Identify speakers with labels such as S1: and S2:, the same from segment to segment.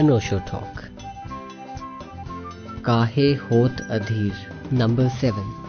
S1: अनोशो talk काहे होत अधीर number seven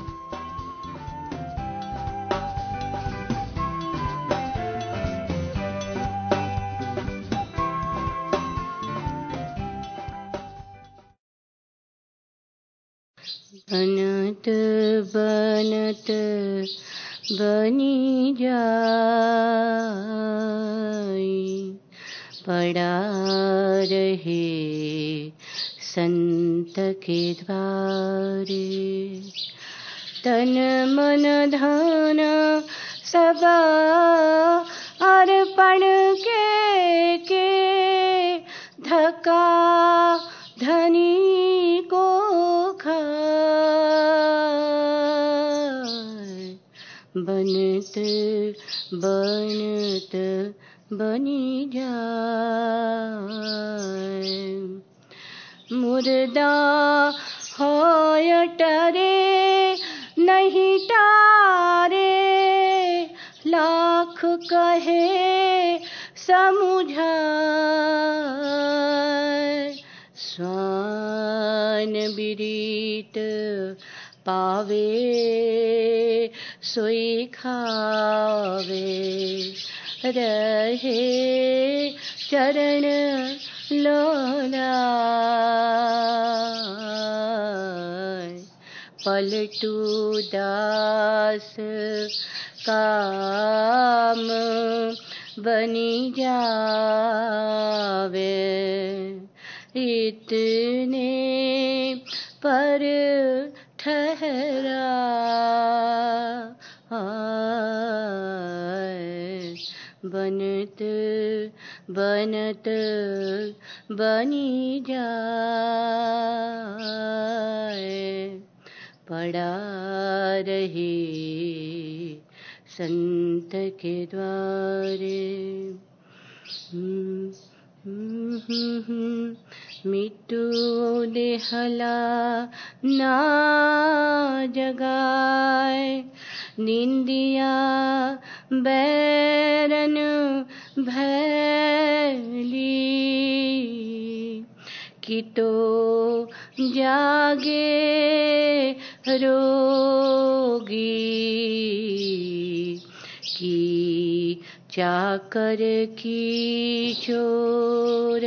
S2: चाकर की चोर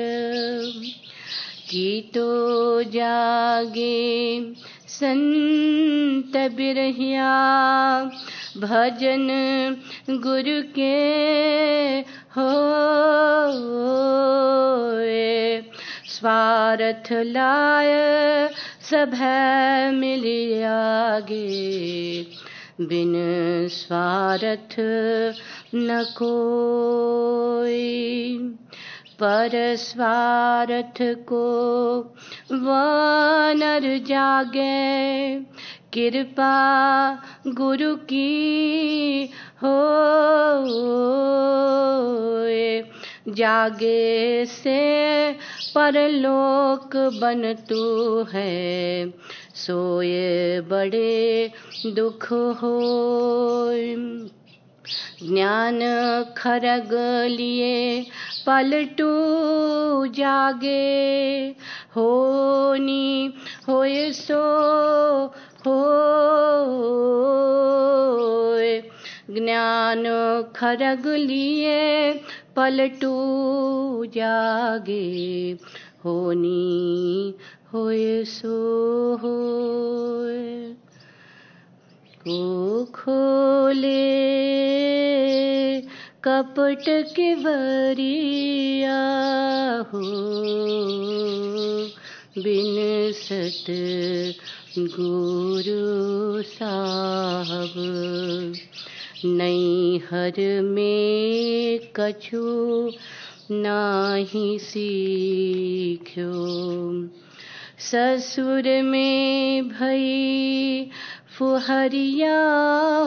S2: की तो जागे संत बिरहिया, भजन गुरु के हो स्वार्थ लाय सब मिल आगे, बिन स्वार्थ न कोई पर स्वार्थ को वानर जागे। कृपा गुरु की हो जागे से परलोक बन तू है। सोए बड़े दुख हो ज्ञान खरग लिए पलटू जागे। होनी होए सो हो ज्ञान खरग लिए पलटू जागे। होनी होए सो हो को खोले, कपट के बरिया हो, बिन सत गुरु साहब। नहीं हर में कछु नाही सीख्यो ससुर में भई फुहरिया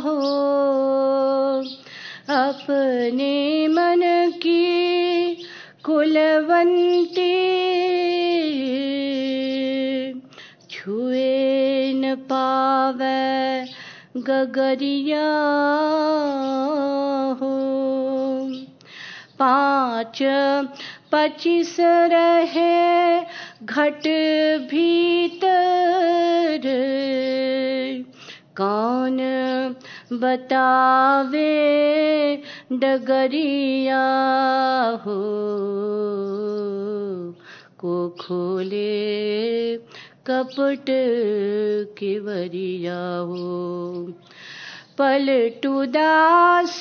S2: हो, अपने मन की कुलवंती छुए न पावे गगरिया हो। पाँच पचिस रहे घट भीतर कौन बतावे डगरिया हो, को खोले कपट केवरिया हो। पलटू दास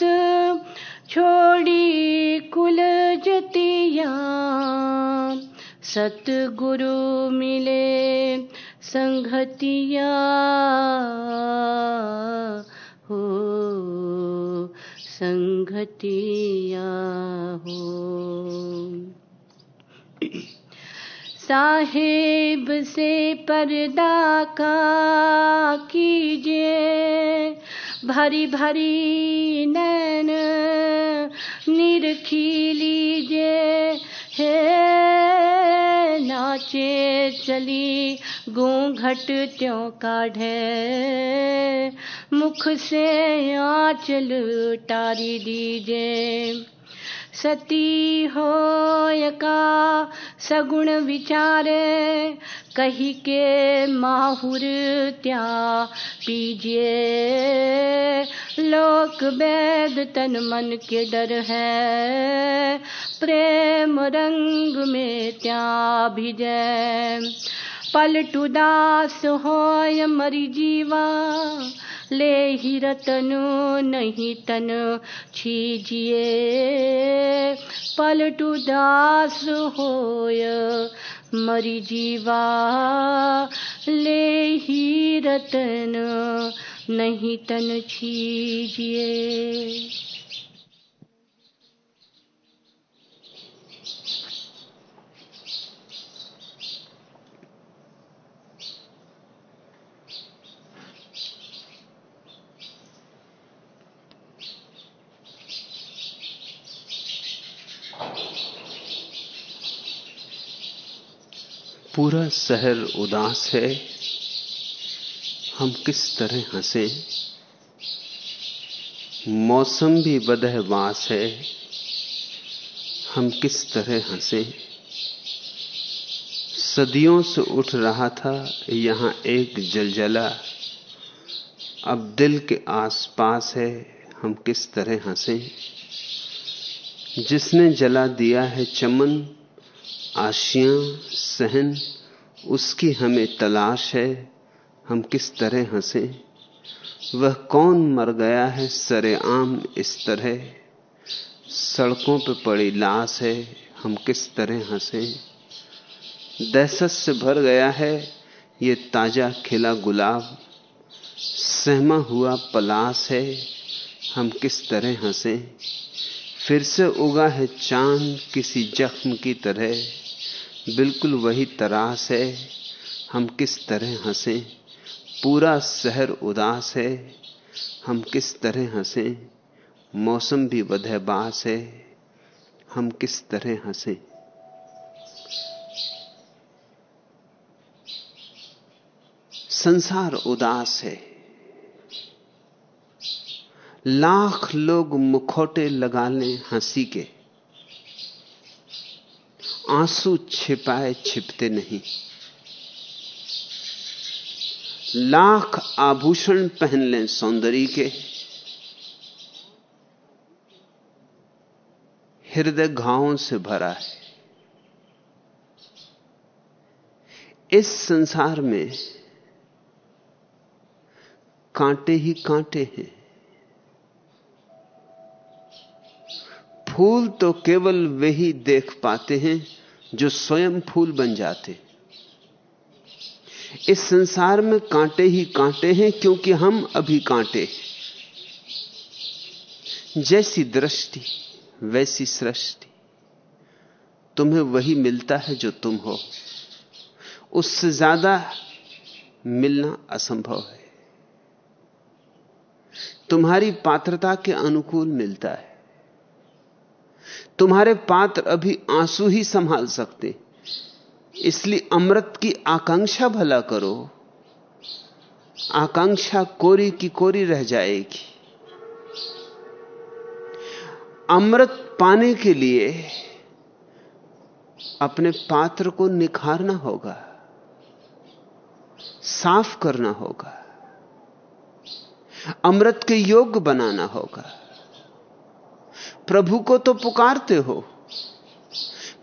S2: छोड़ी कुल जतिया, सतगुरु मिले संगतिया हो संघतिया हो। साहेब से पर्दा का कीजिए भरी भरी नैन निरखी लीजिए हे नाचे चली घूंघट त्यों काढ़े मुख से आचल टारी दीजिए। सती हो का सगुण विचारे कही के माहुर त्या पीजिए। लोक वेद तन मन के डर है। प्रेम रंग में त्या भिजय पलटू दास हो मरी जीवा। ले ही रतनो, नहीं तन छीजिए। पलटू दास होय, मरी जीवा, ले ही रतन, नहीं तन छीजिए।
S3: पूरा शहर उदास है। हम किस तरह हंसे? मौसम भी बदहवास है। हम किस तरह हंसे? सदियों से उठ रहा था, यहाँ एक जलजला। अब दिल के आसपास है, हम किस तरह हंसे? जिसने जला दिया है चमन आशियाँ, सहन, उसकी हमें तलाश है, हम किस तरह हंसे? वह कौन मर गया है, सरेआम इस तरह? सड़कों पे पड़ी लाश है, हम किस तरह हंसे? दहशत से भर गया है, ये ताज़ा खिला गुलाब। सहमा हुआ पलास है, हम किस तरह हंसे? फिर से उगा है चाँद किसी जख्म की तरह। बिल्कुल वही तरास है। हम किस तरह हंसे? पूरा शहर उदास है। हम किस तरह हंसे? मौसम भी बदहबास है। हम किस तरह हंसे? संसार उदास है। लाख लोग मुखौटे लगा लें हँसी के। आँसू छिपाए छिपते नहीं। लाख आभूषण पहन लें सौंदर्य के। हृदय घावों से भरा है। इस संसार में कांटे ही कांटे हैं। फूल तो केवल वे ही देख पाते हैं जो स्वयं फूल बन जाते। इस संसार में कांटे ही कांटे हैं, क्योंकि हम अभी कांटे जैसी दृष्टि, वैसी सृष्टि। तुम्हें वही मिलता है जो तुम हो। उससे ज़्यादा मिलना असंभव है। तुम्हारी पात्रता के अनुकूल मिलता है। तुम्हारे पात्र अभी आँसू ही संभाल सकते। इसलिए अमृत की आकांक्षा भला करो। आकांक्षा कोरी की कोरी रह जाएगी। अमृत पाने के लिए अपने पात्र को निखारना होगा। साफ़ करना होगा। अमृत के योग्य बनाना होगा। प्रभु को तो पुकारते हो,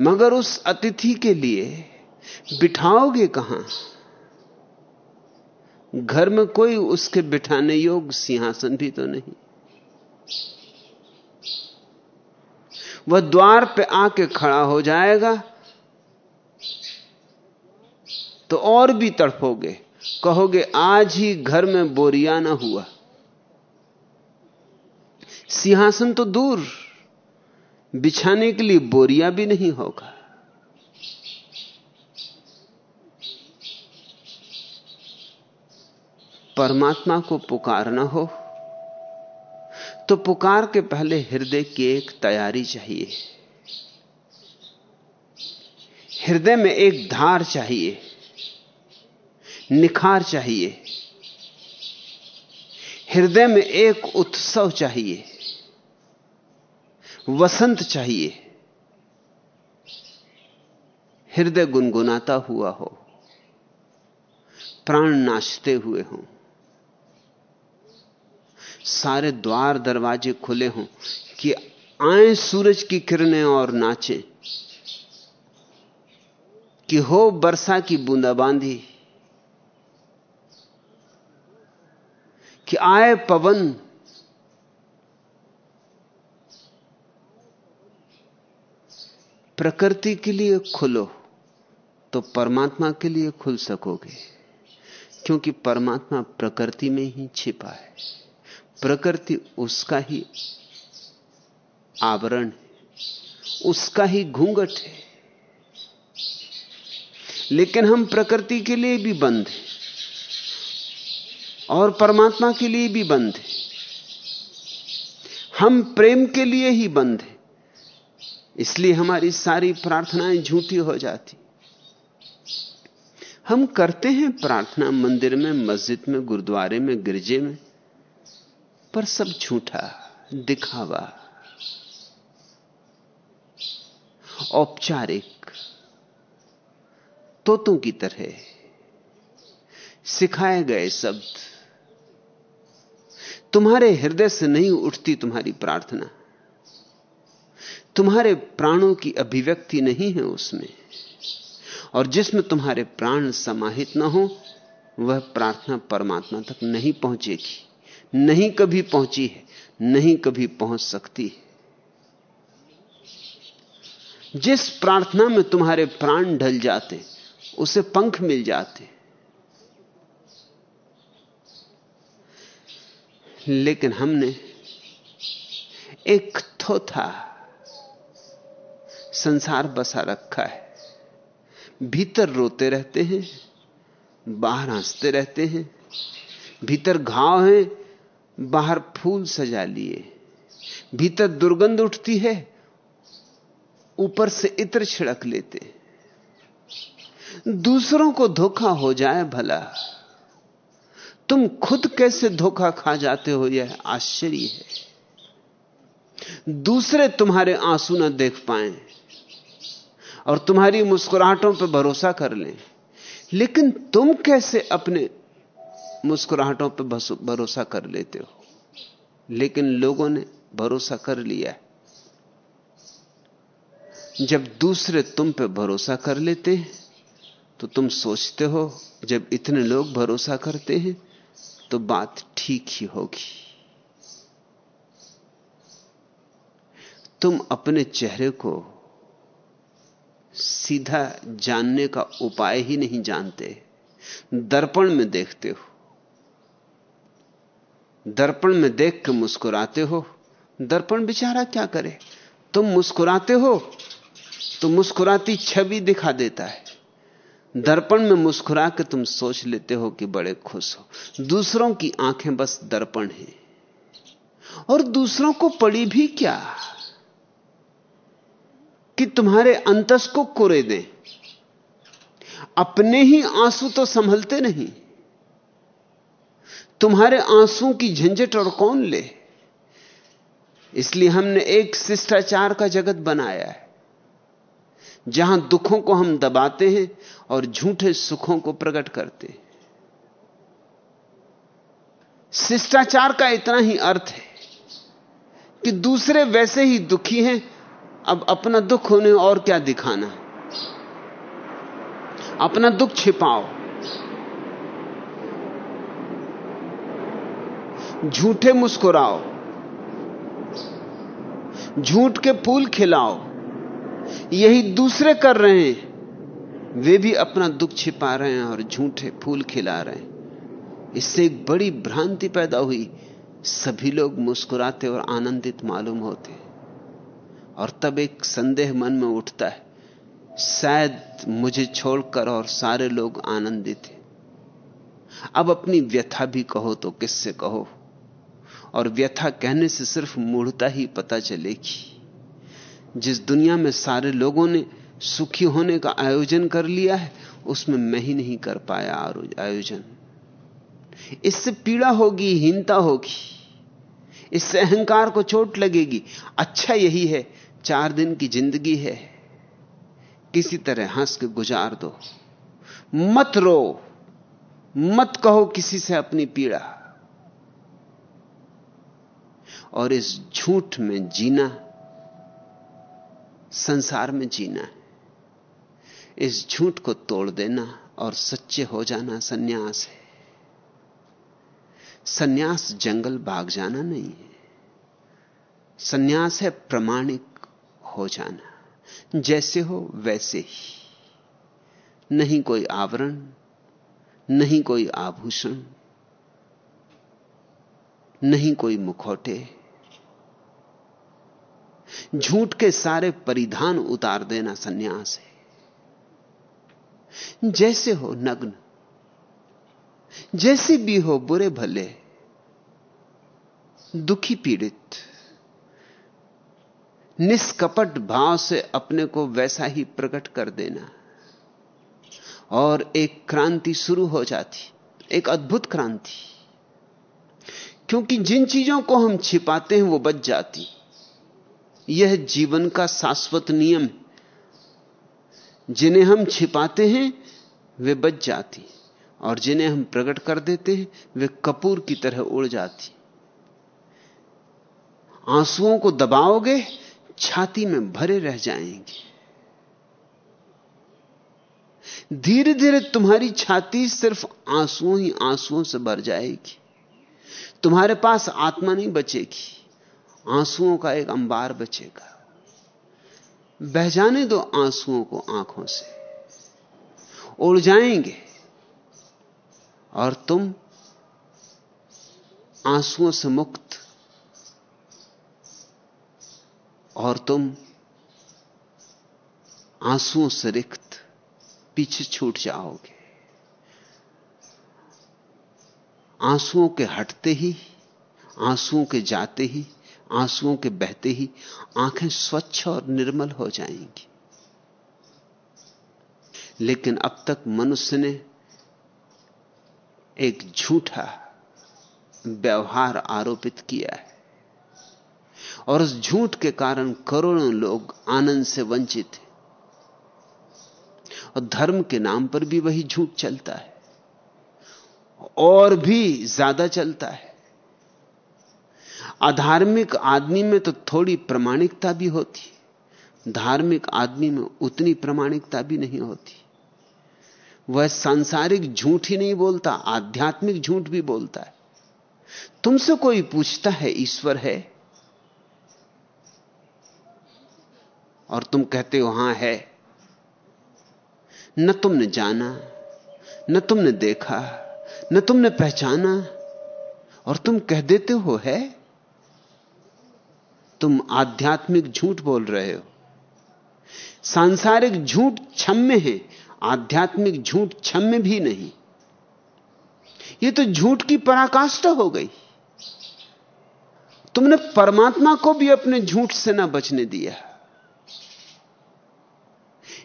S3: मगर उस अतिथि के लिए बिठाओगे कहाँ? घर में कोई उसके बिठाने योग सिंहासन भी तो नहीं। वह द्वार पे आके खड़ा हो जाएगा तो और भी तड़पोगे कहोगे, आज ही घर में बोरिया ना हुआ। सिंहासन तो दूर। बिछाने के लिए बोरिया भी नहीं होगा। परमात्मा को पुकारना हो तो पुकार के पहले हृदय की एक तैयारी चाहिए। हृदय में एक धार चाहिए, निखार चाहिए। हृदय में एक उत्सव चाहिए। वसंत चाहिए। हृदय गुनगुनाता हुआ हो। प्राण नाचते हुए हों। सारे द्वार दरवाजे खुले हों कि आए सूरज की किरणें और नाचें। कि हो बरसा की बूंदाबांदी। कि आए पवन प्रकृति के लिए खुलो तो परमात्मा के लिए खुल सकोगे। क्योंकि परमात्मा प्रकृति में ही छिपा है। प्रकृति उसका ही आवरण है, उसका ही घूंघट है। लेकिन हम प्रकृति के लिए भी बंद हैं, और परमात्मा के लिए भी बंद हैं। हम प्रेम के लिए ही बंद हैं। इसलिए हमारी सारी प्रार्थनाएँ झूठी हो जाती। हम करते हैं प्रार्थना मंदिर में, मस्जिद में, गुरुद्वारे में, गिरजे में, पर सब झूठा, दिखावा, औपचारिक, तोतों की तरह, सिखाए गए शब्द। तुम्हारे हृदय से नहीं उठती तुम्हारी प्रार्थना। तुम्हारे प्राणों की अभिव्यक्ति नहीं है उसमें। और जिसमें तुम्हारे प्राण समाहित ना हो, वह प्रार्थना परमात्मा तक नहीं पहुंचेगी। नहीं कभी पहुँची है, नहीं कभी पहुँच सकती है। जिस प्रार्थना में तुम्हारे प्राण ढल जाते, उसे पंख मिल जाते। लेकिन हमने एक थोथा संसार बसा रखा है। भीतर रोते रहते हैं, बाहर हँसते रहते हैं, भीतर घाव है, बाहर फूल सजा लिए। भीतर दुर्गंध उठती है, ऊपर से इत्र छिड़क लेते। दूसरों को धोखा हो जाए भला। तुम खुद कैसे धोखा खा जाते हो, यह आश्चर्य है। दूसरे तुम्हारे आँसू न देख पाए। और तुम्हारी मुस्कुराहटों पर भरोसा कर लें। लेकिन तुम कैसे अपने मुस्कुराहटों पर भरोसा कर लेते हो? लेकिन लोगों ने भरोसा कर लिया जब दूसरे तुम पे भरोसा कर लेते हैं तो तुम सोचते हो, जब इतने लोग भरोसा करते हैं तो बात ठीक ही होगी। तुम अपने चेहरे को सीधा जानने का उपाय ही नहीं जानते। दर्पण में देखते हो। दर्पण में देख के मुस्कुराते हो। दर्पण बेचारा क्या करे? तुम मुस्कुराते हो तो मुस्कुराती छवि दिखा देता है। दर्पण में मुस्कुरा के तुम सोच लेते हो कि बड़े खुश हो। दूसरों की आँखें बस दर्पण हैं। और दूसरों को पड़ी भी क्या? कि तुम्हारे अंतस को कुरे दें। अपने ही आँसू तो संभलते नहीं। तुम्हारे आँसू की झंझट और कौन ले? इसलिए हमने एक शिष्टाचार का जगत बनाया है, जहाँ दुखों को हम दबाते हैं और झूठे सुखों को प्रकट करते हैं। शिष्टाचार का इतना ही अर्थ है कि दूसरे वैसे ही दुखी हैं अब अपना दुख उन्हें और क्या दिखाना अपना दुख छिपाओ। झूठे मुस्कुराओ। झूठ के फूल खिलाओ। यही दूसरे कर रहे हैं। वे भी अपना दुख छिपा रहे हैं और झूठे फूल खिला रहे हैं। इससे एक बड़ी भ्रांति पैदा हुई। सभी लोग मुस्कुराते और आनंदित मालूम होते। और तब एक संदेह मन में उठता है, शायद मुझे छोड़कर और सारे लोग आनंदित हैं। अब अपनी व्यथा भी कहो तो किससे कहो? और व्यथा कहने से सिर्फ़ मूढ़ता ही पता चलेगी। जिस दुनिया में सारे लोगों ने सुखी होने का आयोजन कर लिया है, उसमें मैं ही नहीं कर पाया आयोजन। इससे पीड़ा होगी, हीनता होगी। इससे अहंकार को चोट लगेगी। अच्छा यही है चार दिन की ज़िंदगी है। किसी तरह हंस के गुजार दो। मत रो। मत कहो किसी से अपनी पीड़ा। और इस झूठ में जीना, संसार में जीना है इस झूठ को तोड़ देना और सच्चे हो जाना सन्यास है। सन्यास जंगल भाग जाना नहीं है। सन्यास है प्रमाणिक हो जाना। जैसे हो वैसे ही। नहीं कोई आवरण, नहीं कोई आभूषण, नहीं कोई मुखौटे। झूठ के सारे परिधान उतार देना सन्यास है। जैसे हो नग्न, जैसे भी हो बुरे भले, दुखी पीड़ित। निष्कपट भाव से अपने को वैसा ही प्रकट कर देना। और एक क्रांति शुरू हो जाती, एक अद्भुत क्रांति। क्योंकि जिन चीज़ों को हम छिपाते हैं वो बच जाती। यह जीवन का शाश्वत नियम जिन्हें हम छिपाते हैं, वे बच जाती। और जिन्हें हम प्रकट कर देते हैं, वे कपूर की तरह उड़ जाती। आंसुओं को दबाओगे छाती में भरे रह जाएँगे। धीरे धीरे तुम्हारी छाती सिर्फ़ आंसुओं ही आंसुओं से भर जाएगी। तुम्हारे पास आत्मा नहीं बचेगी, आंसुओं का एक अंबार बचेगा। बह जाने दो आंसुओं को आँखों से। उड़ जाएँगे और तुम आंसुओं से मुक्त और तुम आंसुओं से रिक्त पीछे छूट जाओगे। आंसुओं के हटते ही, आंसुओं के जाते ही, आंसुओं के बहते ही आँखें स्वच्छ और निर्मल हो जाएँगी। लेकिन अब तक मनुष्य ने एक झूठा व्यवहार आरोपित किया है। और उस झूठ के कारण करोड़ों लोग आनंद से वंचित हैं। और धर्म के नाम पर भी वही झूठ चलता है। और भी ज़्यादा चलता है। अधार्मिक आदमी में तो थोड़ी प्रमाणिकता भी होती धार्मिक आदमी में उतनी प्रमाणिकता भी नहीं होती। वह सांसारिक झूठ ही नहीं बोलता, आध्यात्मिक झूठ भी बोलता है। तुमसे कोई पूछता है, ईश्वर है? और तुम कहते हो, हाँ, है। न तुमने जाना, न तुमने देखा, न तुमने पहचाना, और तुम कह देते हो, है? तुम आध्यात्मिक झूठ बोल रहे हो। सांसारिक झूठ क्षम्य है, आध्यात्मिक झूठ क्षम्य भी नहीं। यह तो झूठ की पराकाष्ठा हो गई। तुमने परमात्मा को भी अपने झूठ से ना बचने दिया।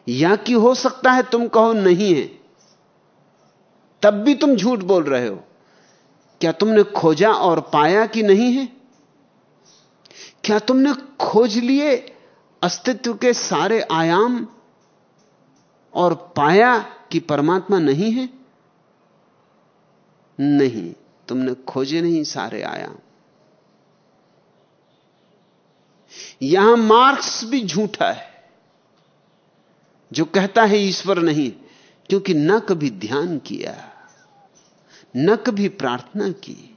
S3: या कि हो सकता है तुम कहो नहीं है? तब भी तुम झूठ बोल रहे हो। क्या तुमने खोजा और पाया कि नहीं है? क्या तुमने खोज लिए अस्तित्व के सारे आयाम और पाया कि परमात्मा नहीं है? नहीं, तुमने खोजे नहीं सारे आयाम। यहाँ मार्क्स भी झूठा है। जो कहता है ईश्वर नहीं, क्योंकि न कभी ध्यान किया, न कभी प्रार्थना की।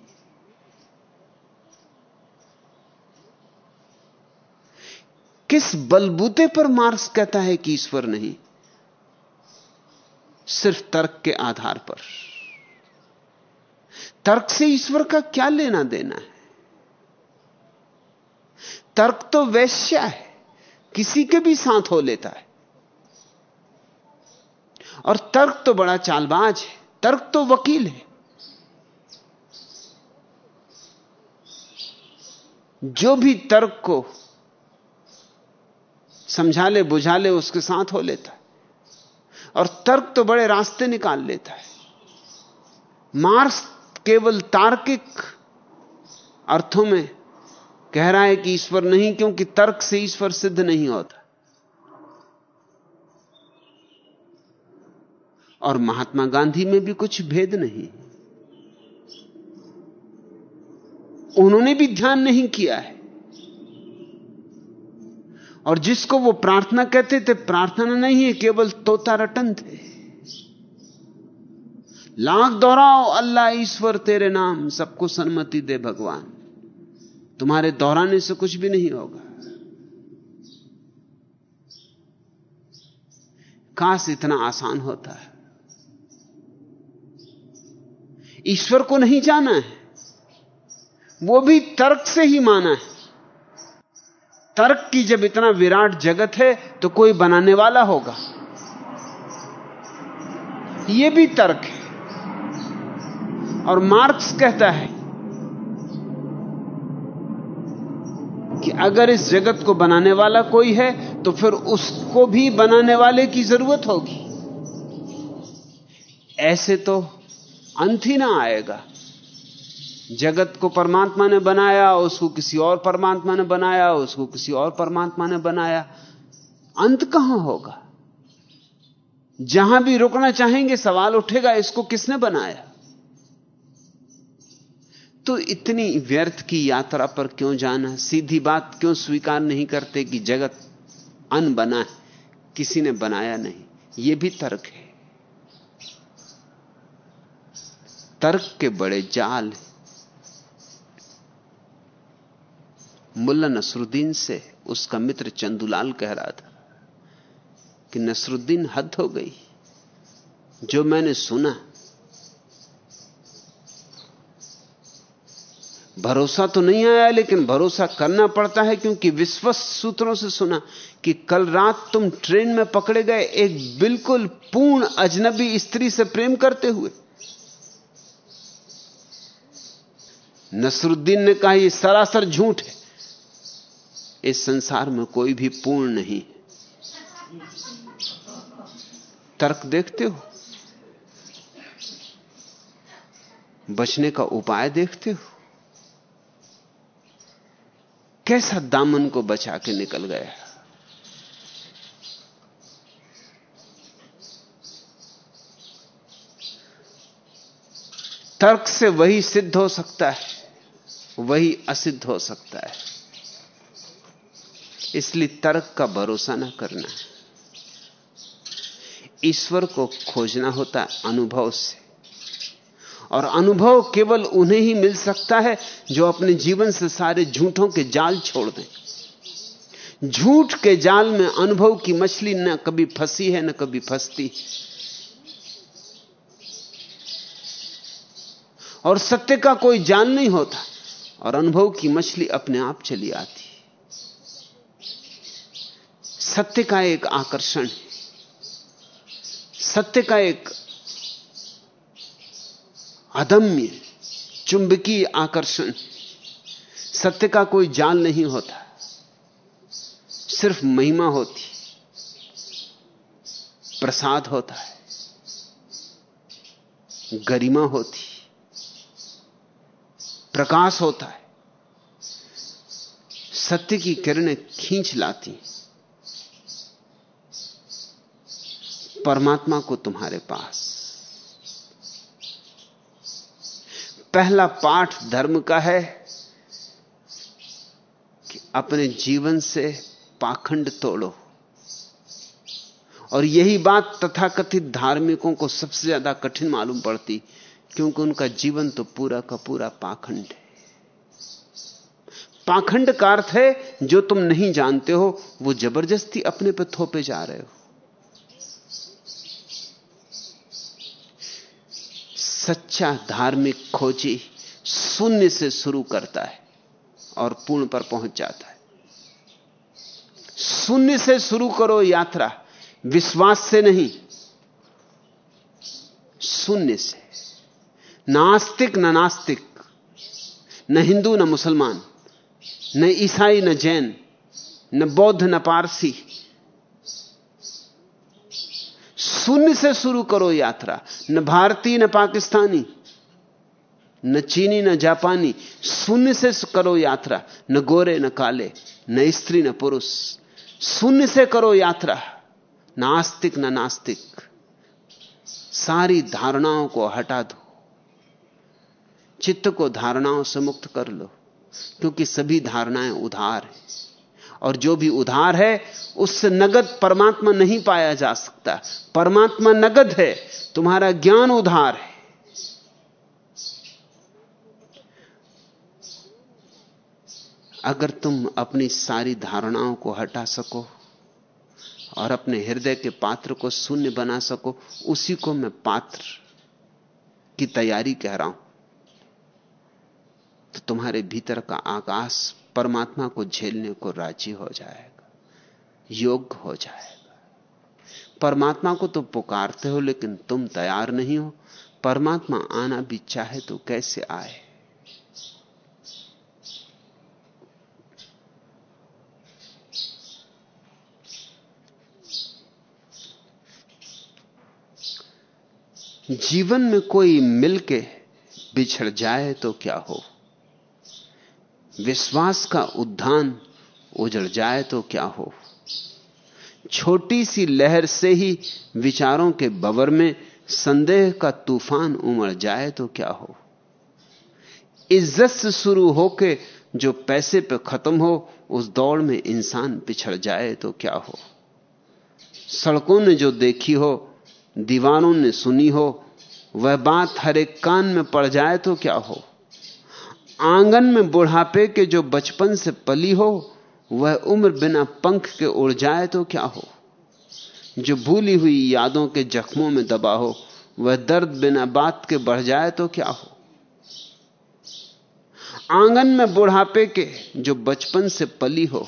S3: किस बलबूते पर मार्क्स कहता है कि ईश्वर नहीं? सिर्फ़ तर्क के आधार पर। तर्क से ईश्वर का क्या लेना देना है? तर्क तो वैश्या है, किसी के भी साथ हो लेता है। और तर्क तो बड़ा चालबाज है, तर्क तो वकील है। जो भी तर्क को समझा ले बुझा ले उसके साथ हो लेता है, और तर्क तो बड़े रास्ते निकाल लेता है। मार्स केवल तार्किक अर्थों में कह रहा है कि ईश्वर नहीं, क्योंकि तर्क से ईश्वर सिद्ध नहीं होता। और महात्मा गांधी में भी कुछ भेद नहीं। उन्होंने भी ध्यान नहीं किया है। और जिसको वो प्रार्थना कहते थे, प्रार्थना नहीं है, केवल तोता रटन थे। लाख दोहराओ, अल्लाह ईश्वर तेरे नाम, सबको सन्मति दे भगवान। तुम्हारे दोहराने से कुछ भी नहीं होगा। काश इतना आसान होता। है ईश्वर को नहीं जाना है। वो भी तर्क से ही माना है। तर्क की जब इतना विराट जगत है तो कोई बनाने वाला होगा। यह भी तर्क है। और मार्क्स कहता है कि अगर इस जगत को बनाने वाला कोई है तो फिर उसको भी बनाने वाले की ज़रूरत होगी। ऐसे तो अंत ही ना आएगा। जगत को परमात्मा ने बनाया, उसको किसी और परमात्मा ने बनाया, उसको किसी और परमात्मा ने बनाया। अंत कहाँ होगा? जहाँ भी रुकना चाहेंगे, सवाल उठेगा, इसको किसने बनाया? तो इतनी व्यर्थ की यात्रा पर क्यों जाना सीधी बात क्यों स्वीकार नहीं करते कि जगत अन बना है, किसी ने बनाया नहीं? यह भी तर्क है। तर्क के बड़े जाल मुल्ला नसरुद्दीन से उसका मित्र चंदुलाल कह रहा था कि नसरुद्दीन हद हो गई। जो मैंने सुना, भरोसा तो नहीं आया, लेकिन भरोसा करना पड़ता है, क्योंकि विश्वस्त सूत्रों से सुना कि कल रात तुम ट्रेन में पकड़े गए एक बिल्कुल पूर्ण अजनबी स्त्री से प्रेम करते हुए नसरुद्दीन ने कहा यह सरासर झूठ है। इस संसार में कोई भी पूर्ण नहीं तर्क देखते हो? बचने का उपाय देखते हो? कैसा दामन को बचा के निकल गया? तर्क से वही सिद्ध हो सकता है। वही असिद्ध हो सकता है। इसलिए तर्क का भरोसा ना करना। ईश्वर को खोजना होता है अनुभव से। और अनुभव केवल उन्हें ही मिल सकता है जो अपने जीवन से सारे झूठों के जाल छोड़ दें। झूठ के जाल में अनुभव की मछली न कभी फंसी है, न कभी फंसती। और सत्य का कोई जाल नहीं होता। और अनुभव की मछली अपने आप चली आती सत्य का एक आकर्षण है। सत्य का एक अदम्य, चुंबकीय आकर्षण सत्य का कोई जाल नहीं होता। सिर्फ़ महिमा होती प्रसाद होता है। गरिमा होती प्रकाश होता है। सत्य की किरणें खींच लाती परमात्मा को तुम्हारे पास। पहला पाठ धर्म का है कि अपने जीवन से पाखंड तोड़ो। और यही बात तथाकथित धार्मिकों को सबसे ज़्यादा कठिन मालूम पड़ती। क्योंकि उनका जीवन तो पूरा का पूरा पाखंड है। पाखंड का अर्थ है, जो तुम नहीं जानते हो, वो ज़बरदस्ती अपने पर थोपे जा रहे हो। सच्चा धार्मिक खोजी शून्य से शुरू करता है और पूर्ण पर पहुँच जाता है। शून्य से शुरू करो यात्रा, विश्वास से नहीं, शून्य से। नास्तिक न नास्तिक, न हिंदू न मुसलमान, न ईसाई न जैन, न बौद्ध न पारसी। शून्य से शुरू करो यात्रा। न भारतीय, न पाकिस्तानी, न चीनी, न जापानी। शून्य से करो यात्रा। न गोरे, न काले, न स्त्री, न पुरुष। शून्य से करो यात्रा। नास्तिक, न नास्तिक। सारी धारणाओं को हटा दो। चित्त को धारणाओं से मुक्त कर लो, क्योंकि सभी धारणाएँ उधार हैं। और जो भी उधार है, उससे नगद परमात्मा नहीं पाया जा सकता। परमात्मा नगद है, तुम्हारा ज्ञान उधार है। अगर तुम अपनी सारी धारणाओं को हटा सको, और अपने हृदय के पात्र को शून्य बना सको, उसी को मैं पात्र की तैयारी कह रहा हूँ। तुम्हारे भीतर का आकाश परमात्मा को झेलने को राज़ी हो जाएगा, योग्य हो जाएगा। परमात्मा को तो पुकारते हो, लेकिन तुम तैयार नहीं हो। परमात्मा आना भी चाहे तो कैसे आए? जीवन में कोई मिलके बिछड़ जाए तो क्या हो विश्वास का उद्धान उजड़ जाए तो क्या हो? छोटी सी लहर से ही विचारों के बवर में संदेह का तूफ़ान उमड़ जाए तो क्या हो? इज़्ज़त से शुरू होके जो पैसे पे खत्म हो, उस दौड़ में इंसान पिछड़ जाए तो क्या हो? सड़कों ने जो देखी हो, दीवारों ने सुनी हो, वह बात हर एक कान में पड़ जाए तो क्या हो? आँगन में बुढ़ापे के जो बचपन से पली हो, वह उम्र बिना पंख के उड़ जाए तो क्या हो? जो भूली हुई यादों के जख्मों में दबा हो, वह दर्द बिना बात के बढ़ जाए तो क्या हो? आँगन में बुढ़ापे के जो बचपन से पली हो,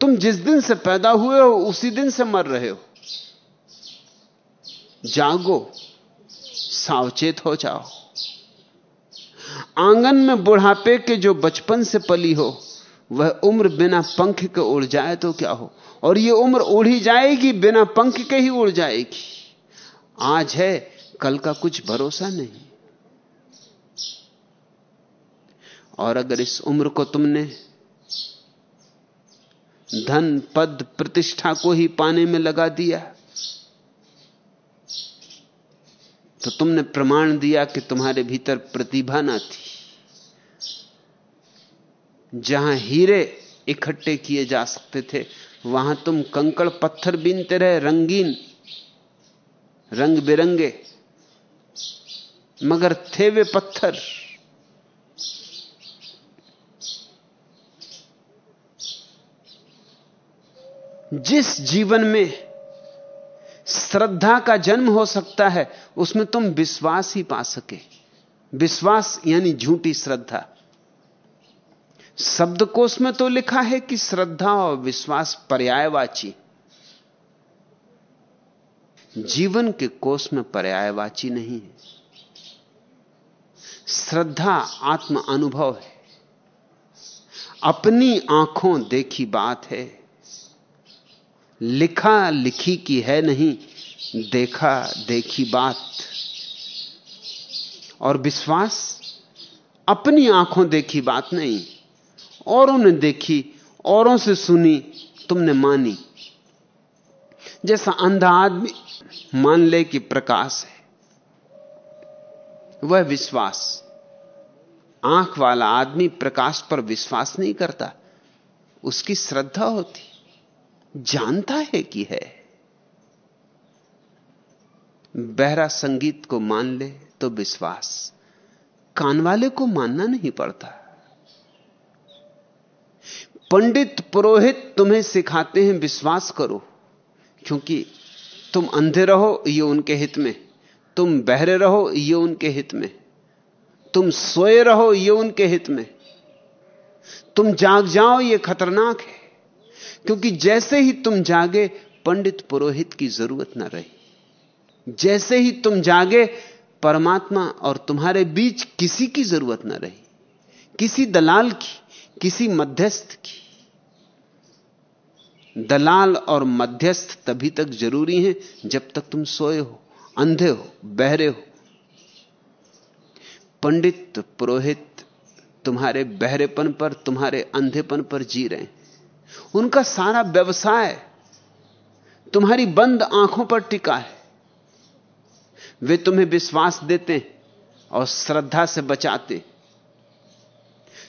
S3: तुम जिस दिन से पैदा हुए हो, उसी दिन से मर रहे हो। जागो, सावचेत हो जाओ। आँगन में बुढ़ापे के जो बचपन से पली हो, वह उम्र बिना पंख के उड़ जाए तो क्या हो? और यह उम्र उड़ी जाएगी, बिना पंख के ही उड़ जाएगी। आज है, कल का कुछ भरोसा नहीं। और अगर इस उम्र को तुमने धन, पद, प्रतिष्ठा को ही पाने में लगा दिया तो तुमने प्रमाण दिया कि तुम्हारे भीतर प्रतिभा ना थी। जहाँ हीरे इकट्ठे किए जा सकते थे, वहाँ तुम कंकड़ पत्थर बीनते रहे, रंगीन रंग बिरंगे मगर थे वे पत्थर। जिस जीवन में श्रद्धा का जन्म हो सकता है, उसमें तुम विश्वास ही पा सके। विश्वास यानी झूठी श्रद्धा। शब्दकोश में तो लिखा है कि श्रद्धा और विश्वास पर्यायवाची। जीवन के कोष में पर्यायवाची नहीं है। श्रद्धा आत्म अनुभव है। अपनी आँखों देखी बात है। लिखा लिखी की है नहीं, देखा देखी बात। और विश्वास, अपनी आँखों देखी बात नहीं। औरों ने देखी, औरों से सुनी, तुमने मानी। जैसा अंधा आदमी मान ले कि प्रकाश है, वह विश्वास। आँख वाला आदमी प्रकाश पर विश्वास नहीं करता, उसकी श्रद्धा होती, जानता है कि है। बहरा संगीत को मान ले तो विश्वास, कान वाले को मानना नहीं पड़ता। पंडित पुरोहित तुम्हें सिखाते हैं, विश्वास करो। क्योंकि तुम अंधे रहो, ये उनके हित में। तुम बहरे रहो, ये उनके हित में। तुम सोए रहो, ये उनके हित में। तुम जाग जाओ, ये खतरनाक है। क्योंकि जैसे ही तुम जागे, पंडित पुरोहित की ज़रूरत ना रही। जैसे ही तुम जागे, परमात्मा और तुम्हारे बीच किसी की ज़रूरत ना रही। किसी दलाल की, किसी मध्यस्थ की। दलाल और मध्यस्थ तभी तक ज़रूरी हैं जब तक तुम सोए हो, अंधे हो, बहरे हो। पंडित पुरोहित तुम्हारे बहरेपन पर, तुम्हारे अंधेपन पर जी रहे हैं। उनका सारा व्यवसाय तुम्हारी बंद आँखों पर टिका है। वे तुम्हें विश्वास देते और श्रद्धा से बचाते।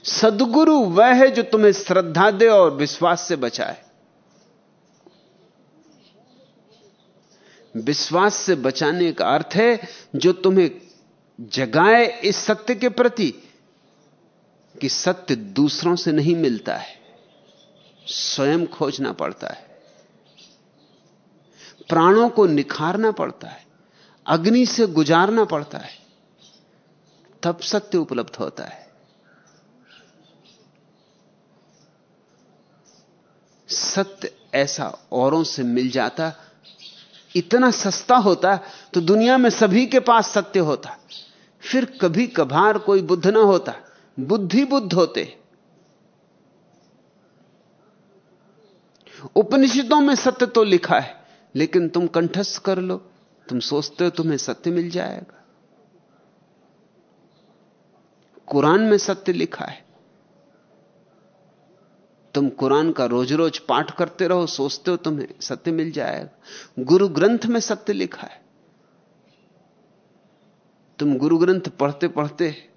S3: सदगुरु वह है जो तुम्हें श्रद्धा दे और विश्वास से बचाए। विश्वास से बचाने का अर्थ है जो तुम्हें जगाए इस सत्य के प्रति कि सत्य दूसरों से नहीं मिलता है। स्वयं खोजना पड़ता है। प्राणों को निखारना पड़ता है। अग्नि से गुजारना पड़ता है। तब सत्य उपलब्ध होता है। सत्य ऐसा औरों से मिल जाता इतना सस्ता होता तो दुनिया में सभी के पास सत्य होता। फिर कभी कभार कोई बुद्ध ना होता। बुद्धि बुद्ध होते। उपनिषदों में सत्य तो लिखा है, लेकिन तुम कंठस्थ कर लो, तुम सोचते हो तुम्हें सत्य मिल जाएगा। कुरान में सत्य लिखा है। तुम कुरान का रोज रोज पाठ करते रहो, सोचते हो तुम्हें सत्य मिल जाएगा। गुरु ग्रंथ में सत्य लिखा है। तुम गुरु ग्रंथ पढ़ते पढ़ते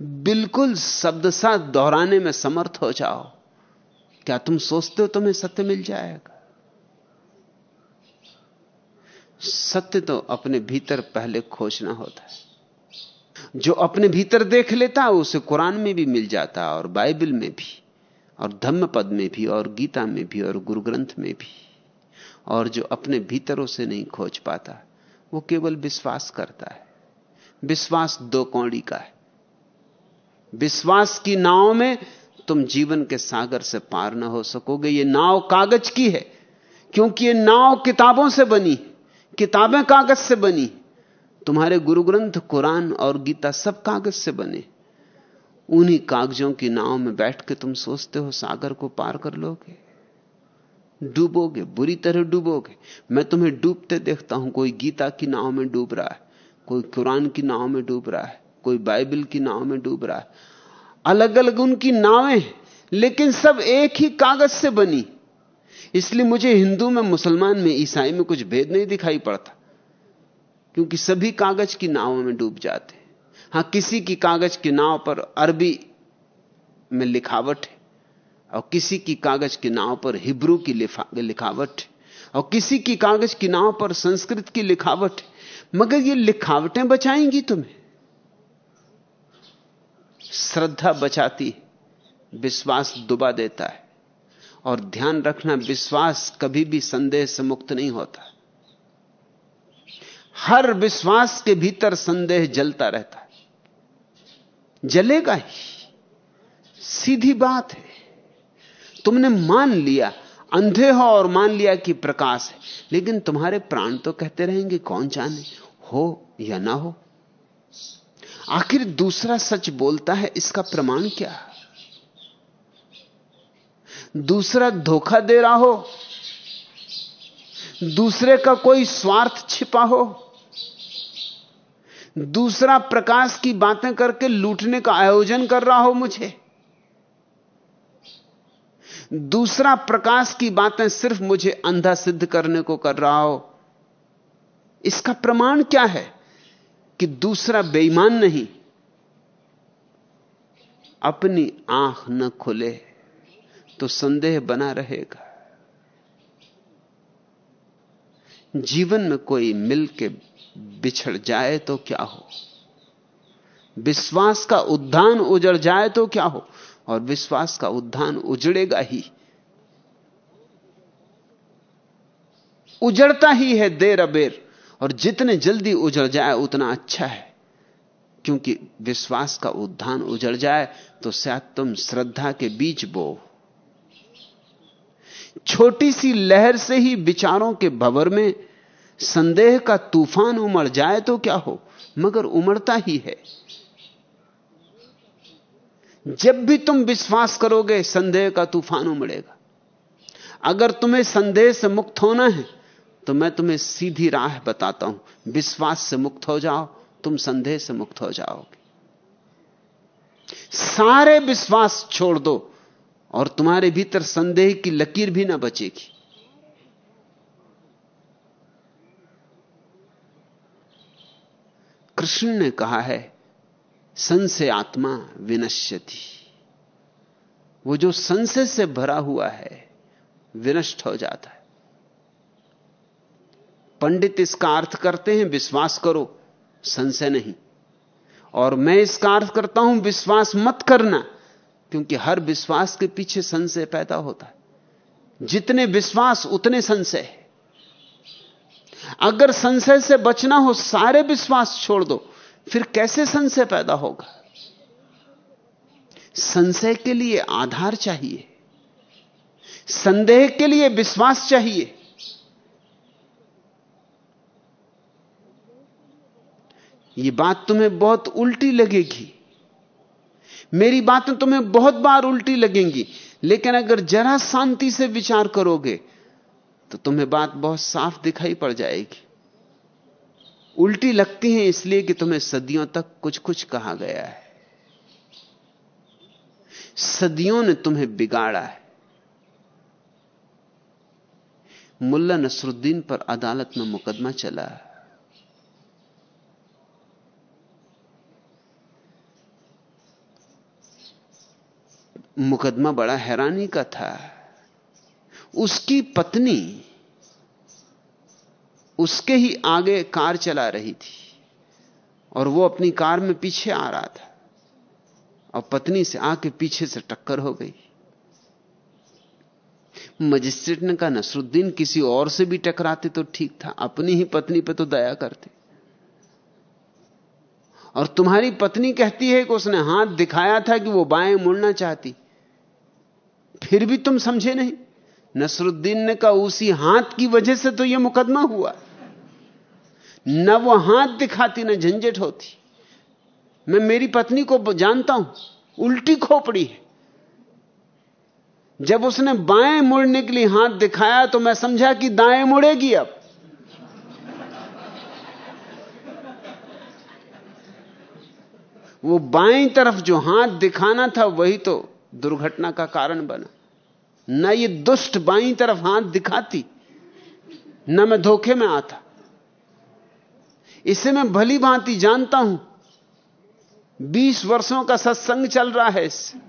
S3: बिल्कुल शब्द सा दोहराने में समर्थ हो जाओ। क्या तुम सोचते हो तुम्हें सत्य मिल जाएगा? सत्य तो अपने भीतर पहले खोजना होता है। जो अपने भीतर देख लेता है उसे कुरान में भी मिल जाता है और बाइबल में भी और धम्म पद में भी और गीता में भी और गुरु ग्रंथ में भी। और जो अपने भीतरों से नहीं खोज पाता, वो केवल विश्वास करता है। विश्वास दो कौड़ी का है। विश्वास की नाव में तुम जीवन के सागर से पार ना हो सकोगे। ये नाव कागज़ की है, क्योंकि ये नाव किताबों से बनी, किताबें कागज़ से बनी। तुम्हारे गुरु ग्रंथ कुरान और गीता सब कागज़ से बने। उन्हीं कागजों की नाव में बैठ के तुम सोचते हो, सागर को पार कर लोगे। डूबोगे, बुरी तरह डूबोगे। मैं तुम्हें डूबते देखता हूँ, कोई गीता की नाव में डूब रहा है, कोई कुरान की नाव में डूब रहा है, कोई बाइबल की नाव में डूब रहा है। अलग अलग उनकी नावें, लेकिन सब एक ही कागज़ से बनी। इसलिए मुझे हिंदू में, मुसलमान में, ईसाई में कुछ भेद नहीं दिखाई पड़ता। क्योंकि सभी कागज़ की नावों में डूब जाते हाँ। किसी की कागज़ की नाव पर अरबी में लिखावट है, और किसी की कागज़ की नाव पर हिब्रू की लिखावट है, और किसी की कागज़ की नाव पर संस्कृत की लिखावट है। मगर ये लिखावटें बचाएँगी तुम्हें। श्रद्धा बचाती विश्वास दुबा देता है, और ध्यान रखना, विश्वास कभी भी संदेह से मुक्त नहीं होता। हर विश्वास के भीतर संदेह जलता रहता है। जलेगा ही। सीधी बात है। तुमने मान लिया, अंधे हो और मान लिया कि प्रकाश है। लेकिन तुम्हारे प्राण तो कहते रहेंगे, कौन जाने, हो या ना हो? आखिर दूसरा सच बोलता है, इसका प्रमाण क्या? दूसरा धोखा दे रहा हो, दूसरे का कोई स्वार्थ छिपा हो दूसरा प्रकाश की बातें करके लूटने का आयोजन कर रहा हो मुझे। दूसरा प्रकाश की बातें सिर्फ़ मुझे अंधा सिद्ध करने को कर रहा हो। इसका प्रमाण क्या है कि दूसरा बेईमान नहीं, अपनी आँख न खुले तो संदेह बना रहेगा। जीवन में कोई मिल के बिछड़ जाए तो क्या हो? विश्वास का उद्धान उजड़ जाए तो क्या हो? और विश्वास का उद्धान उजड़ेगा ही। उजड़ता ही है देर अबेर, और जितने जल्दी उजड़ जाए उतना अच्छा है। क्योंकि विश्वास का उद्धान उजड़ जाए तो शायद तुम श्रद्धा के बीच बो। छोटी सी लहर से ही विचारों के भवर में संदेह का तूफ़ान उमड़ जाए तो क्या हो? मगर उमड़ता ही है। जब भी तुम विश्वास करोगे, संदेह का तूफ़ान उमड़ेगा। अगर तुम्हें संदेह से मुक्त होना है तो मैं तुम्हें सीधी राह बताता हूँ। विश्वास से मुक्त हो जाओ, तुम संदेह से मुक्त हो जाओगे। सारे विश्वास छोड़ दो, और तुम्हारे भीतर संदेह की लकीर भी ना बचेगी। कृष्ण ने कहा है संशय आत्मा विनश्यति। वो जो संशय से भरा हुआ है, विनष्ट हो जाता है। पंडित इसका अर्थ करते हैं, विश्वास करो संशय नहीं। और मैं इसका अर्थ करता हूँ, विश्वास मत करना, क्योंकि हर विश्वास के पीछे संशय पैदा होता है। जितने विश्वास, उतने संशय अगर संशय से बचना हो, सारे विश्वास छोड़ दो, फिर कैसे संशय पैदा होगा? संशय के लिए आधार चाहिए। संदेह के लिए विश्वास चाहिए। यह बात तुम्हें बहुत उल्टी लगेगी। मेरी बातें तुम्हें बहुत बार उल्टी लगेंगी, लेकिन अगर जरा शांति से विचार करोगे तो तुम्हें बात बहुत साफ़ दिखाई पड़ जाएगी। उल्टी लगती है इसलिए कि तुम्हें सदियों तक कुछ कुछ कहा गया है। सदियों ने तुम्हें बिगाड़ा है। मुल्ला नसरुद्दीन पर अदालत में मुकदमा चला। मुकदमा बड़ा हैरानी का था। उसकी पत्नी उसके ही आगे कार चला रही थी और वो अपनी कार में पीछे आ रहा था और पत्नी से आके पीछे से टक्कर हो गई। मजिस्ट्रेट ने कहा, नसरुद्दीन किसी और से भी टकराते तो ठीक था, अपनी ही पत्नी पे तो दया करते। और तुम्हारी पत्नी कहती है कि उसने हाथ दिखाया था कि वो बाएँ मुड़ना चाहती। फिर भी तुम समझे नहीं। नसरुद्दीन ने कहा, उसी हाथ की वजह से तो यह मुकदमा हुआ। न वो हाथ दिखाती, न झंझट होती। मैं मेरी पत्नी को जानता हूँ, उल्टी खोपड़ी है। जब उसने बाएँ मुड़ने के लिए हाथ दिखाया तो मैं समझा कि दाएँ मुड़ेगी अब। वो बाएँ तरफ़ जो हाथ दिखाना था, वही तो दुर्घटना का कारण बना। न ये दुष्ट बाई तरफ़ हाथ दिखाती, न मैं धोखे में आता। इसे मैं भली भांति जानता हूँ। बीस वर्षों का सत्संग चल रहा है इससे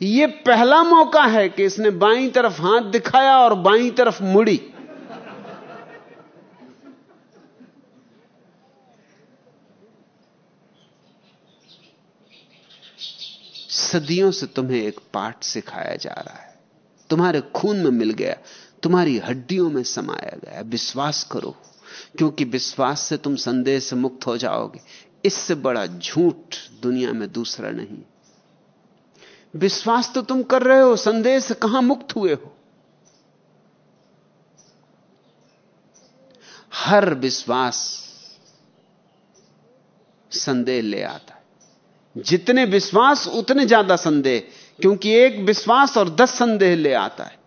S3: यह पहला मौका है कि इसने बाई तरफ़ हाथ दिखाया और बाई तरफ़ मुड़ी। सदियों से तुम्हें एक पाठ सिखाया जा रहा है। तुम्हारे खून में मिल गया, तुम्हारी हड्डियों में समाया गया। विश्वास करो, क्योंकि विश्वास से तुम संदेह से मुक्त हो जाओगे। इससे बड़ा झूठ दुनिया में दूसरा नहीं। विश्वास तो तुम कर रहे हो, संदेह से कहाँ मुक्त हुए हो? हर विश्वास संदेह ले आता है। जितने विश्वास, उतने ज़्यादा संदेह, क्योंकि एक विश्वास और दस संदेह ले आता है।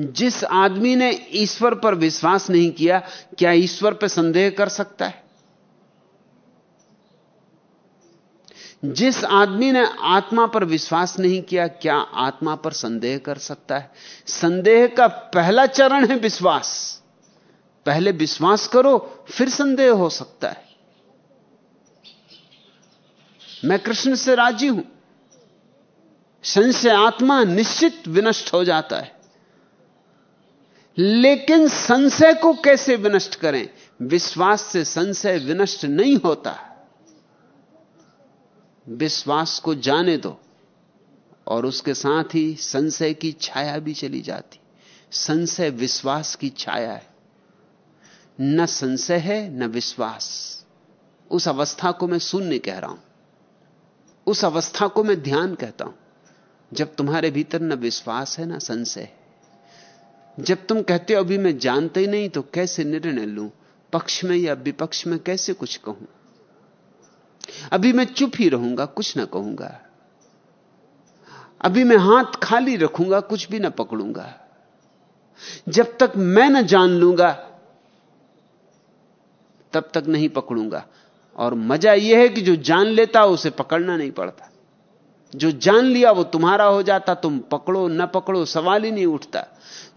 S3: जिस आदमी ने ईश्वर पर विश्वास नहीं किया, क्या ईश्वर पर संदेह कर सकता है? जिस आदमी ने आत्मा पर विश्वास नहीं किया, क्या आत्मा पर संदेह कर सकता है? संदेह का पहला चरण है विश्वास। पहले विश्वास करो, फिर संदेह हो सकता है। मैं कृष्ण से राज़ी हूँ। संशय आत्मा निश्चित विनष्ट हो जाता है। लेकिन संशय को कैसे विनष्ट करें? विश्वास से संशय विनष्ट नहीं होता। विश्वास को जाने दो और उसके साथ ही संशय की छाया भी चली जाती। संशय विश्वास की छाया है। न संशय है, न विश्वास। उस अवस्था को मैं शून्य कह रहा हूँ। उस अवस्था को मैं ध्यान कहता हूँ। जब तुम्हारे भीतर न विश्वास है, ना संशय जब तुम कहते हो, अभी मैं जानते ही नहीं तो कैसे निर्णय लू? पक्ष में या विपक्ष में कैसे कुछ कहूँ? अभी मैं चुप ही रहूँगा, कुछ ना कहूँगा। अभी मैं हाथ खाली रखूँगा, कुछ भी ना पकड़ूँगा। जब तक मैं न जान लूँगा, तब तक नहीं पकड़ूँगा। और मज़ा यह है कि जो जान लेता उसे पकड़ना नहीं पड़ता। जो जान लिया वो तुम्हारा हो जाता, तुम पकड़ो न पकड़ो, सवाल ही नहीं उठता।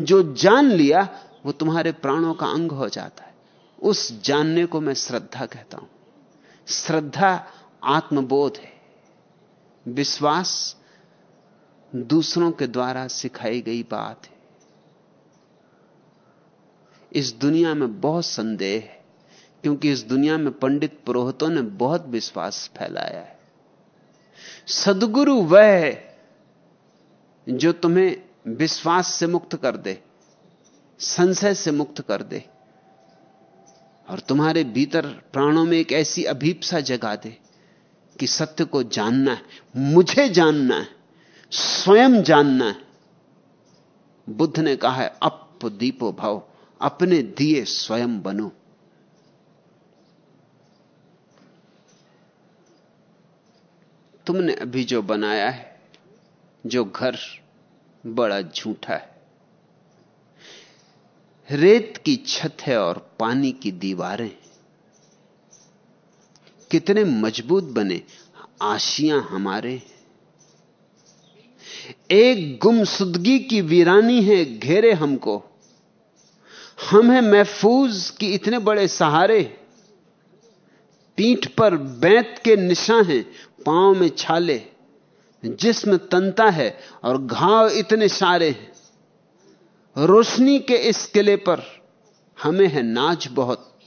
S3: जो जान लिया वो तुम्हारे प्राणों का अंग हो जाता है। उस जानने को मैं श्रद्धा कहता हूँ। श्रद्धा आत्मबोध है। विश्वास दूसरों के द्वारा सिखाई गई बात है। इस दुनिया में बहुत संदेह है। क्योंकि इस दुनिया में पंडित पुरोहितों ने बहुत विश्वास फैलाया है। सदगुरु वह है जो तुम्हें विश्वास से मुक्त कर दे, संशय से मुक्त कर दे और तुम्हारे भीतर प्राणों में एक ऐसी अभीपसा जगा दे कि सत्य को जानना है, मुझे जानना है, स्वयं जानना है। बुद्ध ने कहा है अप दीपो भाव, अपने दिए स्वयं बनो। तुमने अभी जो बनाया है, जो घर बड़ा झूठा है। रेत की छत है और पानी की दीवारें कितने मज़बूत बने आशियाँ हमारे एक गुमसुदगी की वीरानी है, घेरे हमको। हम हैं महफूज की इतने बड़े सहारे। पीठ पर बैंत के निशान हैं, पाँव में छाले। जिसम तनता है और घाव इतने सारे हैं। रोशनी के इस किले पर हमें है नाच बहुत,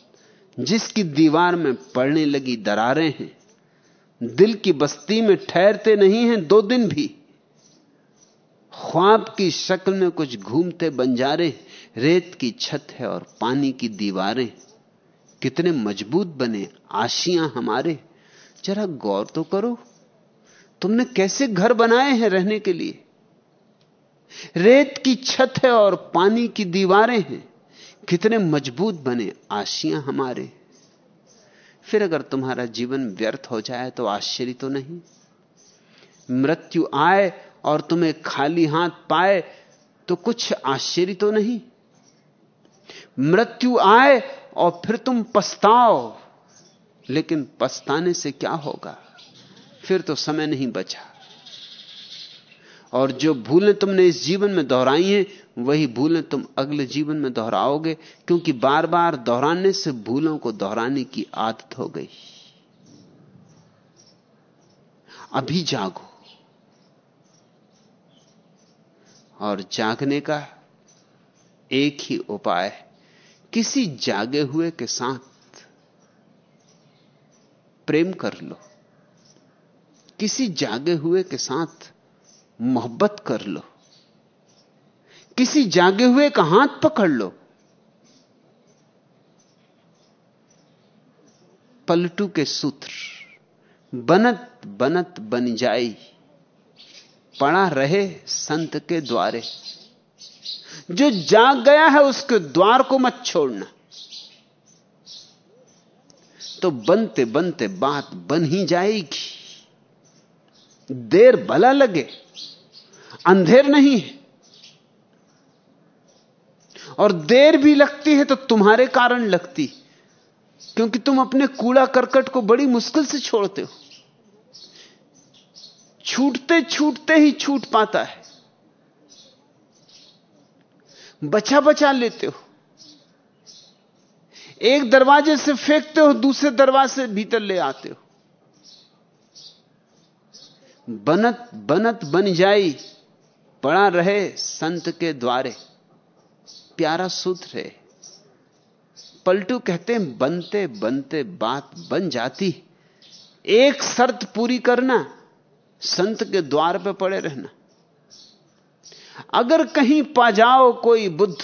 S3: जिसकी दीवार में पड़ने लगी दरारें हैं। दिल की बस्ती में ठहरते नहीं हैं दो दिन भी। ख्वाब की शक्ल में कुछ घूमते बंजारे रेत की छत है और पानी की दीवारें। कितने मज़बूत बने, आशियाँ हमारे। जरा गौर तो करो, तुमने कैसे घर बनाए हैं रहने के लिए? रेत की छत है और पानी की दीवारें हैं। कितने मज़बूत बने, आशियाँ हमारे। फिर अगर तुम्हारा जीवन व्यर्थ हो जाए तो आश्चर्य तो नहीं। मृत्यु आए और तुम्हें खाली हाथ पाए तो कुछ आश्चर्य तो नहीं। मृत्यु आए और फिर तुम पछताओ। लेकिन पछताने से क्या होगा? फिर तो समय नहीं बचा। और जो भूलें तुमने इस जीवन में दोहराई हैं, वही भूलें तुम अगले जीवन में दोहराओगे, क्योंकि बार बार दोहराने से भूलों को दोहराने की आदत हो गई। अभी जागो। और जागने का एक ही उपाय किसी जागे हुए के साथ प्रेम कर लो। किसी जागे हुए के साथ मोहब्बत कर लो। किसी जागे हुए का हाथ पकड़ लो। पलटू के सूत्र, बनत बनत बन जाई, पड़ा रहे संत के द्वारे। जो जाग गया है उसके द्वार को मत छोड़ना। तो बनते बनते बात बन ही जाएगी। देर भला लगे, अंधेर नहीं है। और देर भी लगती है तो तुम्हारे कारण लगती क्योंकि तुम अपने कूड़ा करकट को बड़ी मुश्किल से छोड़ते हो। छूटते छूटते ही छूट पाता है। बचा बचा लेते हो। एक दरवाजे से फेंकते हो, दूसरे दरवाजे भीतर ले आते हो। बनत बनत बन जाई, पड़ा रहे संत के द्वारे। प्यारा सूत्र है। पलटू कहते हैं, बनते बनते बात बन जाती। एक शर्त पूरी करना, संत के द्वार पे पड़े रहना। अगर कहीं पा जाओ कोई बुद्ध,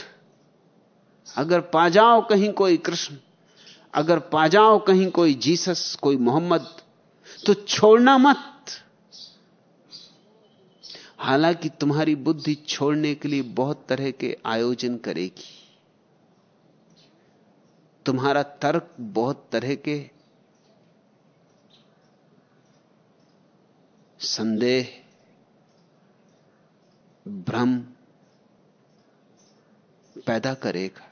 S3: अगर पा जाओ कहीं कोई कृष्ण, अगर पा जाओ कहीं कोई जीसस, कोई मोहम्मद तो छोड़ना मत। हालाँकि तुम्हारी बुद्धि छोड़ने के लिए बहुत तरह के आयोजन करेगी। तुम्हारा तर्क बहुत तरह के संदेह भ्रम पैदा करेगा।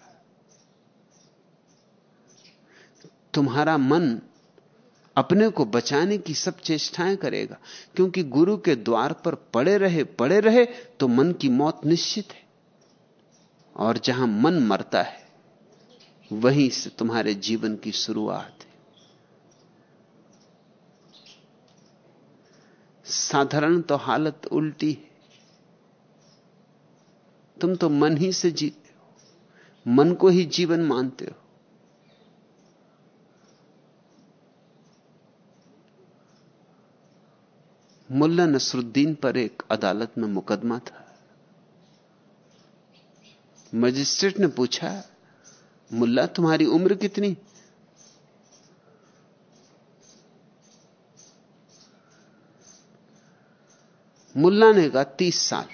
S3: तुम्हारा मन अपने को बचाने की सब चेष्टाएँ करेगा, क्योंकि गुरु के द्वार पर पड़े रहे पड़े रहे तो मन की मौत निश्चित है। और जहाँ मन मरता है, वहीं से तुम्हारे जीवन की शुरुआत है। साधारण तो हालत उल्टी है। तुम तो मन ही से जीते हो मन को ही जीवन मानते हो। मुल्ला नसरुद्दीन पर एक अदालत में मुकदमा था। मजिस्ट्रेट ने पूछा, मुल्ला, तुम्हारी उम्र कितनी? मुल्ला ने कहा, तीस साल।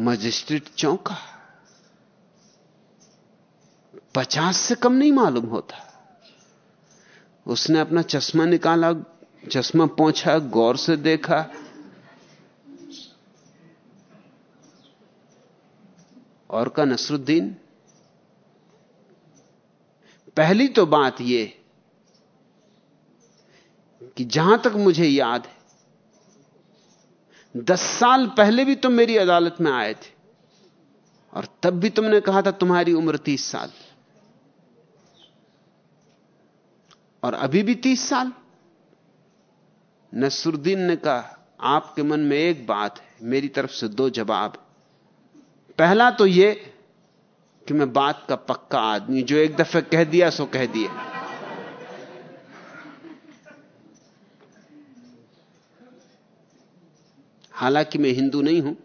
S3: मजिस्ट्रेट चौंका। पचास से कम नहीं मालूम होता। उसने अपना चश्मा निकाला, चश्मा पहुँचा गौर से देखा। और का नसरुद्दीन, पहली तो बात यह कि जहाँ तक मुझे याद है दस साल पहले भी तुम मेरी अदालत में आए थे। और तब भी तुमने कहा था तुम्हारी उम्र तीस साल। और अभी भी तीस साल। नसरुद्दीन ने कहा, आपके मन में एक बात है, मेरी तरफ़ से दो जवाब पहला तो यह कि मैं बात का पक्का आदमी, जो एक दफे कह दिया, सो कह दिया। हालाँकि मैं हिंदू नहीं हूँ,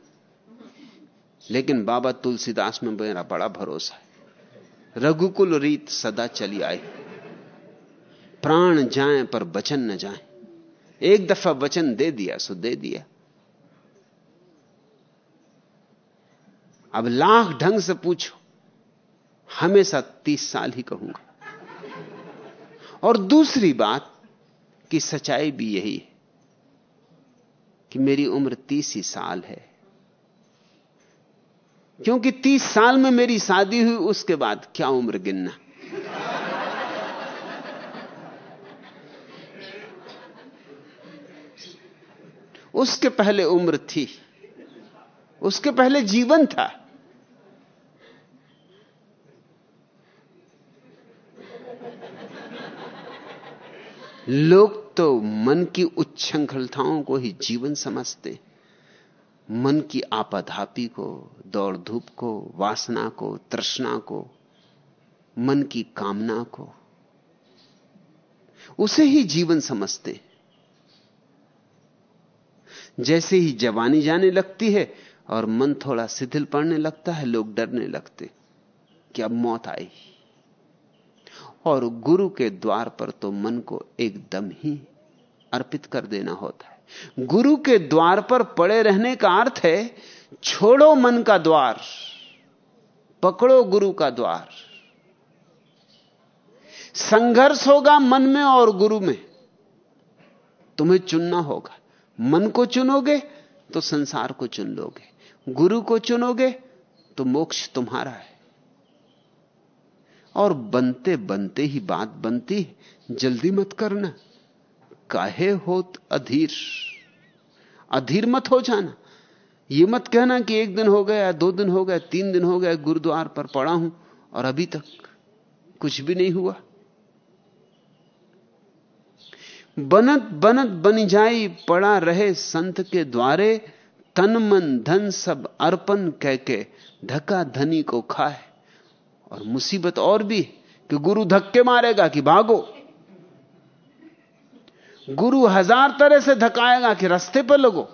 S3: लेकिन बाबा तुलसीदास में मेरा बड़ा भरोसा है। रघुकुल रीत सदा चली आई प्राण जाए पर वचन न जाए। एक दफ़ा वचन दे दिया, सो दे दिया। अब लाख ढंग से पूछो, हमेशा तीस साल ही कहूँगा। और दूसरी बात कि सच्चाई भी यही है। कि मेरी उम्र तीस ही साल है। क्योंकि तीस साल में मेरी शादी हुई, उसके बाद क्या उम्र गिनना? उसके पहले उम्र थी। उसके पहले जीवन था। लोग तो मन की उच्छृंखलताओं को ही जीवन समझते मन की आपाधापी को दौड़ धूप को, वासना को, तृष्णा को, मन की कामना को, उसे ही जीवन समझते जैसे ही जवानी जाने लगती है और मन थोड़ा शिथिल पड़ने लगता है, लोग डरने लगते कि अब मौत आई। और गुरु के द्वार पर तो मन को एकदम ही अर्पित कर देना होता है। गुरु के द्वार पर पड़े रहने का अर्थ है, छोड़ो मन का द्वार, पकड़ो गुरु का द्वार। संघर्ष होगा मन में और गुरु में, तुम्हें चुनना होगा। मन को चुनोगे तो संसार को चुन लोगे, गुरु को चुनोगे तो मोक्ष तुम्हारा है। और बनते बनते ही बात बनती है। जल्दी मत करना। काहे होत अधीर? अधीर मत हो जाना। ये मत कहना कि एक दिन हो गया, दो दिन हो गया, तीन दिन हो गया, गुरुद्वार पर पड़ा हूँ और अभी तक कुछ भी नहीं हुआ। बनत बनत बन जाई, पड़ा रहे संत के द्वारे, तन मन धन सब अर्पण कह के धक्का धनी को खाए। और मुसीबत और भी कि गुरु धक्के मारेगा कि भागो। गुरु हज़ार तरह से धकाएगा कि रास्ते पर लगो।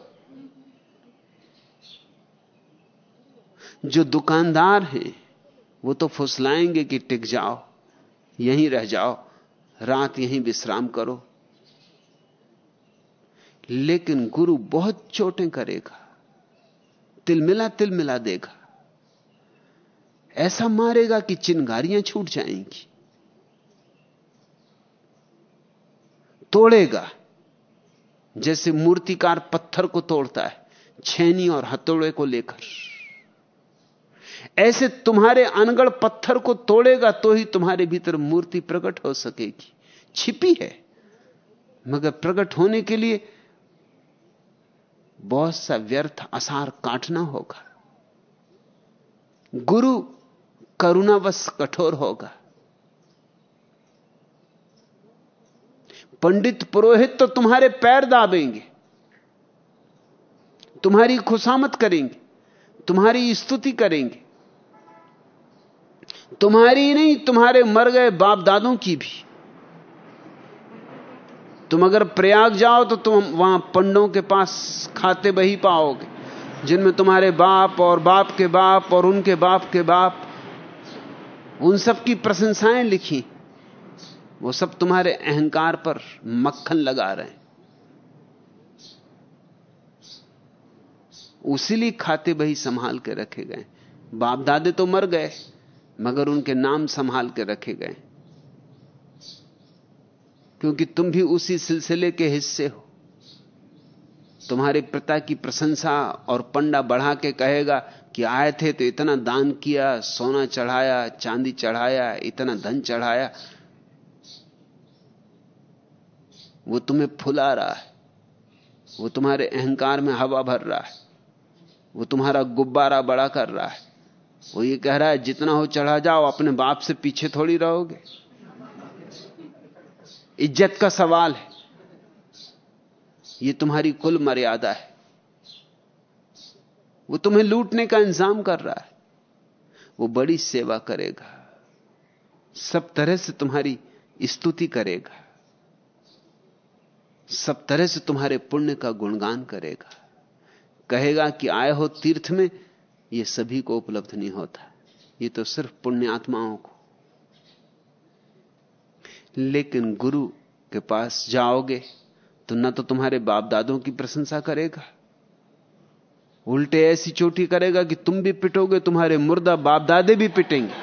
S3: जो दुकानदार हैं, वो तो फुसलाएँगे कि टिक जाओ, यहीं रह जाओ, रात यहीं विश्राम करो। लेकिन गुरु बहुत चोटें करेगा, तिलमिला तिलमिला देगा। ऐसा मारेगा कि चिंगारियाँ छूट जाएँगी। तोड़ेगा। जैसे मूर्तिकार पत्थर को तोड़ता है, छेनी और हथौड़े को लेकर। ऐसे तुम्हारे अनगढ़ पत्थर को तोड़ेगा तो ही तुम्हारे भीतर मूर्ति प्रकट हो सकेगी। छिपी है, मगर प्रकट होने के लिए बहुत सा व्यर्थ आसार काटना होगा। गुरु करुणावश कठोर होगा। पंडित पुरोहित तो तुम्हारे पैर दाबेंगे, तुम्हारी खुशामत करेंगे, तुम्हारी स्तुति करेंगे। तुम्हारी नहीं, तुम्हारे मर गए बाप दादों की भी। तुम अगर प्रयाग जाओ तो तुम वहाँ पंडों के पास खाते बही पाओगे, जिनमें तुम्हारे बाप और बाप के बाप और उनके बाप के बाप उन सब की प्रशंसाएँ लिखी। वो सब तुम्हारे अहंकार पर मक्खन लगा रहे हैं। उसीलिए खाते बही संभाल के रखे गए। बाप दादे तो मर गए, मगर उनके नाम संभाल के रखे गए। क्योंकि तुम भी उसी सिलसिले के हिस्से हो। तुम्हारे पिता की प्रशंसा और पंडा बढ़ा के कहेगा कि आए थे तो इतना दान किया, सोना चढ़ाया, चांदी चढ़ाया, इतना धन चढ़ाया। वो तुम्हें फुला रहा है। वो तुम्हारे अहंकार में हवा भर रहा है। वो तुम्हारा गुब्बारा बड़ा कर रहा है। वो ये कह रहा है, जितना हो चढ़ा जाओ, अपने बाप से पीछे थोड़ी रहोगे। इज़्ज़त का सवाल है। ये तुम्हारी कुल मर्यादा है। वो तुम्हें लूटने का इंतज़ाम कर रहा है। वो बड़ी सेवा करेगा। सब तरह से तुम्हारी स्तुति करेगा। सब तरह से तुम्हारे पुण्य का गुणगान करेगा। कहेगा कि आए हो तीर्थ में, ये सभी को उपलब्ध नहीं होता। ये तो सिर्फ़ पुण्य आत्माओं को। लेकिन गुरु के पास जाओगे तो न तो तुम्हारे बाप दादों की प्रशंसा करेगा। उल्टे ऐसी चोटी करेगा कि तुम भी पिटोगे, तुम्हारे मुर्दा बाप दादे भी पिटेंगे।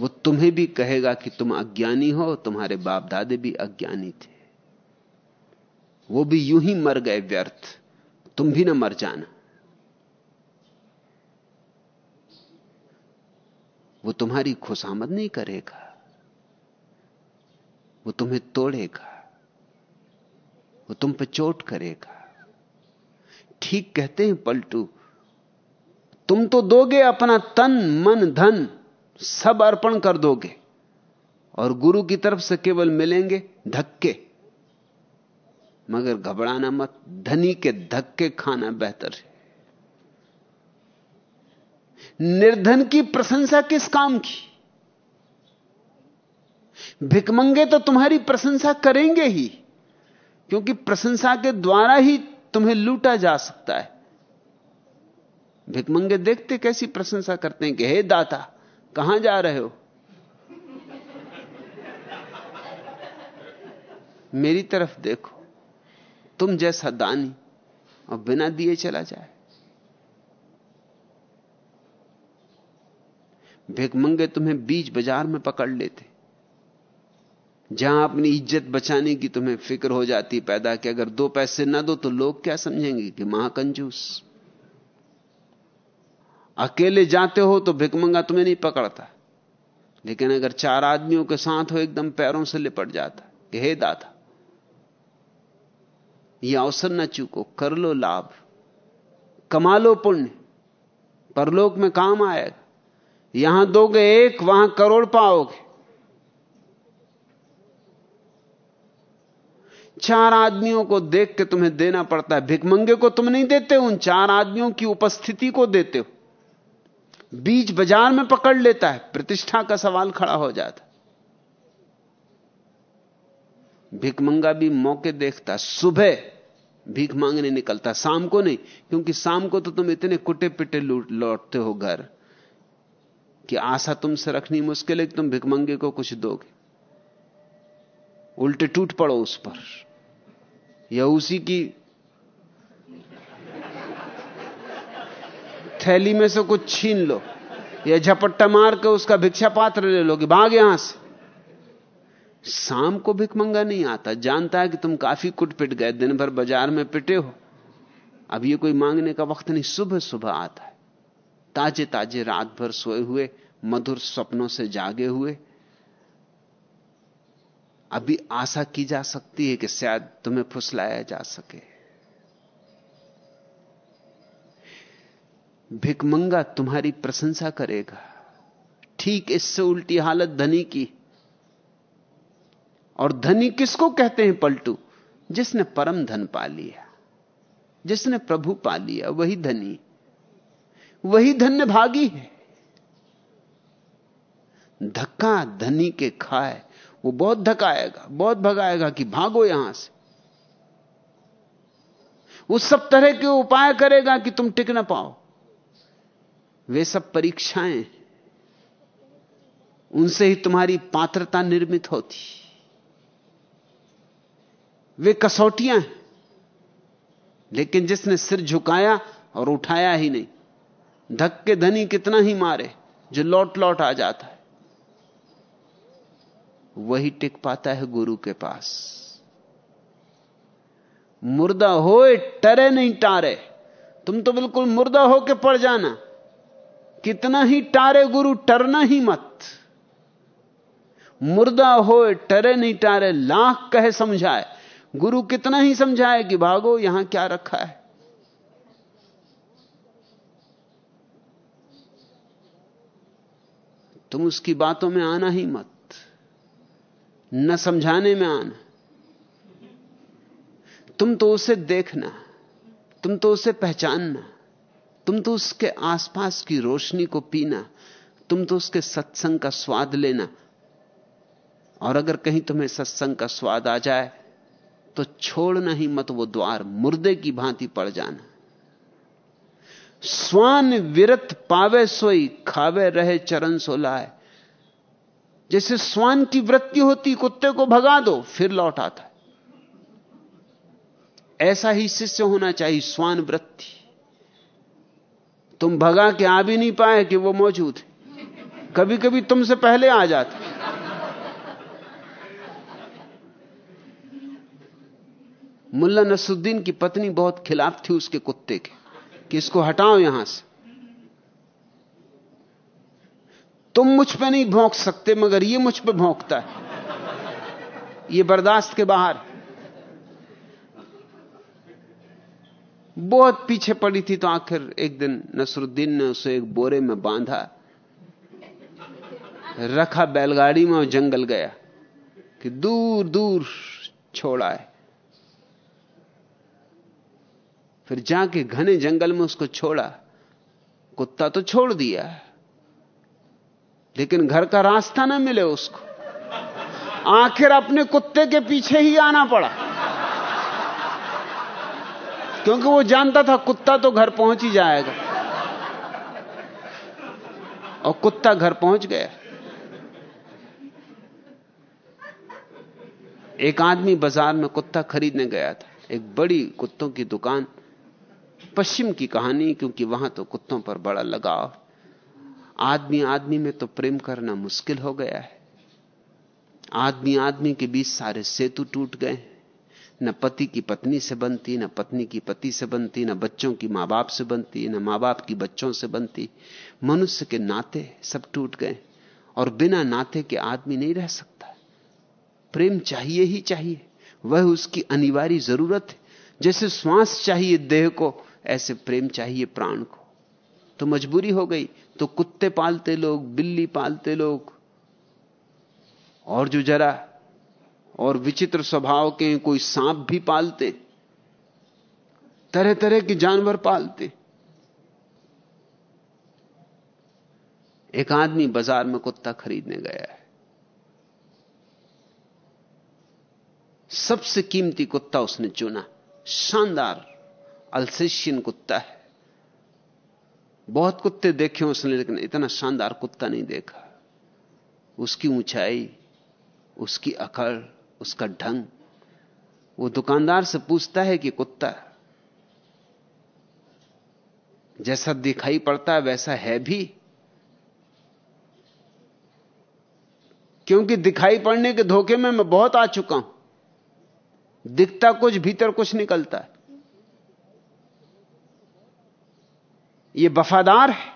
S3: वो तुम्हें भी कहेगा कि तुम अज्ञानी हो, तुम्हारे बाप दादे भी अज्ञानी थे। वो भी यूँ ही मर गए व्यर्थ। तुम भी ना मर जाना। वो तुम्हारी खुशामद नहीं करेगा। वो तुम्हें तोड़ेगा, वो तुम पे चोट करेगा। ठीक कहते हैं पलटू, तुम तो दोगे अपना तन, मन, धन, सब अर्पण कर दोगे और गुरु की तरफ़ से केवल मिलेंगे धक्के। मगर घबराना मत, धनी के धक्के खाना बेहतर है। निर्धन की प्रशंसा किस काम की? भिकमंगे तो तुम्हारी प्रशंसा करेंगे ही, क्योंकि प्रशंसा के द्वारा ही तुम्हें लूटा जा सकता है। भिकमंगे देखते कैसी प्रशंसा करते हैं कि, हे दाता, कहाँ जा रहे हो? मेरी तरफ़ देखो, तुम जैसा दानी और बिना दिए चला जाए। भिकमंगे तुम्हें बीज बाज़ार में पकड़ लेते। जहाँ अपनी इज़्ज़त बचाने की तुम्हें फ़िक्र हो जाती पैदा कि अगर दो पैसे ना दो तो लोग क्या समझेंगे कि महाकंजूस। अकेले जाते हो तो भिकमंगा तुम्हें नहीं पकड़ता। लेकिन अगर चार आदमियों के साथ हो एकदम पैरों से लिपट जाता कि हे दादा यह अवसर न चूको, कर लो लाभ, कमा लो पुण्य, परलोक में काम आएगा। यहाँ दोगे एक, वहाँ करोड़ पाओगे। चार आदमियों को देख के तुम्हें देना पड़ता है। भिकमंगे को तुम नहीं देते, उन चार आदमियों की उपस्थिति को देते हो। बीज बाज़ार में पकड़ लेता है, प्रतिष्ठा का सवाल खड़ा हो जाता भिकमंगा भी मौके देखता, सुबह भीख मांगने निकलता, शाम को नहीं, क्योंकि शाम को तो तुम इतने कुटे पिटे लौटते हो घर कि आशा तुमसे रखनी मुश्किल है कि तुम भिकमंगे को कुछ दोगे। उल्टे टूट पड़ो उस पर। या उसी की थैली में से कुछ छीन लो, या झपट्टा मार के उसका भिक्षा पात्र ले लो कि भाग यहाँ से। शाम को भिकमंगा नहीं आता, जानता है कि तुम काफ़ी कुट पिट गए, दिन भर बाज़ार में पिटे हो। अब ये कोई मांगने का वक्त नहीं, सुबह सुबह आता है। ताजे ताजे रात भर सोए हुए, मधुर सपनों से जागे हुए अभी आशा की जा सकती है कि शायद तुम्हें फुसलाया जा सके। भिकमंगा तुम्हारी प्रशंसा करेगा। ठीक इससे उल्टी हालत धनी की। और धनी किसको कहते हैं पलटू? जिसने परम धन पा लिया, जिसने प्रभु पा लिया, वही धनी। वही धन्य भागी है। धक्का धनी के खाए वो बहुत धकाएगा, बहुत भगाएगा कि भागो यहाँ से। वो सब तरह के उपाय करेगा कि तुम टिक ना पाओ। वे सब परीक्षाएँ, उनसे ही तुम्हारी पात्रता निर्मित होती। वे कसौटियाँ हैं, लेकिन जिसने सिर झुकाया और उठाया ही नहीं, धक्के धनी कितना ही मारे, जो लौट लौट आ जाता वही टिक पाता है गुरु के पास। मुर्दा होए, टरे नहीं टारे। तुम तो बिल्कुल मुर्दा होके पड़ जाना। कितना ही टारे गुरु, टरना ही मत। मुर्दा होए, टरे नहीं टारे, लाख कहे समझाए। गुरु कितना ही समझाए कि भागो, यहाँ क्या रखा है? तुम उसकी बातों में आना ही मत। न समझाने में आना। तुम तो उसे देखना, तुम तो उसे पहचानना, तुम तो उसके आसपास की रोशनी को पीना, तुम तो उसके सत्संग का स्वाद लेना। और अगर कहीं तुम्हें सत्संग का स्वाद आ जाए तो छोड़ना ही मत वो द्वार, मुर्दे की भांति पड़ जाना। स्वान विरत पावे सोई, खावे रहे चरण सोलाए। जैसे स्वान की वृत्ति होती, कुत्ते को भगा दो, फिर लौट आता ऐसा ही शिष्य होना चाहिए, स्वान वृत्ति। तुम भगा के आ भी नहीं पाए कि वो मौजूद है। कभी कभी तुमसे पहले आ जाते। मुल्ला नसुद्दीन की पत्नी बहुत खिलाफ थी उसके कुत्ते के, कि इसको हटाओ यहाँ से। तुम मुझ पे नहीं भोंक सकते, मगर ये मुझ पे भोंकता है। ये बर्दाश्त के बाहर। बहुत पीछे पड़ी थी तो आखिर एक दिन नसरुद्दीन ने उसे एक बोरे में बांधा, रखा बैलगाड़ी में और जंगल गया कि दूर दूर छोड़ा है फिर जाके घने जंगल में उसको छोड़ा, कुत्ता तो छोड़ दिया। लेकिन घर का रास्ता ना मिले उसको। आखिर अपने कुत्ते के पीछे ही आना पड़ा। क्योंकि वो जानता था कुत्ता तो घर पहुँच ही जाएगा। और कुत्ता घर पहुँच गया। एक आदमी बाज़ार में कुत्ता खरीदने गया था। एक बड़ी कुत्तों की दुकान, पश्चिम की कहानी, क्योंकि वहाँ तो कुत्तों पर बड़ा लगाव। आदमी आदमी में तो प्रेम करना मुश्किल हो गया है। आदमी आदमी के बीच सारे सेतु टूट गए न पति की पत्नी से बनती, न पत्नी की पति से बनती, न बच्चों की माँ बाप से बनती, न माँ बाप की बच्चों से बनती। मनुष्य के नाते सब टूट गए और बिना नाते के आदमी नहीं रह सकता। प्रेम चाहिए ही चाहिए। वह उसकी अनिवार्य ज़रूरत है। जैसे श्वास चाहिए देह को, ऐसे प्रेम चाहिए प्राण को। तो मजबूरी हो गई। तो कुत्ते पालते लोग, बिल्ली पालते लोग। और जो जरा और विचित्र स्वभाव के कोई सांप भी पालते तरह तरह के जानवर पालते। एक आदमी बाज़ार में कुत्ता खरीदने गया है। सबसे कीमती कुत्ता उसने चुना, शानदार अल्सेशियन कुत्ता है। बहुत कुत्ते देखे उसने, लेकिन इतना शानदार कुत्ता नहीं देखा। उसकी ऊंचाई, उसकी अकड़, उसका ढंग। वो दुकानदार से पूछता है कि कुत्ता, जैसा दिखाई पड़ता है वैसा है भी। क्योंकि दिखाई पड़ने के धोखे में मैं बहुत आ चुका हूँ। दिखता कुछ, भीतर कुछ निकलता है। ये वफादार है।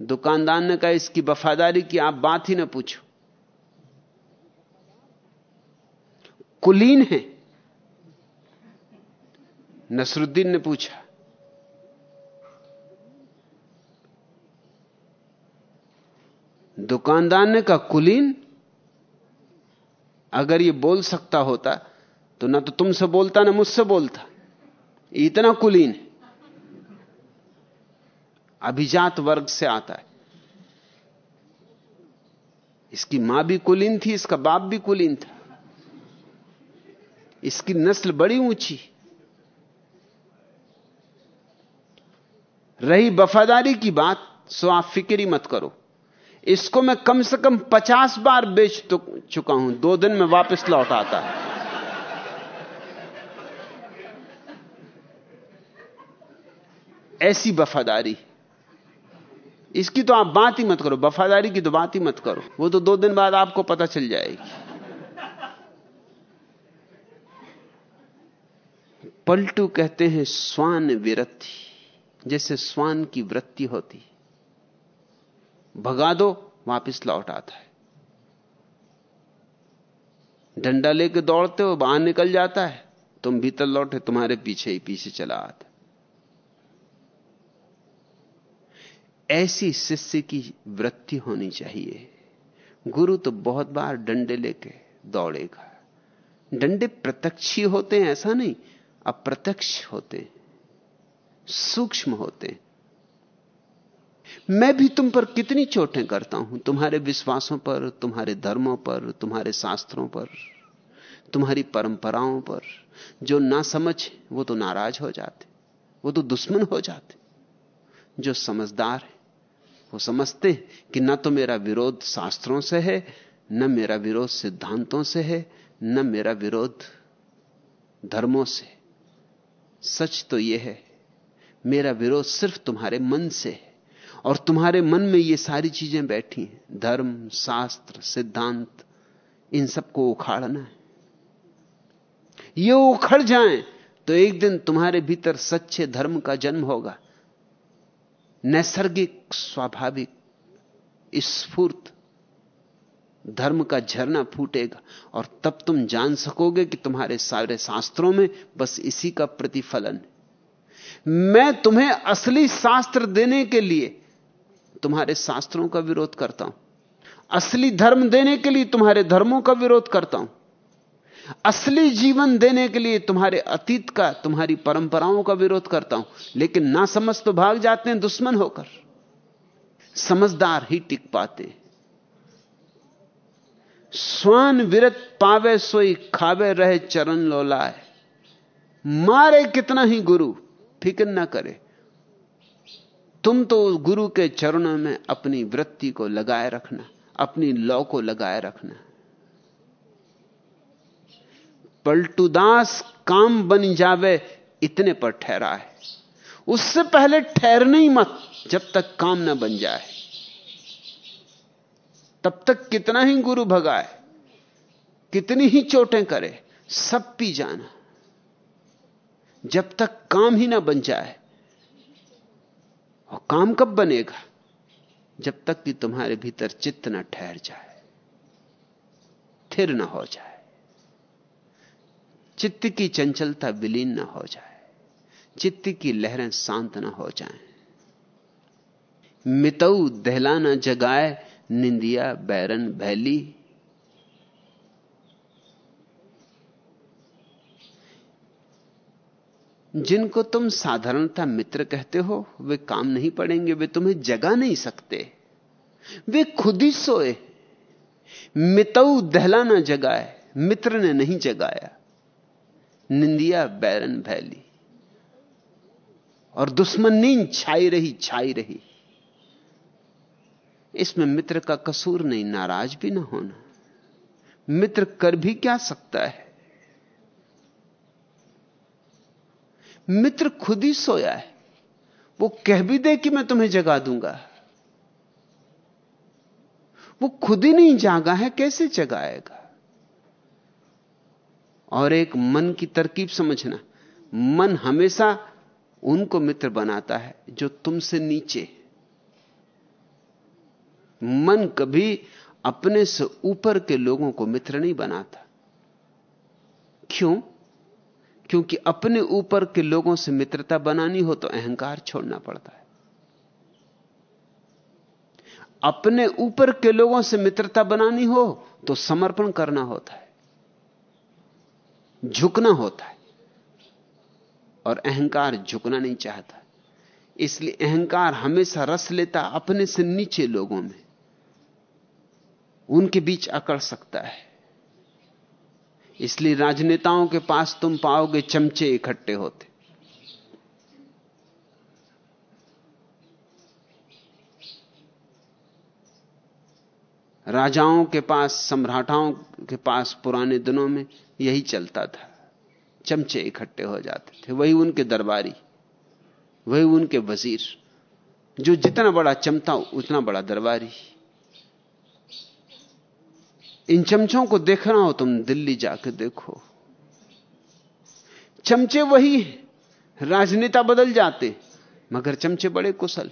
S3: दुकानदार ने कहा, इसकी वफादारी की आप बात ही ना पूछो। कुलीन है। नसरुद्दीन ने पूछा, दुकानदार ने कहा, कुलीन? अगर ये बोल सकता होता तो ना तो तुमसे बोलता, ना मुझसे बोलता। इतना कुलीन है। अभिजात वर्ग से आता है। इसकी माँ भी कुलीन थी, इसका बाप भी कुलीन था। इसकी नस्ल बड़ी ऊँची। रही वफादारी की बात, सो आप फिक्री मत करो। इसको मैं कम से कम पचास बार बेच तो चुका हूँ। दो दिन में वापस लौट आता है। ऐसी वफादारी। इसकी तो आप बात ही मत करो, वफादारी की तो बात ही मत करो। वो तो दो दिन बाद आपको पता चल जाएगी। पलटू कहते हैं स्वान विरति जैसे स्वान की वृत्ति होती। भगा दो, वापिस लौट आता है। डंडा लेके दौड़ते हो, बाहर निकल जाता है। तुम भीतर लौटे, तुम्हारे पीछे ही पीछे चला आता ऐसी शिष्य की वृत्ति होनी चाहिए। गुरु तो बहुत बार डंडे लेके दौड़ेगा। डंडे प्रत्यक्षी होते हैं, ऐसा नहीं, अप्रत्यक्ष होते सूक्ष्म होते मैं भी तुम पर कितनी चोटें करता हूँ, तुम्हारे विश्वासों पर, तुम्हारे धर्मों पर, तुम्हारे शास्त्रों पर, तुम्हारी परंपराओं पर, जो ना समझ, वो तो नाराज़ हो जाते, वो तो दुश्मन हो जाते, जो समझदार है। वो समझते कि ना तो मेरा विरोध शास्त्रों से है, न मेरा विरोध सिद्धांतों से है, न मेरा विरोध धर्मों से। सच तो यह है, मेरा विरोध सिर्फ़ तुम्हारे मन से है और तुम्हारे मन में ये सारी चीज़ें बैठी हैं। धर्म, शास्त्र, सिद्धांत, इन सबको उखाड़ना है। ये उखड़ जाएँ तो एक दिन तुम्हारे भीतर सच्चे धर्म का जन्म होगा। नैसर्गिक, स्वाभाविक स्फूर्त धर्म का झरना फूटेगा। और तब तुम जान सकोगे कि तुम्हारे सारे शास्त्रों में बस इसी का प्रतिफलन है। मैं तुम्हें असली शास्त्र देने के लिए तुम्हारे शास्त्रों का विरोध करता हूँ। असली धर्म देने के लिए तुम्हारे धर्मों का विरोध करता हूँ। असली जीवन देने के लिए तुम्हारे अतीत का, तुम्हारी परंपराओं का विरोध करता हूँ। लेकिन ना समझ तो भाग जाते हैं, दुश्मन होकर। समझदार ही टिक पाते। स्वान विरत पावे सोई, खावे रहे चरण लोलाए। मारे कितना ही गुरु, फ़िक्र ना करे। तुम तो उस गुरु के चरणों में अपनी वृत्ति को लगाए रखना, अपनी लौ को लगाए रखना। पलटूदास काम बन जावे, इतने पर ठहरा है। उससे पहले ठहरने ही मत, जब तक काम ना बन जाए। तब तक कितना ही गुरु भगाए, कितनी ही चोटें करे, सब पी जाना। जब तक काम ही ना बन जाए, और काम कब बनेगा, जब तक कि तुम्हारे भीतर चित्त न ठहर जाए, थिर ना हो जाए। चित्त की चंचलता विलीन ना हो जाए। चित्त की लहरें शांत न हो जाएँ। मितऊ दहला न जगाए, निंदिया बैरन भैली। जिनको तुम साधारणता मित्र कहते हो, वे काम नहीं पड़ेंगे, वे तुम्हें जगा नहीं सकते। वे खुद ही सोए। मितऊ दहला न जगाए, मित्र ने नहीं जगाया। निंदिया बैरन भैली और दुश्मन नींद छाई रही छाई रही। इसमें मित्र का कसूर नहीं, नाराज़ भी ना होना। मित्र कर भी क्या सकता है? मित्र खुद ही सोया है। वो कह भी दे कि मैं तुम्हें जगा दूँगा। वो खुद ही नहीं जागा है, कैसे जगाएगा? और एक मन की तरकीब समझना। मन हमेशा उनको मित्र बनाता है, जो तुमसे नीचे। मन कभी अपने से ऊपर के लोगों को मित्र नहीं बनाता। क्यों? क्योंकि अपने ऊपर के लोगों से मित्रता बनानी हो तो अहंकार छोड़ना पड़ता है। अपने ऊपर के लोगों से मित्रता बनानी हो तो समर्पण करना होता है। झुकना होता है। और अहंकार झुकना नहीं चाहता। इसलिए अहंकार हमेशा रस लेता अपने से नीचे लोगों में। उनके बीच अकड़ सकता है। इसलिए राजनेताओं के पास तुम पाओगे चमचे इकट्ठे होते। राजाओं के पास, सम्राटाओं के पास पुराने दिनों में यही चलता था। चमचे इकट्ठे हो जाते थे। वही उनके दरबारी, वही उनके वज़ीर, जो जितना बड़ा चमता उतना बड़ा दरबारी। इन चमचों को देखना हो, तुम दिल्ली जाकर देखो। चमचे वही राजनेता बदल जाते, मगर चमचे बड़े कुशल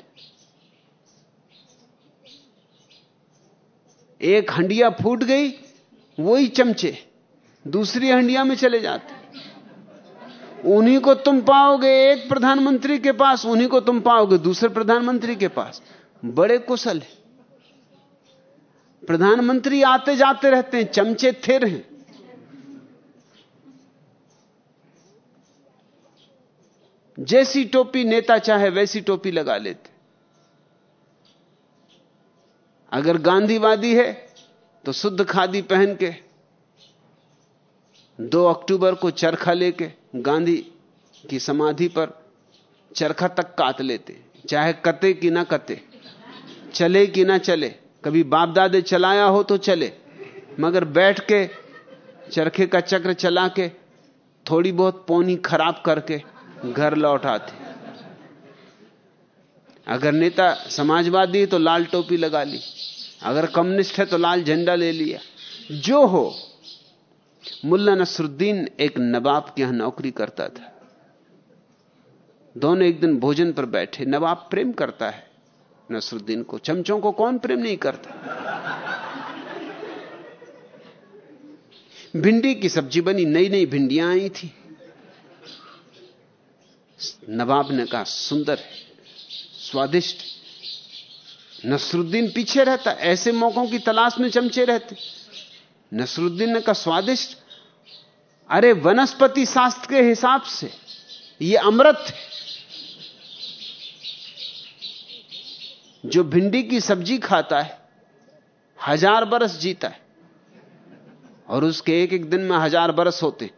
S3: एक हंडिया फूट गई, वही चमचे। दूसरी हंडिया में चले जाते उन्हीं को तुम पाओगे एक प्रधानमंत्री के पास, उन्हीं को तुम पाओगे दूसरे प्रधानमंत्री के पास। बड़े कुशल है। प्रधानमंत्री आते जाते रहते हैं, चमचे थिर हैं। जैसी टोपी नेता चाहे वैसी टोपी लगा लेते। अगर गांधीवादी है तो शुद्ध खादी पहन के दो अक्टूबर को चरखा लेके गांधी की समाधि पर चरखा तक काट लेते। चाहे कते कि ना कते चले कि ना चले, कभी बाप दादे चलाया हो तो चले, मगर बैठ के चरखे का चक्र चला के थोड़ी बहुत पोनी खराब करके घर लौट आते। अगर नेता समाजवादी तो लाल टोपी लगा ली, अगर कम्युनिस्ट है तो लाल झंडा ले लिया, जो हो मुल्ला नसरुद्दीन एक नवाब के यहाँ नौकरी करता था। दोनों एक दिन भोजन पर बैठे। नवाब प्रेम करता है। नसरुद्दीन को, चमचों को कौन प्रेम नहीं करता? भिंडी की सब्ज़ी बनी नई नई भिंडियाँ आई थी। नवाब ने कहा, सुंदर स्वादिष्ट नसरुद्दीन पीछे रहता, ऐसे मौकों की तलाश में चमचे रहते। नसरुद्दीन ने कहा, स्वादिष्ट। अरे, वनस्पति शास्त्र के हिसाब से यह अमृत जो भिंडी की सब्ज़ी खाता है, हज़ार बरस जीता है। और उसके एक एक दिन में हज़ार बरस होते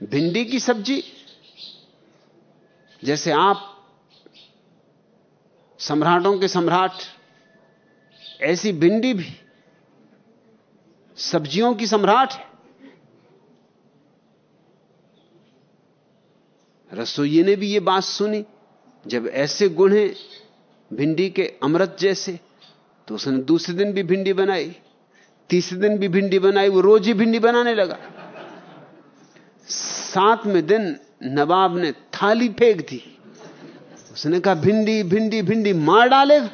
S3: भिंडी की सब्ज़ी, जैसे आप सम्राटों के सम्राट ऐसी भिंडी भी सब्जियों की सम्राट है। रसोई ने भी यह बात सुनी, जब ऐसे गुण हैं भिंडी के अमृत जैसे तो उसने दूसरे दिन भी भिंडी बनाई, तीसरे दिन भी भिंडी बनाई, वो रोज ही भिंडी बनाने लगा। सातवें दिन नवाब ने थाली फेंक दी। उसने कहा, भिंडी भिंडी भिंडी मार डालेगा?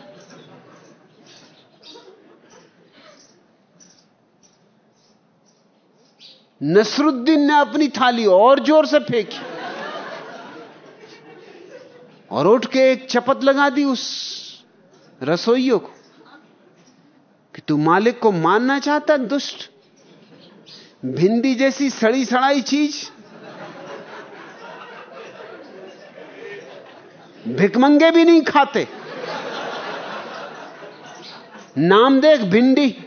S3: नसरुद्दीन ने अपनी थाली और ज़ोर से फेंकी और उठ के एक चपत लगा दी उस रसोइयों को कि तू मालिक को मानना चाहता दुष्ट? भिंडी जैसी सड़ी सड़ाई चीज़? भिकमंगे भी नहीं खाते। नाम देख भिंडी।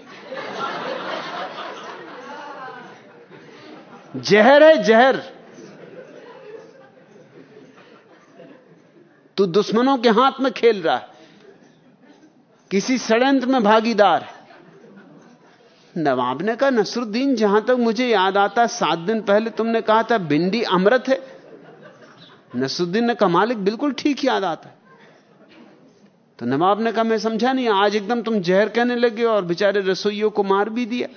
S3: जहर है जहर। तू दुश्मनों के हाथ में खेल रहा है। किसी षड्यंत्र में भागीदार है। नवाब ने कहा, नसरुद्दीन, जहाँ तक मुझे याद आता, सात दिन पहले तुमने कहा था, भिंडी अमृत है। नसरुद्दीन ने कहा, मालिक, बिल्कुल ठीक याद आता है। तो नवाब ने कहा, मैं समझा नहीं, आज एकदम तुम जहर कहने लगे और बेचारे रसोइयों को मार भी दिया।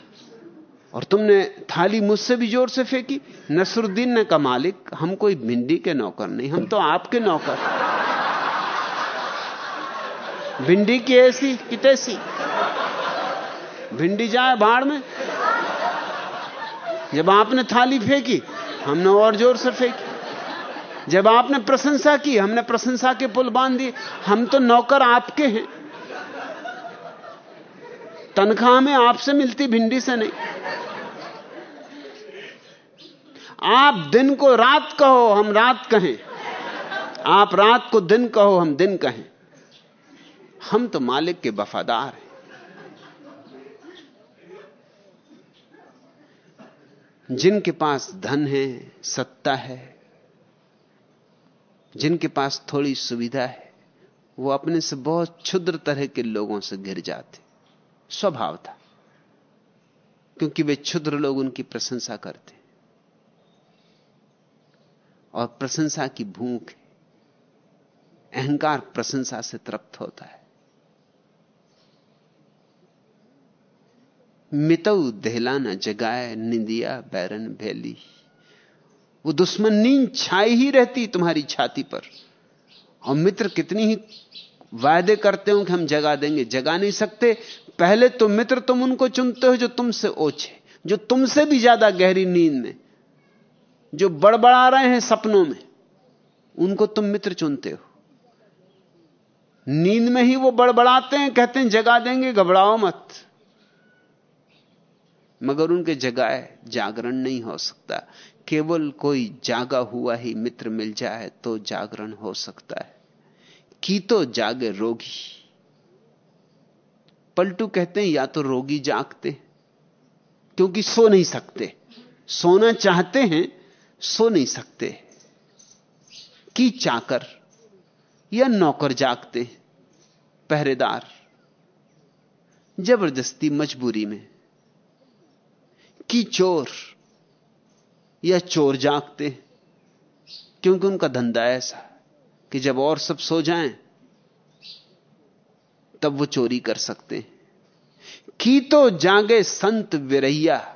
S3: और तुमने थाली मुझसे भी ज़ोर से फेंकी। नसरुद्दीन ने कहा, मालिक, हम कोई भिंडी के नौकर नहीं, हम तो आपके नौकर। भिंडी की ऐसी कि तैसी भिंडी जाए बाढ़ में। जब आपने थाली फेंकी, हमने और ज़ोर से फेंकी। जब आपने प्रशंसा की, हमने प्रशंसा के पुल बाँध दिए। हम तो नौकर आपके हैं। तनख्वाह में आपसे मिलती, भिंडी से नहीं। आप दिन को रात कहो, हम रात कहें। आप रात को दिन कहो, हम दिन कहें। हम तो मालिक के वफादार हैं। जिनके पास धन है, सत्ता है, जिनके पास थोड़ी सुविधा है, वो अपने से बहुत क्षुद्र तरह के लोगों से घिर जाते। स्वभाव था। क्योंकि वे क्षुद्र लोग उनकी प्रशंसा करते। और प्रशंसा की भूख है। अहंकार प्रशंसा से तृप्त होता है। मितऊ न जगाए निंदिया बैरन भैली। वो दुश्मन नींद छाई ही रहती तुम्हारी छाती पर। और मित्र कितनी ही वायदे करते हो कि हम जगा देंगे। जगा नहीं सकते। पहले तो मित्र तुम उनको चुनते हो जो तुमसे ओछे, जो तुमसे भी ज़्यादा गहरी नींद में। जो बड़बड़ा रहे हैं सपनों में, उनको तुम मित्र चुनते हो। नींद में ही वो बड़बड़ाते हैं, कहते हैं, जगा देंगे, घबराओ मत। मगर उनके जगाए जागरण नहीं हो सकता। केवल कोई जागा हुआ ही मित्र मिल जाए तो जागरण हो सकता है। की तो जागे रोगी। पलटू कहते हैं, या तो रोगी जागते क्योंकि सो नहीं सकते। सोना चाहते हैं सो नहीं सकते। की चाकर या नौकर जागते, पहरेदार, ज़बरदस्ती मजबूरी में। की चोर या चोर जागते, क्योंकि उनका धंधा ऐसा कि जब और सब सो जाएँ, तब वो चोरी कर सकते। की तो जागे संत विरैया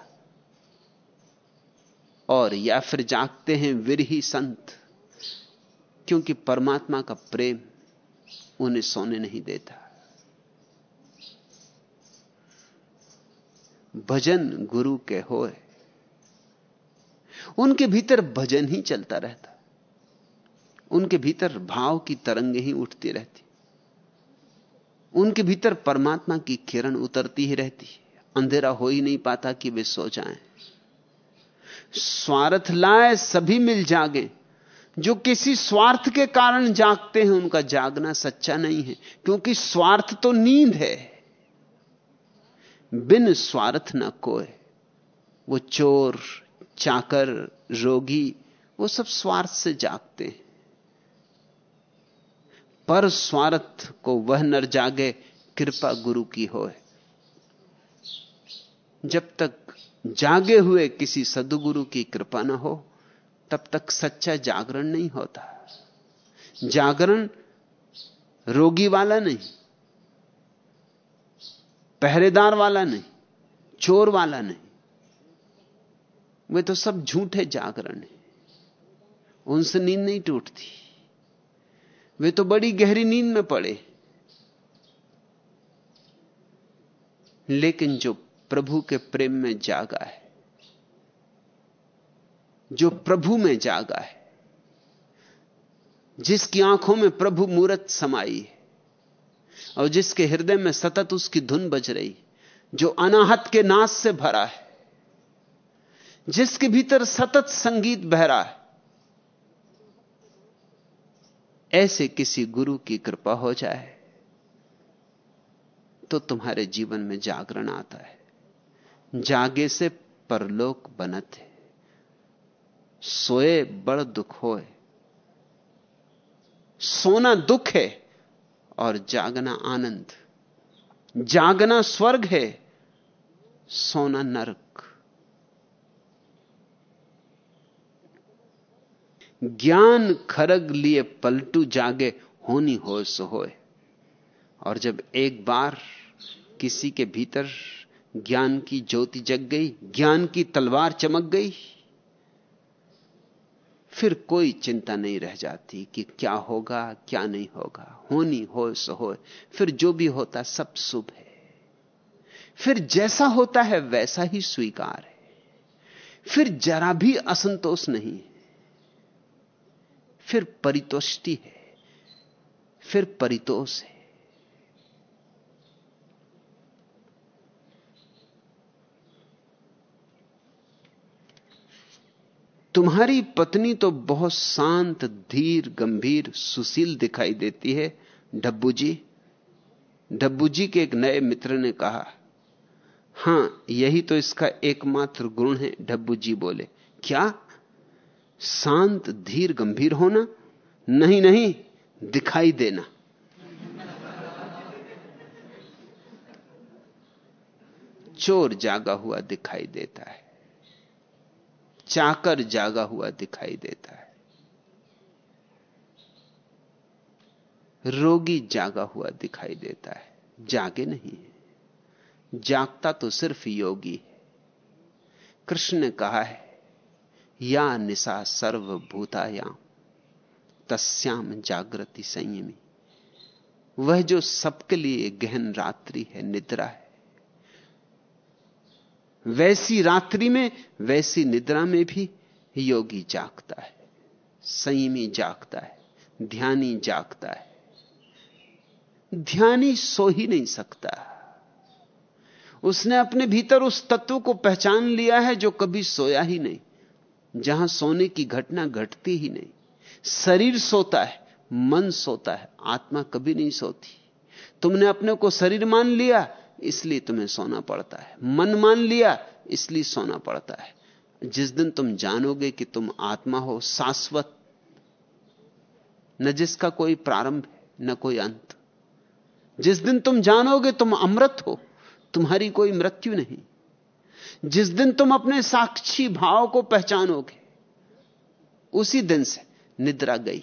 S3: और या फिर जागते हैं विरही संत, क्योंकि परमात्मा का प्रेम उन्हें सोने नहीं देता। भजन गुरु के होए, उनके भीतर भजन ही चलता रहता, उनके भीतर भाव की तरंग ही उठती रहती, उनके भीतर परमात्मा की किरण उतरती ही रहती, अंधेरा हो ही नहीं पाता कि वे सो जाएँ। स्वार्थ लाए, सभी मिल जागे। जो किसी स्वार्थ के कारण जागते हैं, उनका जागना सच्चा नहीं है। क्योंकि स्वार्थ तो नींद है। बिन स्वार्थ ना कोय वो चोर, चाकर, रोगी, वो सब स्वार्थ से जागते हैं। पर स्वार्थ को वह नर जागे, कृपा गुरु की होए। जब तक जागे हुए किसी सदगुरु की कृपा ना हो, तब तक सच्चा जागरण नहीं होता। जागरण रोगी वाला नहीं, पहरेदार वाला नहीं, चोर वाला नहीं। वे तो सब झूठे जागरण है। उनसे नींद नहीं टूटती। वे तो बड़ी गहरी नींद में पड़े। लेकिन जो प्रभु के प्रेम में जागा है। जो प्रभु में जागा है, जिसकी आँखों में प्रभु मूरत समाई है, और जिसके हृदय में सतत उसकी धुन बज रही, जो अनाहत के नाश से भरा है, जिसके भीतर सतत संगीत बह रहा है, ऐसे किसी गुरु की कृपा हो जाए तो तुम्हारे जीवन में जागरण आता है। जागे से परलोक बनत है। सोए बड़ दुख होए। सोना दुख है और जागना आनंद। जागना स्वर्ग है, सोना नरक। ज्ञान खरग लिए पलटू जागे, होनी हो सो होए। और जब एक बार किसी के भीतर ज्ञान की ज्योति जग गई, ज्ञान की तलवार चमक गई। फिर कोई चिंता नहीं रह जाती कि क्या होगा, क्या नहीं होगा। होनी हो, सो हो। फिर जो भी होता सब शुभ है। फिर जैसा होता है वैसा ही स्वीकार है। फिर जरा भी असंतोष नहीं फिर परितोष्टि है। फिर परितोष है। तुम्हारी पत्नी तो बहुत शांत, धीर, गंभीर, सुशील दिखाई देती है। डब्बू जी डब्बू जी के एक नए मित्र ने कहा, हाँ, यही तो इसका एकमात्र गुण है डब्बू जी बोले। क्या? शांत, धीर, गंभीर होना? नहीं नहीं, दिखाई देना। चोर जागा हुआ दिखाई देता है। चाकर जागा हुआ दिखाई देता है। रोगी जागा हुआ दिखाई देता है। जागे नहीं है। जागता तो सिर्फ़ योगी है। कृष्ण ने कहा है, या निशा सर्वभूतायाम तस्याम जागृति संयमी। वह जो सबके लिए गहन रात्रि है, निद्रा है वैसी रात्रि में, वैसी निद्रा में भी योगी जागता है। संयमी जागता है। ध्यानी जागता है। ध्यानी सो ही नहीं सकता। उसने अपने भीतर उस तत्व को पहचान लिया है जो कभी सोया ही नहीं। जहाँ सोने की घटना घटती ही नहीं। शरीर सोता है, मन सोता है, आत्मा कभी नहीं सोती। तुमने अपने को शरीर मान लिया इसलिए तुम्हें सोना पड़ता है। मन मान लिया, इसलिए सोना पड़ता है। जिस दिन तुम जानोगे कि तुम आत्मा हो, शाश्वत, न जिसका कोई प्रारंभ न कोई अंत। जिस दिन तुम जानोगे तुम अमृत हो, तुम्हारी कोई मृत्यु नहीं। जिस दिन तुम अपने साक्षी भाव को पहचानोगे, उसी दिन से निद्रा गई।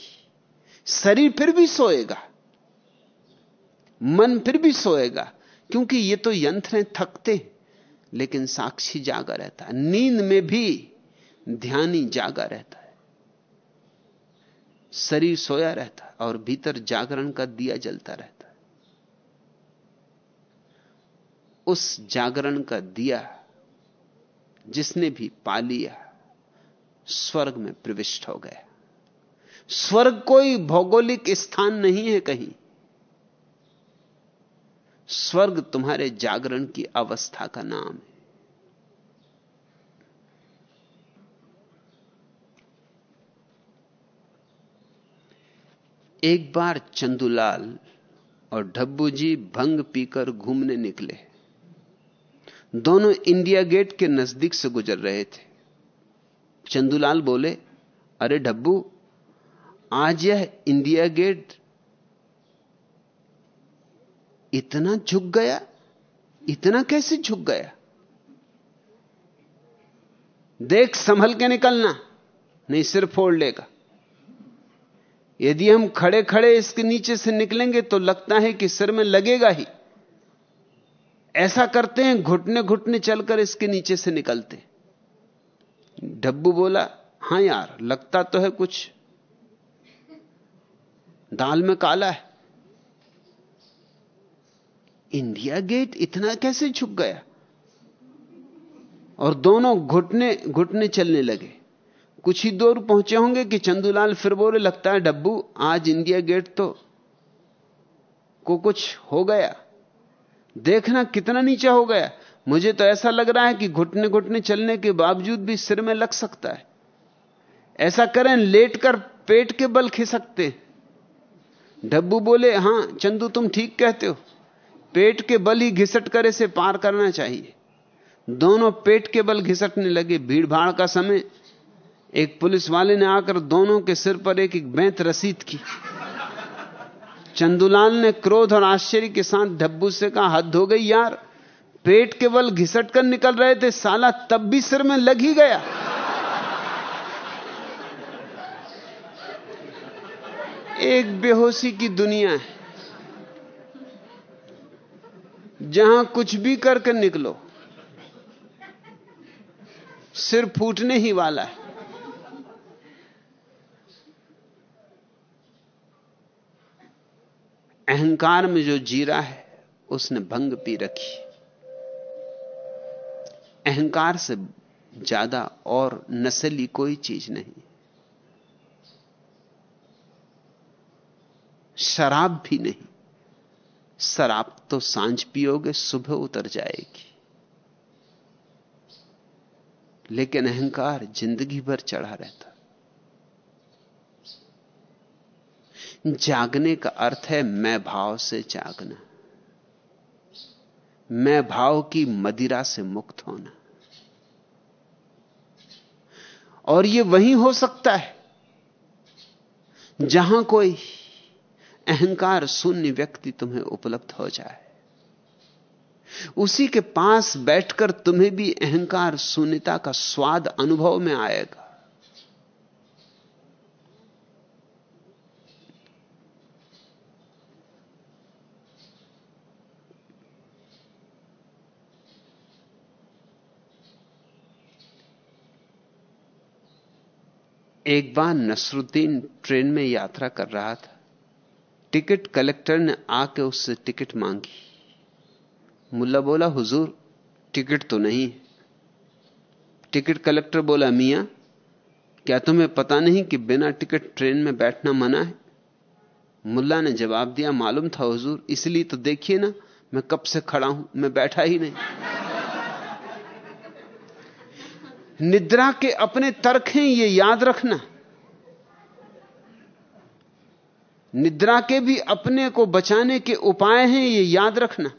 S3: शरीर फिर भी सोएगा, मन फिर भी सोएगा क्योंकि ये तो यंत्र हैं, थकते लेकिन साक्षी जागा रहता है। नींद में भी ध्यानी जागा रहता है। शरीर सोया रहता है और भीतर जागरण का दिया जलता रहता है। उस जागरण का दिया जिसने भी पा लिया, स्वर्ग में प्रविष्ट हो गया। स्वर्ग कोई भौगोलिक स्थान नहीं है कहीं। स्वर्ग तुम्हारे जागरण की अवस्था का नाम है। एक बार चंदूलाल और ढब्बू जी भंग पीकर घूमने निकले। दोनों इंडिया गेट के नज़दीक से गुजर रहे थे। चंदूलाल बोले, अरे ढब्बू, आज यह इंडिया गेट इतना झुक गया, इतना कैसे झुक गया? देख, संभल के निकलना, नहीं सिर फोड़ लेगा। यदि हम खड़े खड़े इसके नीचे से निकलेंगे तो लगता है कि सिर में लगेगा ही। ऐसा करते हैं घुटने घुटने चलकर इसके नीचे से निकलते डब्बू बोला, हाँ यार, लगता तो है कुछ। दाल में काला है। इंडिया गेट इतना कैसे झुक गया? और दोनों घुटने घुटने चलने लगे। कुछ ही दूर पहुँचे होंगे कि चंदूलाल फिर बोले, लगता है डब्बू, आज इंडिया गेट तो को कुछ हो गया। देखना कितना नीचा हो गया। मुझे तो ऐसा लग रहा है कि घुटने घुटने चलने के बावजूद भी सिर में लग सकता है। ऐसा करें, लेट कर पेट के बल खिसकते। डब्बू बोले, हाँ, चंदू, तुम ठीक कहते हो। पेट के बल ही घिसट कर इसे पार करना चाहिए। दोनों पेट के बल घिसटने लगे भीड़ भाड़ का समय। एक पुलिस वाले ने आकर दोनों के सिर पर एक एक बैंत रसीद की। चंदुलाल ने क्रोध और आश्चर्य के साथ डब्बू से कहा, हद हो गई यार। पेट के बल घिसट कर निकल रहे थे, साला तब भी सिर में लग ही गया। एक बेहोशी की दुनिया है। जहाँ कुछ भी करके निकलो। सिर फूटने ही वाला है। अहंकार में जो जीरा है, उसने भंग पी रखी। अहंकार से ज़्यादा और नस्ली कोई चीज़ नहीं। शराब भी नहीं। शराब तो साँझ पियोगे, सुबह उतर जाएगी। लेकिन अहंकार ज़िंदगी भर चढ़ा रहता। जागने का अर्थ है, मैं भाव से जागना। मैं भाव की मदिरा से मुक्त होना। और यह वही हो सकता है, जहाँ कोई अहंकार शून्य व्यक्ति तुम्हें उपलब्ध हो जाए। उसी के पास बैठकर तुम्हें भी अहंकार शून्यता का स्वाद अनुभव में आएगा। एक बार नसरुद्दीन ट्रेन में यात्रा कर रहा था। टिकट कलेक्टर ने आके उससे टिकट मांगी। मुल्ला बोला, हुजूर, टिकट तो नहीं टिकट कलेक्टर बोला, मियाँ, क्या तुम्हें पता नहीं कि बिना टिकट ट्रेन में बैठना मना है? मुल्ला ने जवाब दिया, मालूम था हुजूर, इसलिए तो देखिए ना, मैं कब से खड़ा हूँ, मैं बैठा ही नहीं। निद्रा के अपने तर्क हैं, ये याद रखना। निद्रा के भी अपने को बचाने के उपाय हैं, ये याद रखना।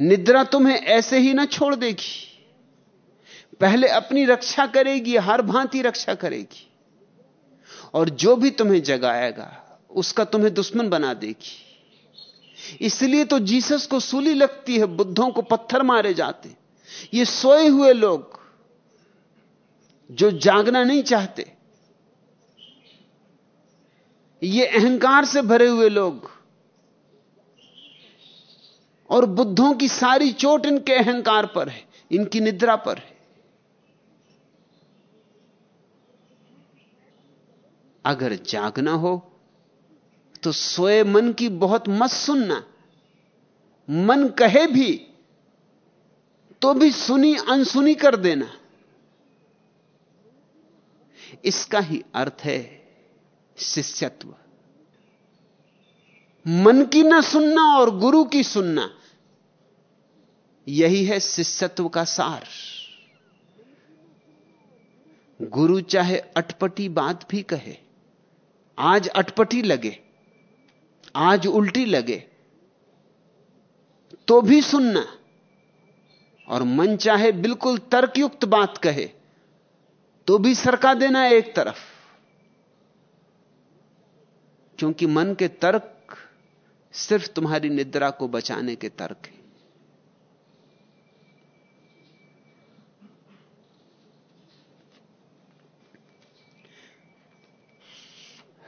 S3: निद्रा तुम्हें ऐसे ही ना छोड़ देगी। पहले अपनी रक्षा करेगी, हर भांति रक्षा करेगी। और जो भी तुम्हें जगाएगा, उसका तुम्हें दुश्मन बना देगी। इसलिए तो जीसस को सूली लगती है, बुद्धों को पत्थर मारे जाते। ये सोए हुए लोग, जो जागना नहीं चाहते ये अहंकार से भरे हुए लोग और बुद्धों की सारी चोट इनके अहंकार पर है, इनकी निद्रा पर है। अगर जागना हो तो सोए मन की बहुत मत सुनना। मन कहे भी तो भी सुनी अनसुनी कर देना। इसका ही अर्थ है शिष्यत्व। मन की ना सुनना और गुरु की सुनना, यही है शिष्यत्व का सार। गुरु चाहे अटपटी बात भी कहे, आज अटपटी लगे, आज उल्टी लगे तो भी सुनना। और मन चाहे बिल्कुल तर्कयुक्त बात कहे तो भी सरका देना एक तरफ़। क्योंकि मन के तर्क सिर्फ़ तुम्हारी निद्रा को बचाने के तर्क हैं।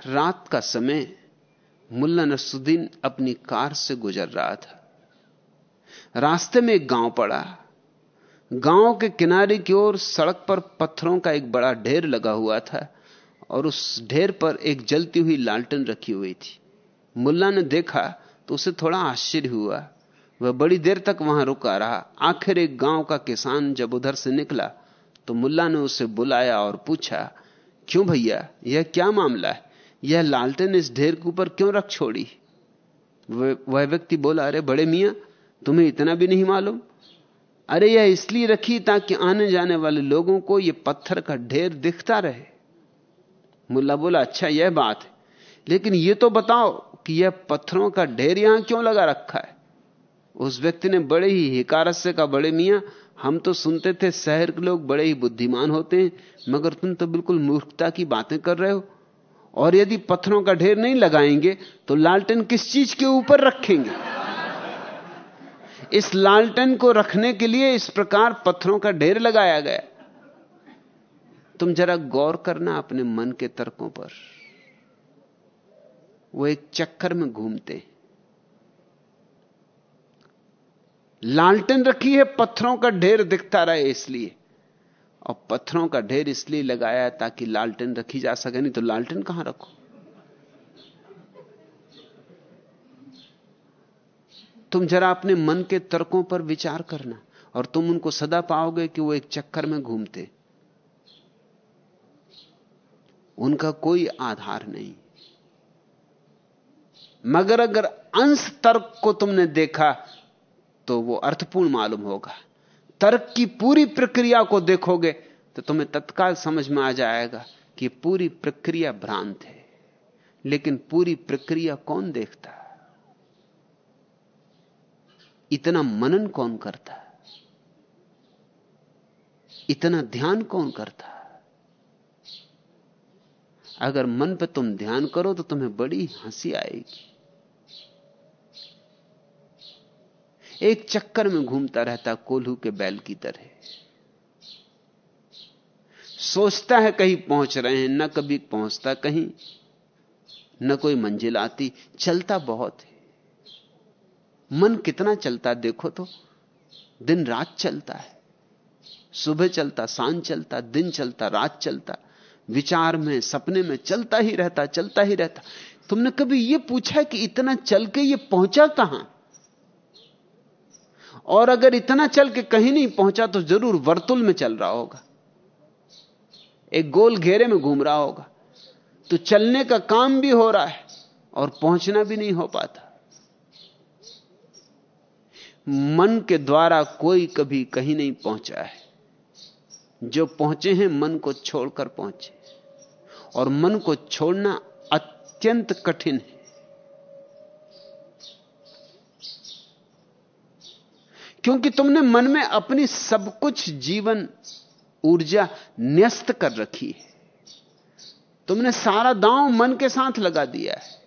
S3: रात का समय मुल्ला नसुद्दीन अपनी कार से गुजर रहा था। रास्ते में एक गाँव पड़ा। गाँव के किनारे की ओर सड़क पर पत्थरों का एक बड़ा ढेर लगा हुआ था। और उस ढेर पर एक जलती हुई लालटन रखी हुई थी। मुल्ला ने देखा तो उसे थोड़ा आश्चर्य हुआ। वह बड़ी देर तक वहाँ रुका रहा। आखिर एक गाँव का किसान जब उधर से निकला तो मुल्ला ने उसे बुलाया और पूछा, क्यों भैया, यह क्या मामला है? यह लालटेन इस ढेर के ऊपर क्यों रख छोड़ी? वह व्यक्ति बोला, अरे बड़े मियाँ, तुम्हें इतना भी नहीं मालूम? अरे यह इसलिए रखी ताकि आने जाने वाले लोगों को यह पत्थर का ढेर दिखता रहे। मुल्ला बोला अच्छा यह बात है। लेकिन यह तो बताओ कि यह पत्थरों का ढेर यहाँ क्यों लगा रखा है? उस व्यक्ति ने बड़े ही हिकारत से कहा, बड़े मियाँ, हम तो सुनते थे शहर के लोग बड़े ही बुद्धिमान होते हैं, मगर तुम तो बिल्कुल मूर्खता की बातें कर रहे हो। और यदि पत्थरों का ढेर नहीं लगाएँगे तो लालटेन किस चीज़ के ऊपर रखेंगे? इस लालटेन को रखने के लिए इस प्रकार पत्थरों का ढेर लगाया गया। तुम जरा गौर करना अपने मन के तर्कों पर। वो एक चक्कर में घूमते लालटेन रखी है, पत्थरों का ढेर दिखता रहे इसलिए। और पत्थरों का ढेर इसलिए लगाया ताकि लालटेन रखी जा सके, नहीं तो लालटेन कहाँ रखो? तुम जरा अपने मन के तर्कों पर विचार करना और तुम उनको सदा पाओगे कि वो एक चक्कर में घूमते। उनका कोई आधार नहीं। मगर अगर अंश तर्क को तुमने देखा तो वो अर्थपूर्ण मालूम होगा। तर्क की पूरी प्रक्रिया को देखोगे तो तुम्हें तत्काल समझ में आ जाएगा कि पूरी प्रक्रिया भ्रांत है। लेकिन पूरी प्रक्रिया कौन देखता? इतना मनन कौन करता? इतना ध्यान कौन करता? अगर मन पे तुम ध्यान करो तो तुम्हें बड़ी हँसी आएगी। एक चक्कर में घूमता रहता कोल्हू के बैल की तरह। सोचता है कहीं पहुँच रहे हैं, न कभी पहुँचता कहीं, न कोई मंजिल आती, चलता बहुत है। मन कितना चलता देखो तो दिन रात चलता है। सुबह चलता, साँझ चलता, दिन चलता, रात चलता। विचार में, सपने में चलता ही रहता, चलता ही रहता। तुमने कभी यह पूछा कि इतना चल के ये पहुँचा कहाँ? और अगर इतना चल के कहीं नहीं पहुँचा तो ज़रूर वर्तुल में चल रहा होगा। एक गोल घेरे में घूम रहा होगा। तो चलने का काम भी हो रहा है और पहुँचना भी नहीं हो पाता। मन के द्वारा कोई कभी कहीं नहीं पहुँचा है। जो पहुँचे हैं, मन को छोड़कर पहुँचे। और मन को छोड़ना अत्यंत कठिन है। क्योंकि तुमने मन में अपनी सब कुछ जीवन ऊर्जा न्यस्त कर रखी है। तुमने सारा दांव मन के साथ लगा दिया है।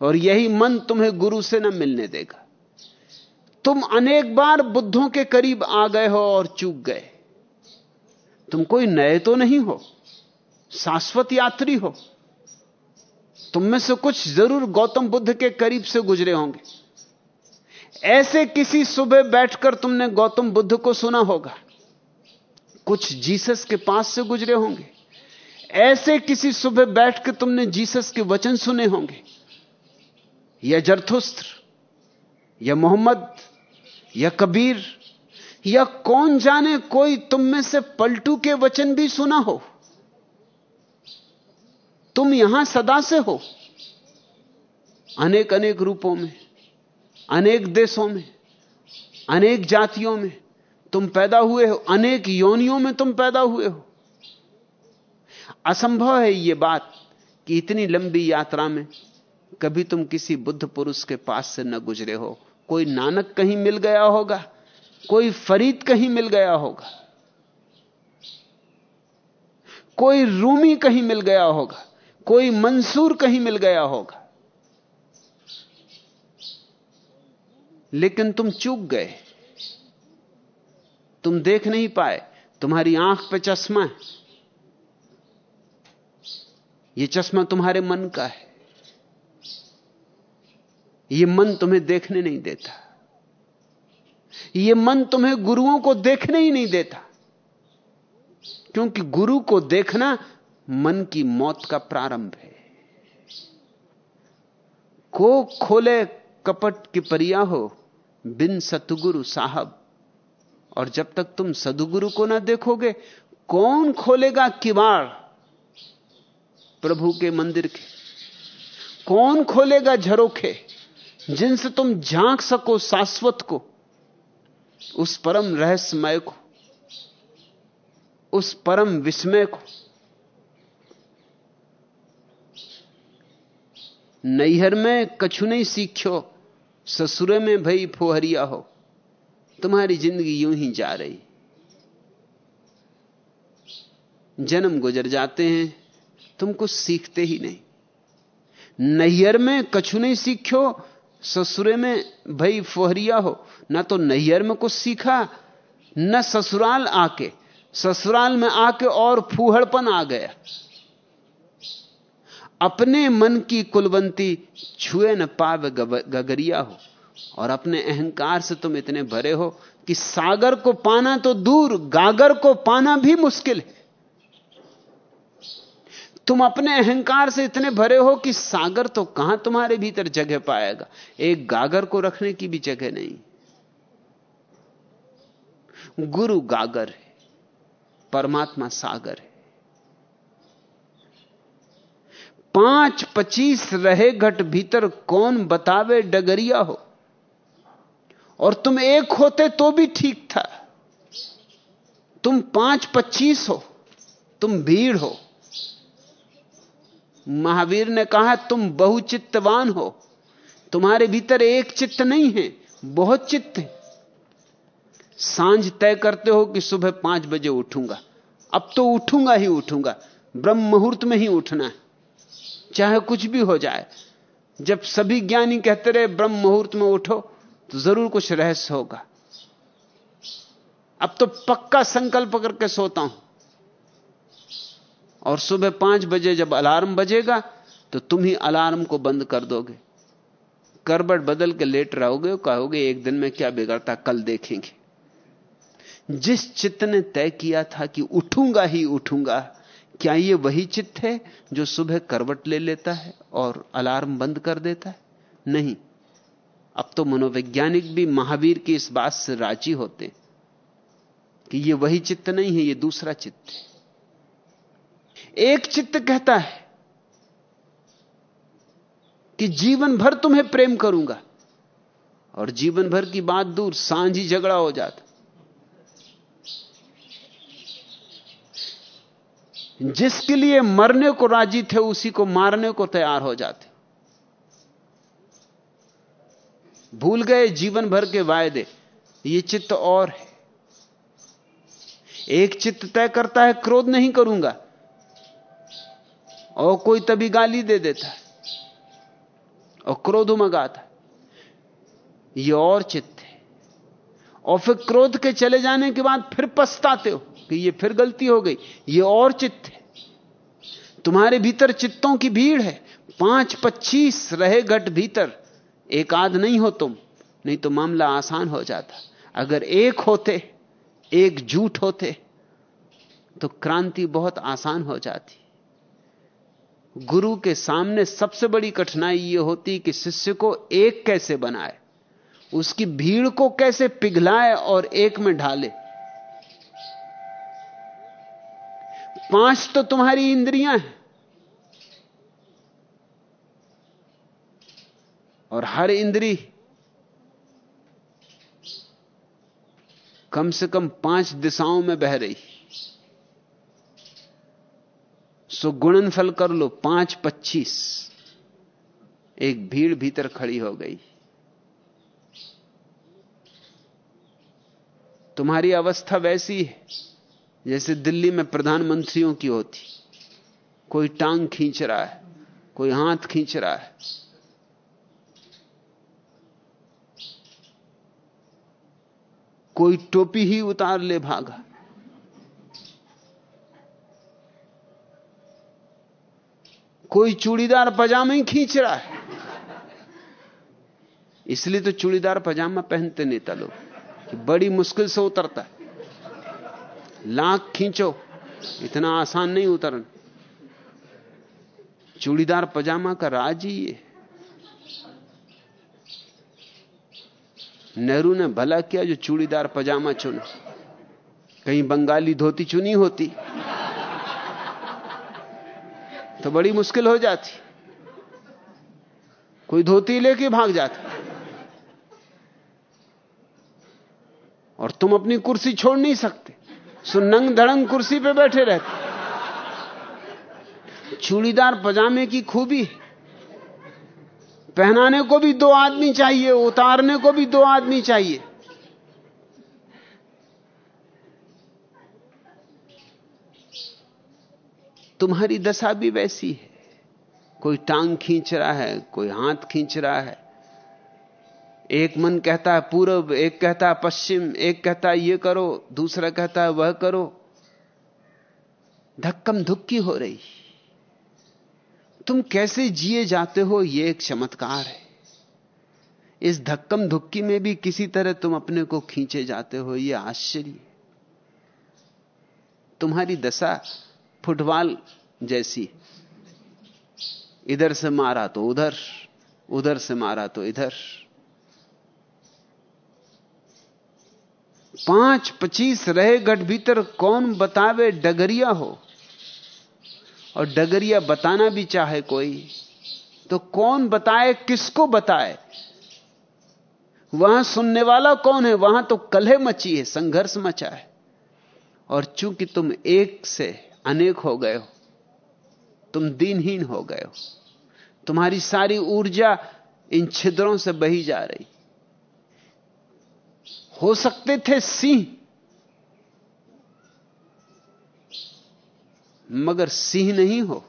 S3: और यही मन तुम्हें गुरु से न मिलने देगा। तुम अनेक बार बुद्धों के करीब आ गए हो और चूक गए। तुम कोई नए तो नहीं हो। शाश्वत यात्री हो। तुम में से कुछ ज़रूर गौतम बुद्ध के करीब से गुजरे होंगे। ऐसे किसी सुबह बैठकर तुमने गौतम बुद्ध को सुना होगा। कुछ जीसस के पास से गुजरे होंगे। ऐसे किसी सुबह बैठकर तुमने जीसस के वचन सुने होंगे। या जरथुस्त्र, या मोहम्मद, या कबीर या कौन जाने कोई तुम में से पलटू के वचन भी सुना हो? तुम यहाँ सदा से हो। अनेक अनेक रूपों में, अनेक देशों में, अनेक जातियों में तुम पैदा हुए हो, अनेक योनियों में तुम पैदा हुए हो। असंभव है यह बात कि इतनी लंबी यात्रा में कभी तुम किसी बुद्ध पुरुष के पास से न गुजरे हो। कोई नानक कहीं मिल गया होगा। कोई फरीद कहीं मिल गया होगा। कोई रूमी कहीं मिल गया होगा। कोई मंसूर कहीं मिल गया होगा। लेकिन तुम चूक गए। तुम देख नहीं पाए। तुम्हारी आँख पे चश्मा है। यह चश्मा तुम्हारे मन का है। यह मन तुम्हें देखने नहीं देता। यह मन तुम्हें गुरुओं को देखने ही नहीं देता। क्योंकि गुरु को देखना मन की मौत का प्रारंभ है। को खोले कपट की परिया हो, बिन सतगुरु साहब। और जब तक तुम सदगुरु को ना देखोगे, कौन खोलेगा किवाड़ प्रभु के मंदिर के? कौन खोलेगा झरोखे? जिनसे तुम झाँक सको शाश्वत को उस परम रहस्यमय को, उस परम विस्मय को, नैहर में कछु नहीं सीखो ससुरे में भई फोहरिया हो, तुम्हारी ज़िंदगी यूँ ही जा रही। जन्म गुजर जाते हैं, तुम कुछ सीखते ही नहीं। नैहर में कछु नहीं सीखो ससुरे में भई फोहरिया हो, ना तो नैयर में कुछ सीखा, न ससुराल आके। ससुराल में आके और फूहड़पन आ गया। अपने मन की कुलवंती छुए न पावे गगरिया हो, और अपने अहंकार से तुम इतने भरे हो कि सागर को पाना तो दूर, गागर को पाना भी मुश्किल है। तुम अपने अहंकार से इतने भरे हो कि सागर तो कहाँ तुम्हारे भीतर जगह पाएगा? एक गागर को रखने की भी जगह नहीं। गुरु गागर है, परमात्मा सागर है। पाँच पच्चीस रहे घट भीतर कौन बतावे डगरिया हो? और तुम एक होते तो भी ठीक था। तुम पाँच पच्चीस हो, तुम भीड़ हो। महावीर ने कहा, तुम बहुचित्तवान हो। तुम्हारे भीतर एक चित्त नहीं है, बहुत चित्त है। साँझ तय करते हो कि सुबह पाँच बजे उठूँगा। अब तो उठूँगा ही उठूँगा। ब्रह्म मुहूर्त में ही उठना है। चाहे कुछ भी हो जाए। जब सभी ज्ञानी कहते रहे, ब्रह्म मुहूर्त में उठो तो ज़रूर कुछ रहस्य होगा। अब तो पक्का संकल्प करके सोता हूँ। और सुबह पाँच बजे जब अलार्म बजेगा तो तुम ही अलार्म को बंद कर दोगे। करबट बदल के लेट रहोगे, कहोगे, एक दिन में क्या बिगड़ता, कल देखेंगे। जिस चित्त ने तय किया था कि उठूँगा ही उठूँगा, क्या ये वही चित्त है जो सुबह करवट ले लेता है और अलार्म बंद कर देता है? नहीं। अब तो मनोवैज्ञानिक भी महावीर की इस बात से राज़ी होते कि ये वही चित्त नहीं है, ये दूसरा चित्त है। एक चित्त कहता है कि जीवन भर तुम्हें प्रेम करूँगा और जीवन भर की बात दूर, साँझ झगड़ा हो जाता। जिसके लिए मरने को राज़ी थे, उसी को मारने को तैयार हो जाते। भूल गए जीवन भर के वायदे, ये चित्त और है। एक चित्त तय करता है, क्रोध नहीं करूँगा। और कोई तभी गाली दे देता और क्रोध उमगाता ये और चित्त है। और फिर क्रोध के चले जाने के बाद फिर पछताते हो कि ये फिर गलती हो गई। ये और चित्त है। तुम्हारे भीतर चित्तों की भीड़ है। पाँच पच्चीस रहे घट भीतर। एक आध नहीं हो तुम, नहीं तो मामला आसान हो जाता। अगर एक होते, एक झूठ होते तो क्रांति बहुत आसान हो जाती। गुरु के सामने सबसे बड़ी कठिनाई यह होती कि शिष्य को एक कैसे बनाए? उसकी भीड़ को कैसे पिघलाए और एक में ढाले? पाँच तो तुम्हारी इंद्रियाँ हैं। और हर इंद्री कम से कम पाँच दिशाओं में बह रही सो गुणनफल कर लो, पाँच पच्चीस। एक भीड़ भीतर खड़ी हो गई। तुम्हारी अवस्था वैसी है, जैसे दिल्ली में प्रधानमंत्रियों की होती। कोई टांग खींच रहा है, कोई हाथ खींच रहा है। कोई टोपी ही उतार ले भागा। कोई चूड़ीदार पजामा ही खींच रहा है। इसलिए तो चूड़ीदार पजामा पहनते नेता लोग, कि बड़ी मुश्किल से उतरता है। लाख खींचो, इतना आसान नहीं उतरन। चूड़ीदार पजामा का राज ही है नेहरू ने भला किया जो चूड़ीदार पजामा चुना। कहीं बंगाली धोती चुनी होती। तो बड़ी मुश्किल हो जाती। कोई धोती लेके भाग जाता। और तुम अपनी कुर्सी छोड़ नहीं सकते। सो नंग धड़ंग कुर्सी पे बैठे रहते। चूड़ीदार पजामे की खूबी पहनाने को भी दो आदमी चाहिए, उतारने को भी दो आदमी चाहिए। तुम्हारी दशा भी वैसी है। कोई टांग खींच रहा है, कोई हाथ खींच रहा है। एक मन कहता है पूर्व एक कहता है, पश्चिम, एक कहता है, ये करो, दूसरा कहता है, वह करो। धक्कम धुक्की हो रही। तुम कैसे जिए जाते हो यह एक चमत्कार है। इस धक्कम धुक्की में भी किसी तरह तुम अपने को खींचे जाते हो यह आश्चर्य। तुम्हारी दशा फुटबॉल जैसी। इधर से मारा तो उधर उधर से मारा तो इधर। पाँच पच्चीस रहे गट भीतर, कौन बतावे डगरिया हो? और डगरिया बताना भी चाहे कोई तो कौन बताए, किसको बताए? वहाँ सुनने वाला कौन है? वहाँ तो कलह मची है, संघर्ष मचा है। और चूँकि तुम एक से अनेक हो गए हो। तुम दीनहीन हो गए हो। तुम्हारी सारी ऊर्जा इन छिद्रों से बही जा रही। हो सकते थे सिंह, मगर सिंह नहीं हो।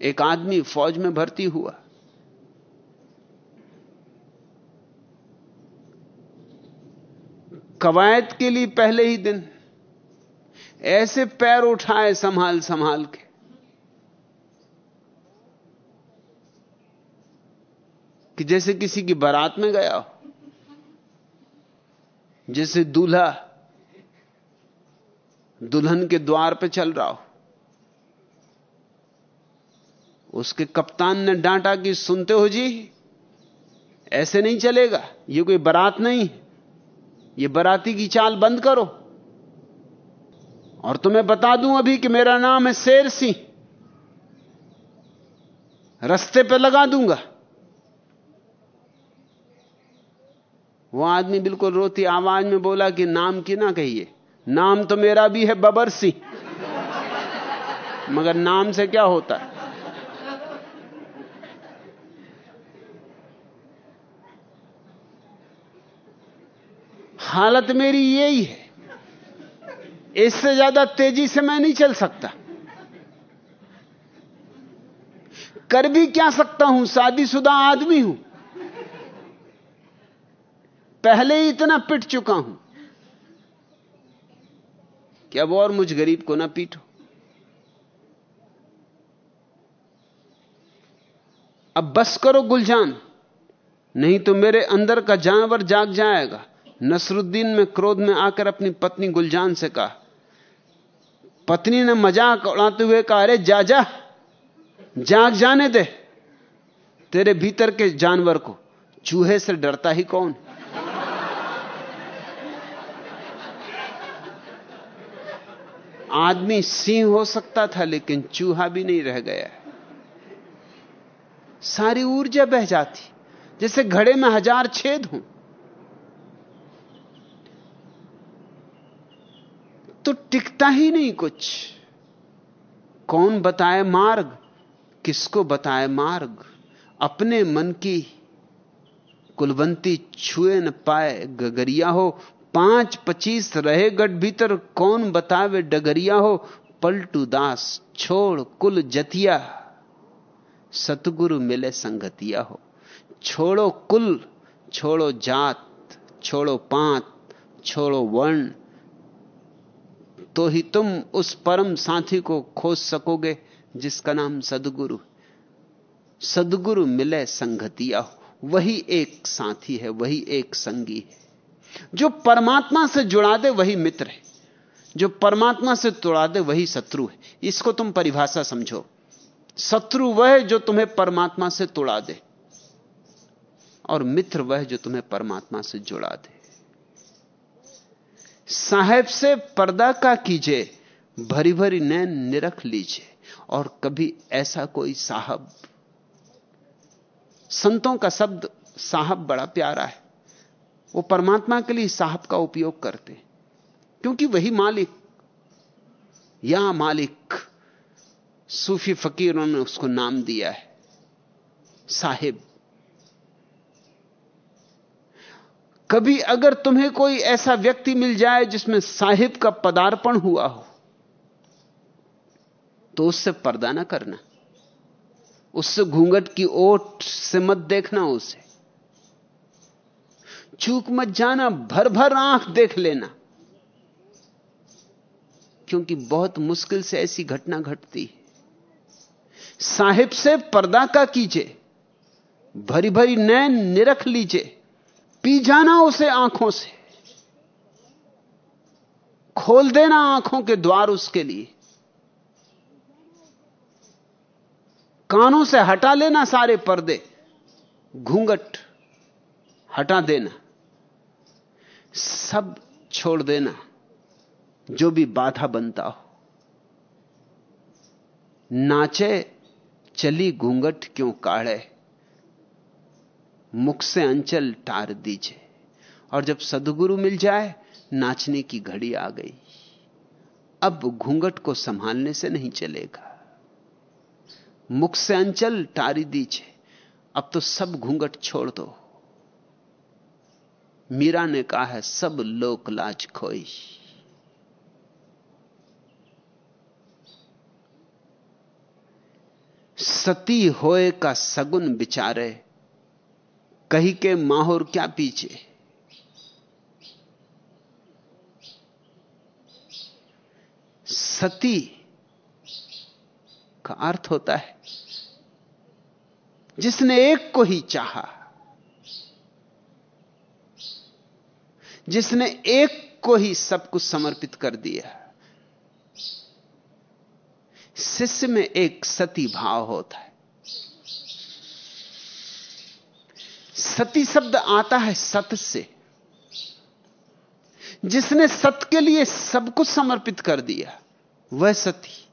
S3: एक आदमी फौज में भर्ती हुआ। कवायद के लिए पहले ही दिन। ऐसे पैर उठाए संभाल संभाल के। कि जैसे किसी की बारात में गया हो, जैसे दूल्हा दुल्हन के द्वार पे चल रहा हो, उसके कप्तान ने डांटा कि सुनते हो जी, ऐसे नहीं चलेगा, ये कोई बारात नहीं ये बराती की चाल बंद करो। और तुम्हें बता दूँ अभी कि मेरा नाम है शेर सिंह रस्ते पे लगा दूँगा। वो आदमी बिल्कुल रोती आवाज़ में बोला कि नाम की ना कहिए। नाम तो मेरा भी है बबर सिंह मगर नाम से क्या होता? है हालत मेरी यही है। इससे ज़्यादा तेज़ी से मैं नहीं चल सकता। कर भी क्या सकता हूँ? शादीशुदा आदमी हूँ। पहले ही इतना पिट चुका हूँ कि अब और मुझ गरीब को ना पीटो। अब बस करो गुलजान, नहीं तो मेरे अंदर का जानवर जाग जाएगा। नसरुद्दीन में क्रोध में आकर अपनी पत्नी गुलजान से कहा, पत्नी ने मज़ाक उड़ाते हुए कहा, अरे, जा जा, जाग जाने दे, तेरे भीतर के जानवर को, चूहे से डरता ही कौन? आदमी सिंह हो सकता था, लेकिन चूहा भी नहीं रह गया। सारी ऊर्जा बह जाती। जैसे घड़े में हज़ार छेद हों तो टिकता ही नहीं कुछ। कौन बताए मार्ग? किसको बताए मार्ग? अपने मन की कुलवंती छुए न पाए गगरिया हो। पाँच पच्चीस रहे गढ़ भीतर, कौन बतावे डगरिया हो? पलटू दास, छोड़ कुल जतिया। सतगुरु मिले संगतिया हो। छोड़ो कुल, छोड़ो जात, छोड़ो पांत, छोड़ो वर्ण तो ही तुम उस परम साथी को खोज सकोगे, जिसका नाम सदगुरु। सदगुरु मिले संगतिया वही एक साथी है, वही एक संगी है। जो परमात्मा से जुड़ा दे, वही मित्र है। जो परमात्मा से तोड़ा दे, वही शत्रु है। इसको तुम परिभाषा समझो। शत्रु वह है जो तुम्हें परमात्मा से तोड़ा दे, और मित्र वह जो तुम्हें परमात्मा से जुड़ा दे। साहेब से पर्दा का कीजिए भरी भरी नैन निरख लीजिए, और कभी ऐसा कोई साहब। संतों का शब्द, साहब बड़ा प्यारा है। वो परमात्मा के लिए साहब का उपयोग करते क्योंकि वही मालिक, या मालिक, सूफी फकीरों ने उसको नाम दिया है, साहिब। कभी अगर तुम्हें कोई ऐसा व्यक्ति मिल जाए जिसमें साहिब का पदार्पण हुआ हो तो उससे पर्दा ना करना। उससे घूंघट की ओट से मत देखना उसे। चूक मत जाना भर भर आँख देख लेना। क्योंकि बहुत मुश्किल से ऐसी घटना घटती है। साहिब से पर्दा का कीजिए भरी भरी नैन निरख लीजिए। पी जाना उसे आँखों से। खोल देना आँखों के द्वार उसके लिए। कानों से हटा लेना सारे पर्दे। घूंघट हटा देना। सब छोड़ देना, जो भी बाधा बनता हो। नाचे, चली घूंघट क्यों काढ़े? मुख से अंचल टार दीजिए। और जब सदगुरु मिल जाए, नाचने की घड़ी आ गई। अब घूंघट को संभालने से नहीं चलेगा। मुख से अंचल टारी दीजिए। अब तो सब घूंघट छोड़ दो। मीरा ने कहा है, सब लोक लाज खोई। सती होए का सगुन बिचारे कही के माहौर क्या पीछे? सती का अर्थ होता है, जिसने एक को ही चाहा, जिसने एक को ही सब कुछ समर्पित कर दिया। शिष्य में एक सती भाव होता है। सती शब्द आता है सत से। जिसने सत के लिए सब कुछ समर्पित कर दिया, वह सती।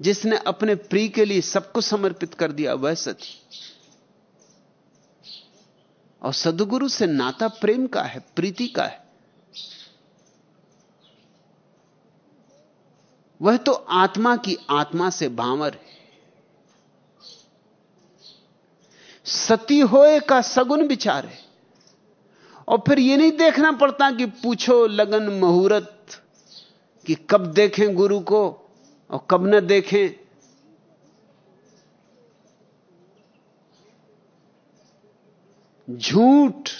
S3: जिसने अपने प्री के लिए सब कुछ समर्पित कर दिया, वह सती। और सदगुरु से नाता प्रेम का है, प्रीति का है। वह तो आत्मा की आत्मा से भावर है। सती होए का सगुन विचार है और फिर यह नहीं देखना पड़ता कि पूछो लगन मुहूर्त कि कब देखें गुरु को और कब न देखें। झूठ,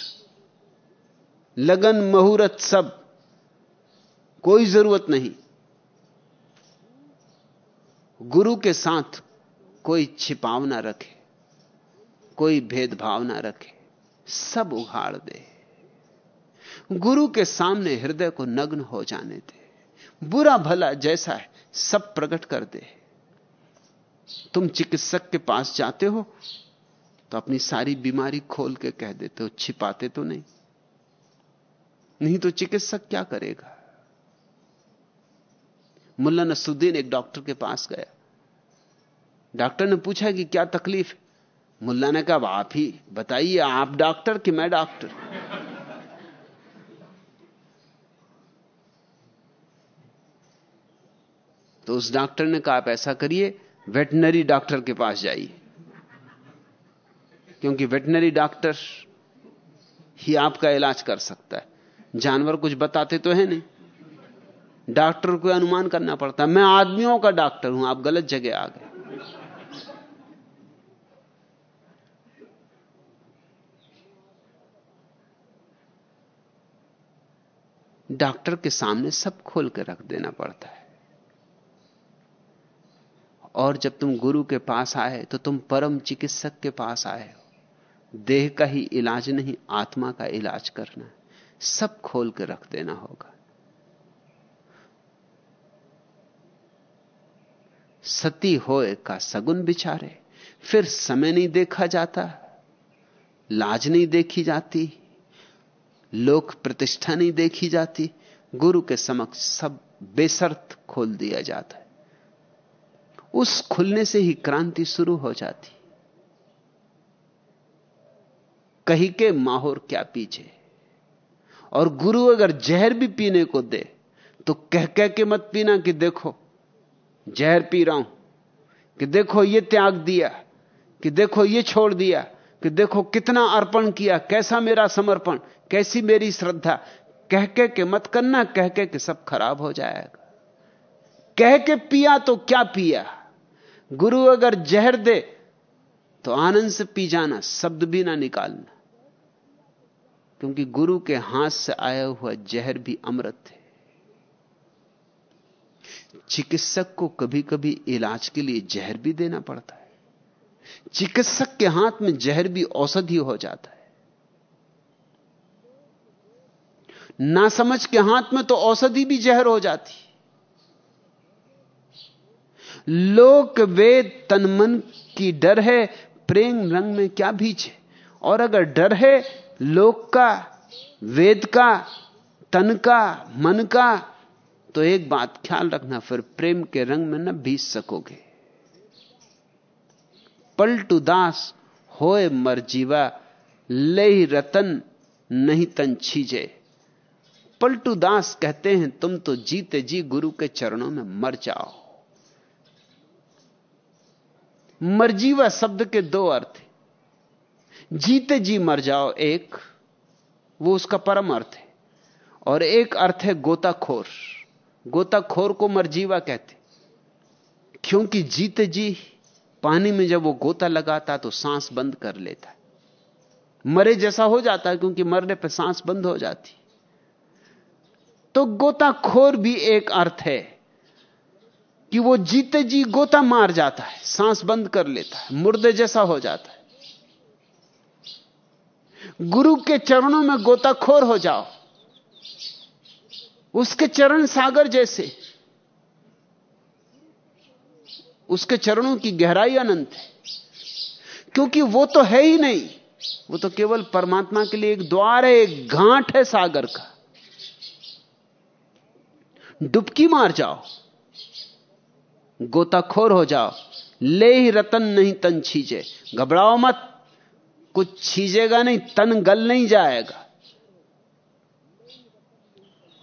S3: लगन मुहूर्त सब कोई ज़रूरत नहीं। गुरु के साथ कोई छिपाव ना रखे। कोई भेदभाव ना रखे, सब उघाड़ दे। गुरु के सामने हृदय को नग्न हो जाने दे। बुरा भला जैसा है, सब प्रकट कर दे। तुम चिकित्सक के पास जाते हो तो अपनी सारी बीमारी खोल के कह देते हो, छिपाते तो नहीं। नहीं तो चिकित्सक क्या करेगा? मुल्ला नसुद्दीन एक डॉक्टर के पास गया। डॉक्टर ने पूछा कि क्या तकलीफ़ मुल्ला ने कहा आप ही बताइए, आप डॉक्टर कि मैं डॉक्टर? तो उस डॉक्टर ने कहा, आप ऐसा करिए, वेटनरी डॉक्टर के पास जाइए। क्योंकि वेटनरी डॉक्टर ही आपका इलाज कर सकता है। जानवर कुछ बताते तो है नहीं। डॉक्टर को अनुमान करना पड़ता है, मैं आदमियों का डॉक्टर हूँ, आप गलत जगह आ गए। डॉक्टर के सामने सब खोल के रख देना पड़ता है। और जब तुम गुरु के पास आए तो तुम परम चिकित्सक के पास आए हो। देह का ही इलाज नहीं, आत्मा का इलाज करना सब खोल के रख देना होगा। सती होए का सगुन बिचारे, फिर समय नहीं देखा जाता, लाज नहीं देखी जाती लोक प्रतिष्ठा नहीं देखी जाती, गुरु के समक्ष सब बेसर्त खोल दिया जाता है। उस खुलने से ही क्रांति शुरू हो जाती। कही के माहौर क्या पीछे? और गुरु अगर जहर भी पीने को दे तो कह कह के मत पीना कि देखो, जहर पी रहा हूँ, कि देखो ये त्याग दिया, कि देखो ये छोड़ दिया कि देखो कितना अर्पण किया, कैसा मेरा समर्पण, कैसी मेरी श्रद्धा। कह के के मत करना कह के के सब खराब हो जाएगा। कह के पिया तो क्या पिया? गुरु अगर जहर दे तो आनंद से पी जाना, शब्द भी ना निकालना। क्योंकि गुरु के हाथ से आया हुआ जहर भी अमृत है। चिकित्सक को कभी कभी इलाज के लिए जहर भी देना पड़ता है। चिकित्सक के हाथ में जहर भी औषधि हो जाता है। ना समझ के हाथ में तो औषधि भी जहर हो जाती लोक वेद तन मन की डर है, प्रेम रंग में क्या बीच है? और अगर डर है, लोक का, वेद का, तन का, मन का तो एक बात ख्याल रखना, फिर प्रेम के रंग में न बीज सकोगे। पलटू दास, होए मर जीवा ले रतन नहीं तन छीजे। पलटू दास कहते हैं, तुम तो जीते जी गुरु के चरणों में मर जाओ। मरजीवा शब्द के दो अर्थ जीते जी मर जाओ एक, वो उसका परम अर्थ है। और एक अर्थ है गोताखोर। गोताखोर को मरजीवा कहते क्योंकि जीते जी पानी में जब वो गोता लगाता तो सांस बंद कर लेता मरे जैसा हो जाता है क्योंकि मरने पर सांस बंद हो जाती। तो गोताखोर भी एक अर्थ है कि वो जीते जी गोता मार जाता है, सांस बंद कर लेता है, मुर्दे जैसा हो जाता है। गुरु के चरणों में गोताखोर हो जाओ। उसके चरण सागर जैसे। उसके चरणों की गहराई अनंत है। क्योंकि वो तो है ही नहीं। वो तो केवल परमात्मा के लिए एक द्वार है, एक घाट है सागर का। डुबकी मार जाओ। गोताखोर हो जाओ। ले ही रतन नहीं तन छीजे। घबराओ मत। कुछ छीजेगा नहीं, तन गल नहीं जाएगा।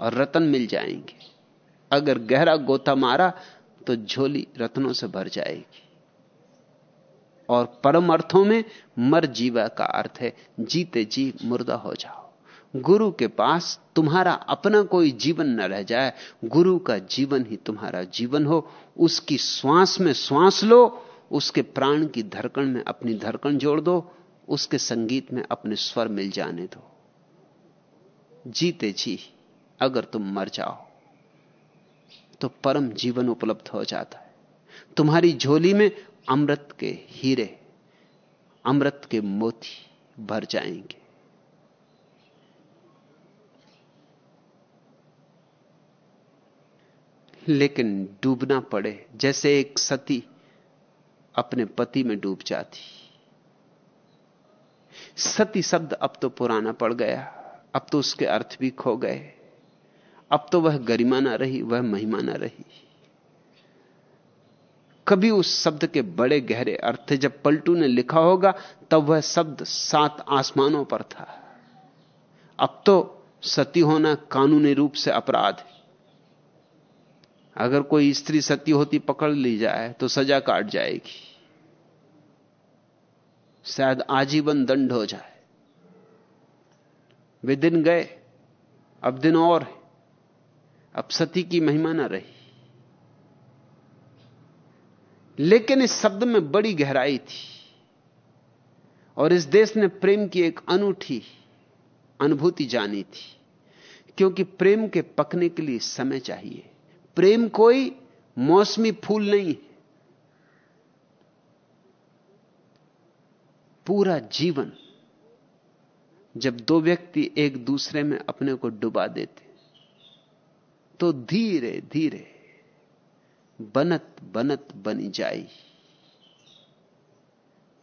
S3: और रतन मिल जाएँगे। अगर गहरा गोता मारा तो झोली रत्नों से भर जाएगी। और परम अर्थों में मर जीवा का अर्थ है, जीते जी मुर्दा हो जाओ। गुरु के पास तुम्हारा अपना कोई जीवन न रह जाए, गुरु का जीवन ही तुम्हारा जीवन हो। उसकी श्वास में श्वास लो, उसके प्राण की धड़कन में अपनी धड़कन जोड़ दो, उसके संगीत में अपने स्वर मिल जाने दो। जीते जी, अगर तुम मर जाओ। तो परम जीवन उपलब्ध हो जाता है। तुम्हारी झोली में अमृत के हीरे, अमृत के मोती भर जाएँगे। लेकिन डूबना पड़े, जैसे एक सती अपने पति में डूब जाती। सती शब्द अब तो पुराना पड़ गया, अब तो उसके अर्थ भी खो गए। अब तो वह गरिमा ना रही, वह महिमा ना रही। कभी उस शब्द के बड़े गहरे अर्थ, जब पलटू ने लिखा होगा, तब वह शब्द सात आसमानों पर था। अब तो सती होना कानूनी रूप से अपराध है। अगर कोई स्त्री सती होती पकड़ ली जाए तो सजा काट जाएगी। शायद आजीवन दंड हो जाए। वे दिन गए, अब दिन और है। अब सती की महिमा ना रही। लेकिन इस शब्द में बड़ी गहराई थी और इस देश ने प्रेम की एक अनूठी अनुभूति जानी थी, क्योंकि प्रेम के पकने के लिए समय चाहिए। प्रेम कोई मौसमी फूल नहीं है। पूरा जीवन जब दो व्यक्ति एक दूसरे में अपने को डुबा देते तो धीरे धीरे बनत बनत बनी जाई।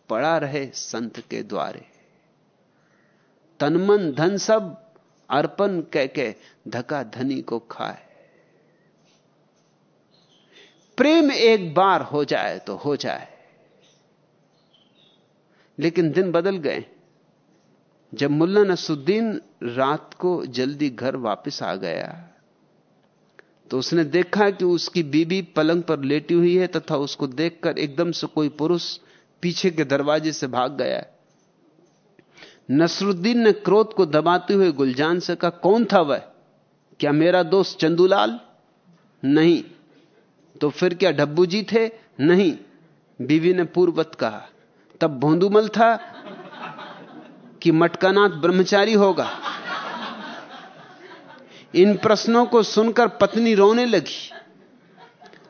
S3: पड़ा रहे संत के द्वारे। तनमन धन सब अर्पण कह के धका धनी को खाए। प्रेम एक बार हो जाए तो हो जाए। लेकिन दिन बदल गए। जब मुल्ला नसुद्दीन रात को जल्दी घर वापस आ गया तो उसने देखा कि उसकी बीबी पलंग पर लेटी हुई है तथा उसको देखकर एकदम से कोई पुरुष पीछे के दरवाजे से भाग गया नसरुद्दीन ने क्रोध को दबाते हुए गुलजान से कहा, कौन था वह? क्या मेरा दोस्त चंदूलाल? नहीं। तो फिर क्या डब्बू जी थे? नहीं। बीवी ने पूर्वत कहा, तब भोंदूमल था कि मटकानाथ ब्रह्मचारी होगा। इन प्रश्नों को सुनकर पत्नी रोने लगी।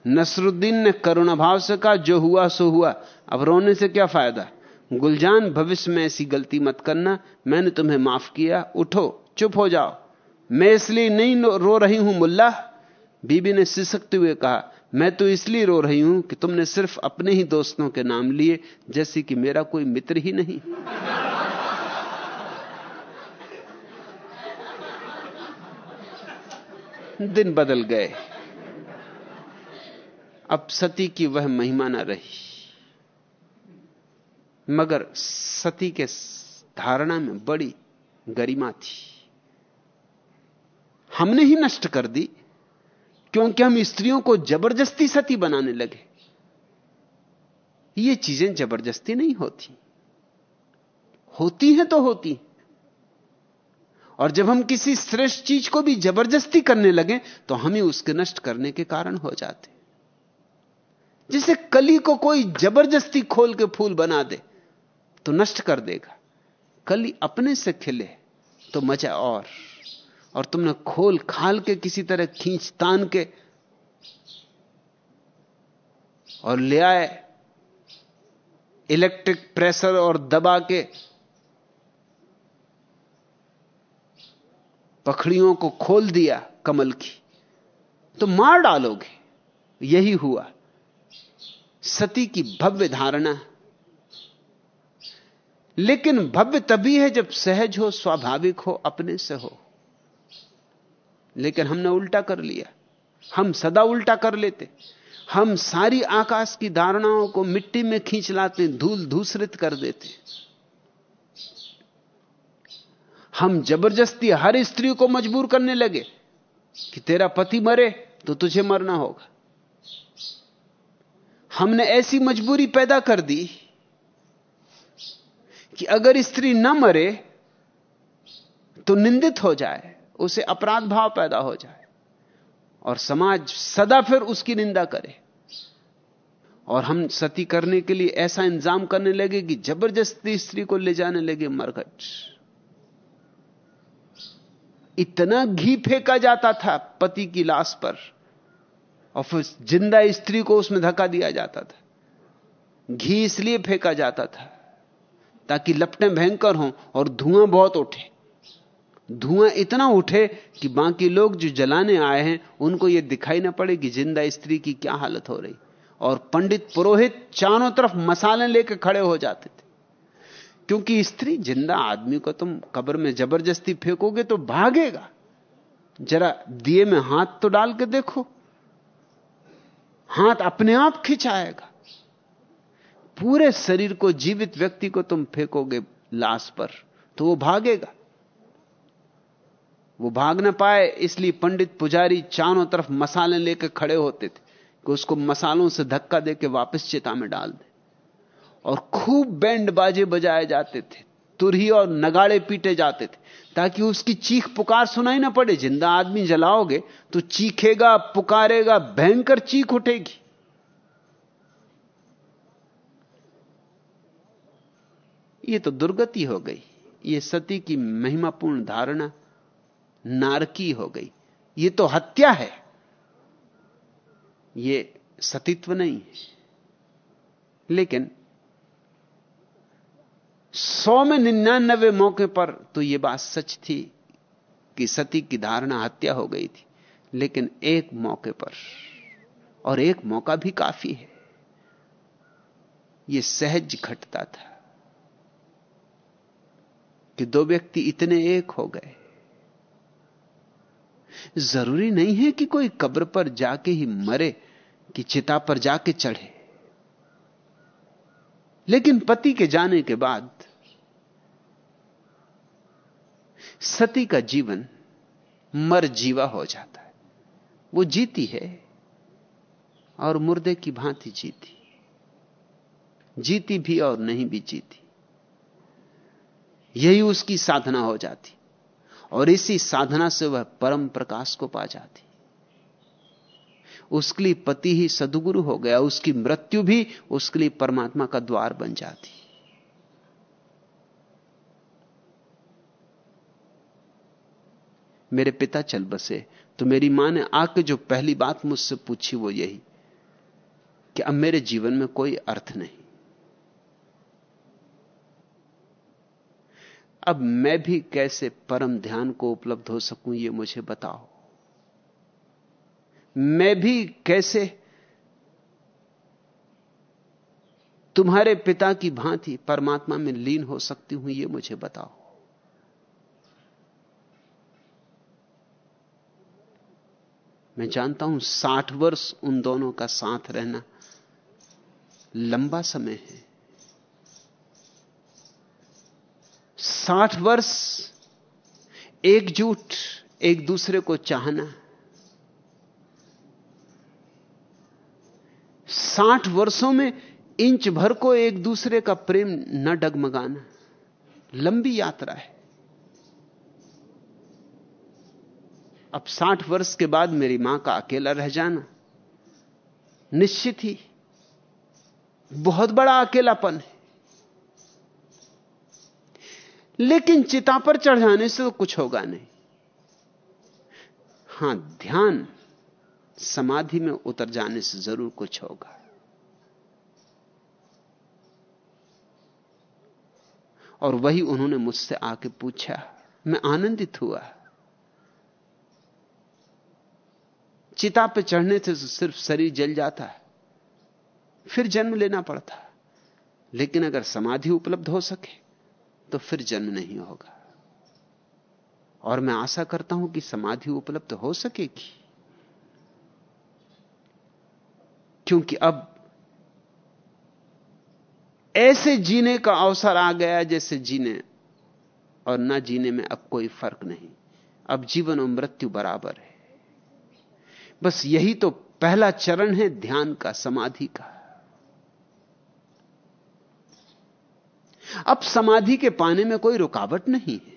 S3: नसरुद्दीन ने करुणा भाव से कहा, जो हुआ, सो हुआ। अब रोने से क्या फ़ायदा? गुलजान, भविष्य में ऐसी गलती मत करना। मैंने तुम्हें माफ़ किया। उठो, चुप हो जाओ। मैं इसलिए नहीं रो रही हूँ, मुल्ला। बीबी ने सिसकते हुए कहा, मैं तो इसलिए रो रही हूँ कि तुमने सिर्फ़ अपने ही दोस्तों के नाम लिए, जैसे कि मेरा कोई मित्र ही नहीं। दिन बदल गए। अब सती की वह महिमा न रही। मगर सती के धारणा में बड़ी गरिमा थी। हमने ही नष्ट कर दी, क्योंकि हम स्त्रियों को ज़बरदस्ती सती बनाने लगे। ये चीज़ें ज़बरदस्ती नहीं होती। होती हैं तो होती और जब हम किसी श्रेष्ठ चीज़ को भी ज़बरदस्ती करने लगे तो हम ही उसके नष्ट करने के कारण हो जाते जिसे कली को कोई ज़बरदस्ती खोल के फूल बना दे तो नष्ट कर देगा। कली अपने से खिले तो मज़ा और। और तुमने खोल खाल के किसी तरह खींच तान के और ले आए इलेक्ट्रिक प्रेशर और दबा के पखड़ियों को खोल दिया कमल की। तो मार डालोगे। यही हुआ। सती की भव्य धारणा। लेकिन भव्य तभी है जब सहज हो, स्वाभाविक हो, अपने से हो। लेकिन हमने उल्टा कर लिया। हम सदा उल्टा कर लेते। हम सारी आकाश की धारणाओं को मिट्टी में खींच लाते, धूल धूसरित कर देते। हम ज़बरदस्ती हर स्त्री को मजबूर करने लगे कि तेरा पति मरे तो तुझे मरना होगा। हमने ऐसी मजबूरी पैदा कर दी कि अगर स्त्री न मरे तो निंदित हो जाए, उसे अपराध भाव पैदा हो जाए और समाज सदा फिर उसकी निंदा करे। और हम सती करने के लिए ऐसा इंतज़ाम करने लगे कि ज़बरदस्ती स्त्री को ले जाने लगे मरघट। इतना घी फेंका जाता था पति की लाश पर, और फिर ज़िंदा स्त्री को उसमें धक्का दिया जाता था। घी इसलिए फेंका जाता था ताकि लपटें भयंकर हों और धुआँ बहुत उठे। धुआँ इतना उठे कि बाकी लोग जो जलाने आए हैं, उनको यह दिखाई ना पड़े कि ज़िंदा स्त्री की क्या हालत हो रही। और पंडित पुरोहित चारों तरफ़ मसाले लेकर खड़े हो जाते थे। क्योंकि स्त्री ज़िंदा आदमी को तुम कब्र में ज़बरदस्ती फेंकोगे तो भागेगा। जरा दिए में हाथ तो डाल के देखो। हाथ अपने आप खिंचाएगा। पूरे शरीर को, जीवित व्यक्ति को तुम फेंकोगे लाश पर तो वो भागेगा। वो भाग ना पाए, इसलिए पंडित पुजारी चारों तरफ़ मसाले लेकर खड़े होते थे कि उसको मसालों से धक्का देके वापस चिता में डाल दे। और खूब बैंड बाजे बजाए जाते थे, तुरही और नगाड़े पीटे जाते थे, ताकि उसकी चीख पुकार सुनाई ना पड़े। ज़िंदा आदमी जलाओगे तो चीखेगा, पुकारेगा, भयंकर चीख उठेगी। ये तो दुर्गति हो गई, ये सती की महिमापूर्ण धारणा नारकी हो गई। ये तो हत्या है, ये सतीत्व नहीं है। लेकिन सौ में निन्यानबे मौके पर तो यह बात सच थी कि सती की धारणा हत्या हो गई थी, लेकिन एक मौके पर, और एक मौका भी काफ़ी है। यह सहज घटता था कि दो व्यक्ति इतने एक हो गए। ज़रूरी नहीं है कि कोई कब्र पर जाके ही मरे, कि चिता पर जाके चढ़े। लेकिन पति के जाने के बाद सती का जीवन मर जीवा हो जाता है। वो जीती है और मुर्दे की भांति जीती। जीती भी और नहीं भी जीती। यही उसकी साधना हो जाती और इसी साधना से वह परम प्रकाश को पा जाती। उसके लिए पति ही सदगुरु हो गया, उसकी मृत्यु भी उसके लिए परमात्मा का द्वार बन जाती। मेरे पिता चल बसे। तो मेरी माँ ने आके जो पहली बात मुझसे पूछी वो यही, कि अब मेरे जीवन में कोई अर्थ नहीं। अब मैं भी कैसे परम ध्यान को उपलब्ध हो सकूँ, ये मुझे बताओ। मैं भी कैसे तुम्हारे पिता की भांति परमात्मा में लीन हो सकती हूँ, ये मुझे बताओ। मैं जानता हूँ साठ वर्ष उन दोनों का साथ रहना लंबा समय है। साठ वर्ष एकजुट एक दूसरे को चाहना। साठ वर्षों में इंच भर को एक दूसरे का प्रेम न डगमगाना। लंबी यात्रा है। अब साठ वर्ष के बाद मेरी माँ का अकेला रह जाना। निश्चित ही, बहुत बड़ा अकेलापन है। लेकिन चिता पर चढ़ जाने से तो कुछ होगा नहीं। हाँ, ध्यान समाधि में उतर जाने से ज़रूर कुछ होगा। और वही उन्होंने मुझसे आके पूछा, मैं आनंदित हुआ। चिता पे चढ़ने से सिर्फ़ शरीर जल जाता है। फिर जन्म लेना पड़ता है। लेकिन अगर समाधि उपलब्ध हो सके तो फिर जन्म नहीं होगा। और मैं आशा करता हूँ कि समाधि उपलब्ध हो सकेगी। क्योंकि अब ऐसे जीने का अवसर आ गया जैसे जीने, और ना जीने में अब कोई फ़र्क नहीं। अब जीवन और मृत्यु बराबर है। बस यही तो पहला चरण है ध्यान का, समाधि का। अब समाधि के पाने में कोई रुकावट नहीं है।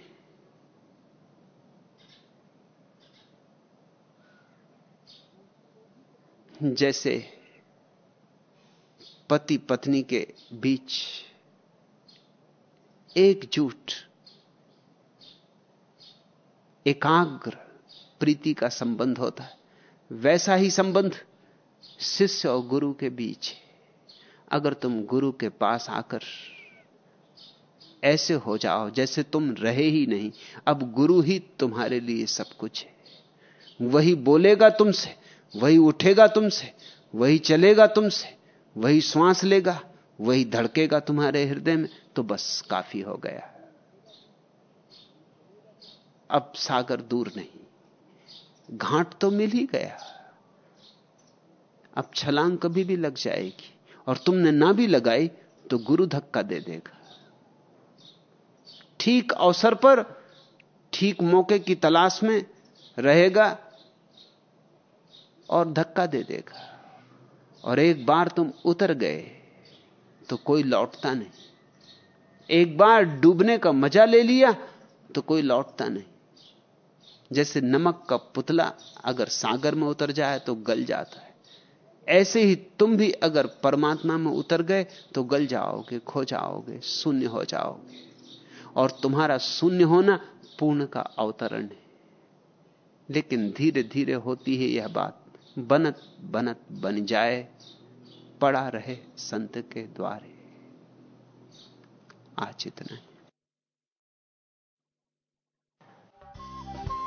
S3: जैसे पति पत्नी के बीच एकजुट, एकाग्र प्रीति का संबंध होता है। वैसा ही संबंध शिष्य और गुरु के बीच है। अगर तुम गुरु के पास आकर ऐसे हो जाओ जैसे तुम रहे ही नहीं, अब गुरु ही तुम्हारे लिए सब कुछ है। वही बोलेगा तुमसे, वही उठेगा तुमसे, वही चलेगा तुमसे, वही श्वास लेगा, वही धड़केगा तुम्हारे हृदय में तो बस काफ़ी हो गया। अब सागर दूर नहीं। घाट तो मिल ही गया। अब छलांग कभी भी लग जाएगी और तुमने ना भी लगाई तो गुरु धक्का दे देगा। ठीक अवसर पर, ठीक मौके की तलाश में रहेगा और धक्का दे देगा। और एक बार तुम उतर गए तो कोई लौटता नहीं। एक बार डूबने का मज़ा ले लिया तो कोई लौटता नहीं। जैसे नमक का पुतला अगर सागर में उतर जाए तो गल जाता है। ऐसे ही तुम भी अगर परमात्मा में उतर गए तो गल जाओगे, खो जाओगे, शून्य हो जाओगे। और तुम्हारा शून्य होना पूर्ण का अवतरण है। लेकिन धीरे धीरे होती है यह बात। बनत बनत बन जाए, पड़ा रहे संत के द्वारे। आज इतना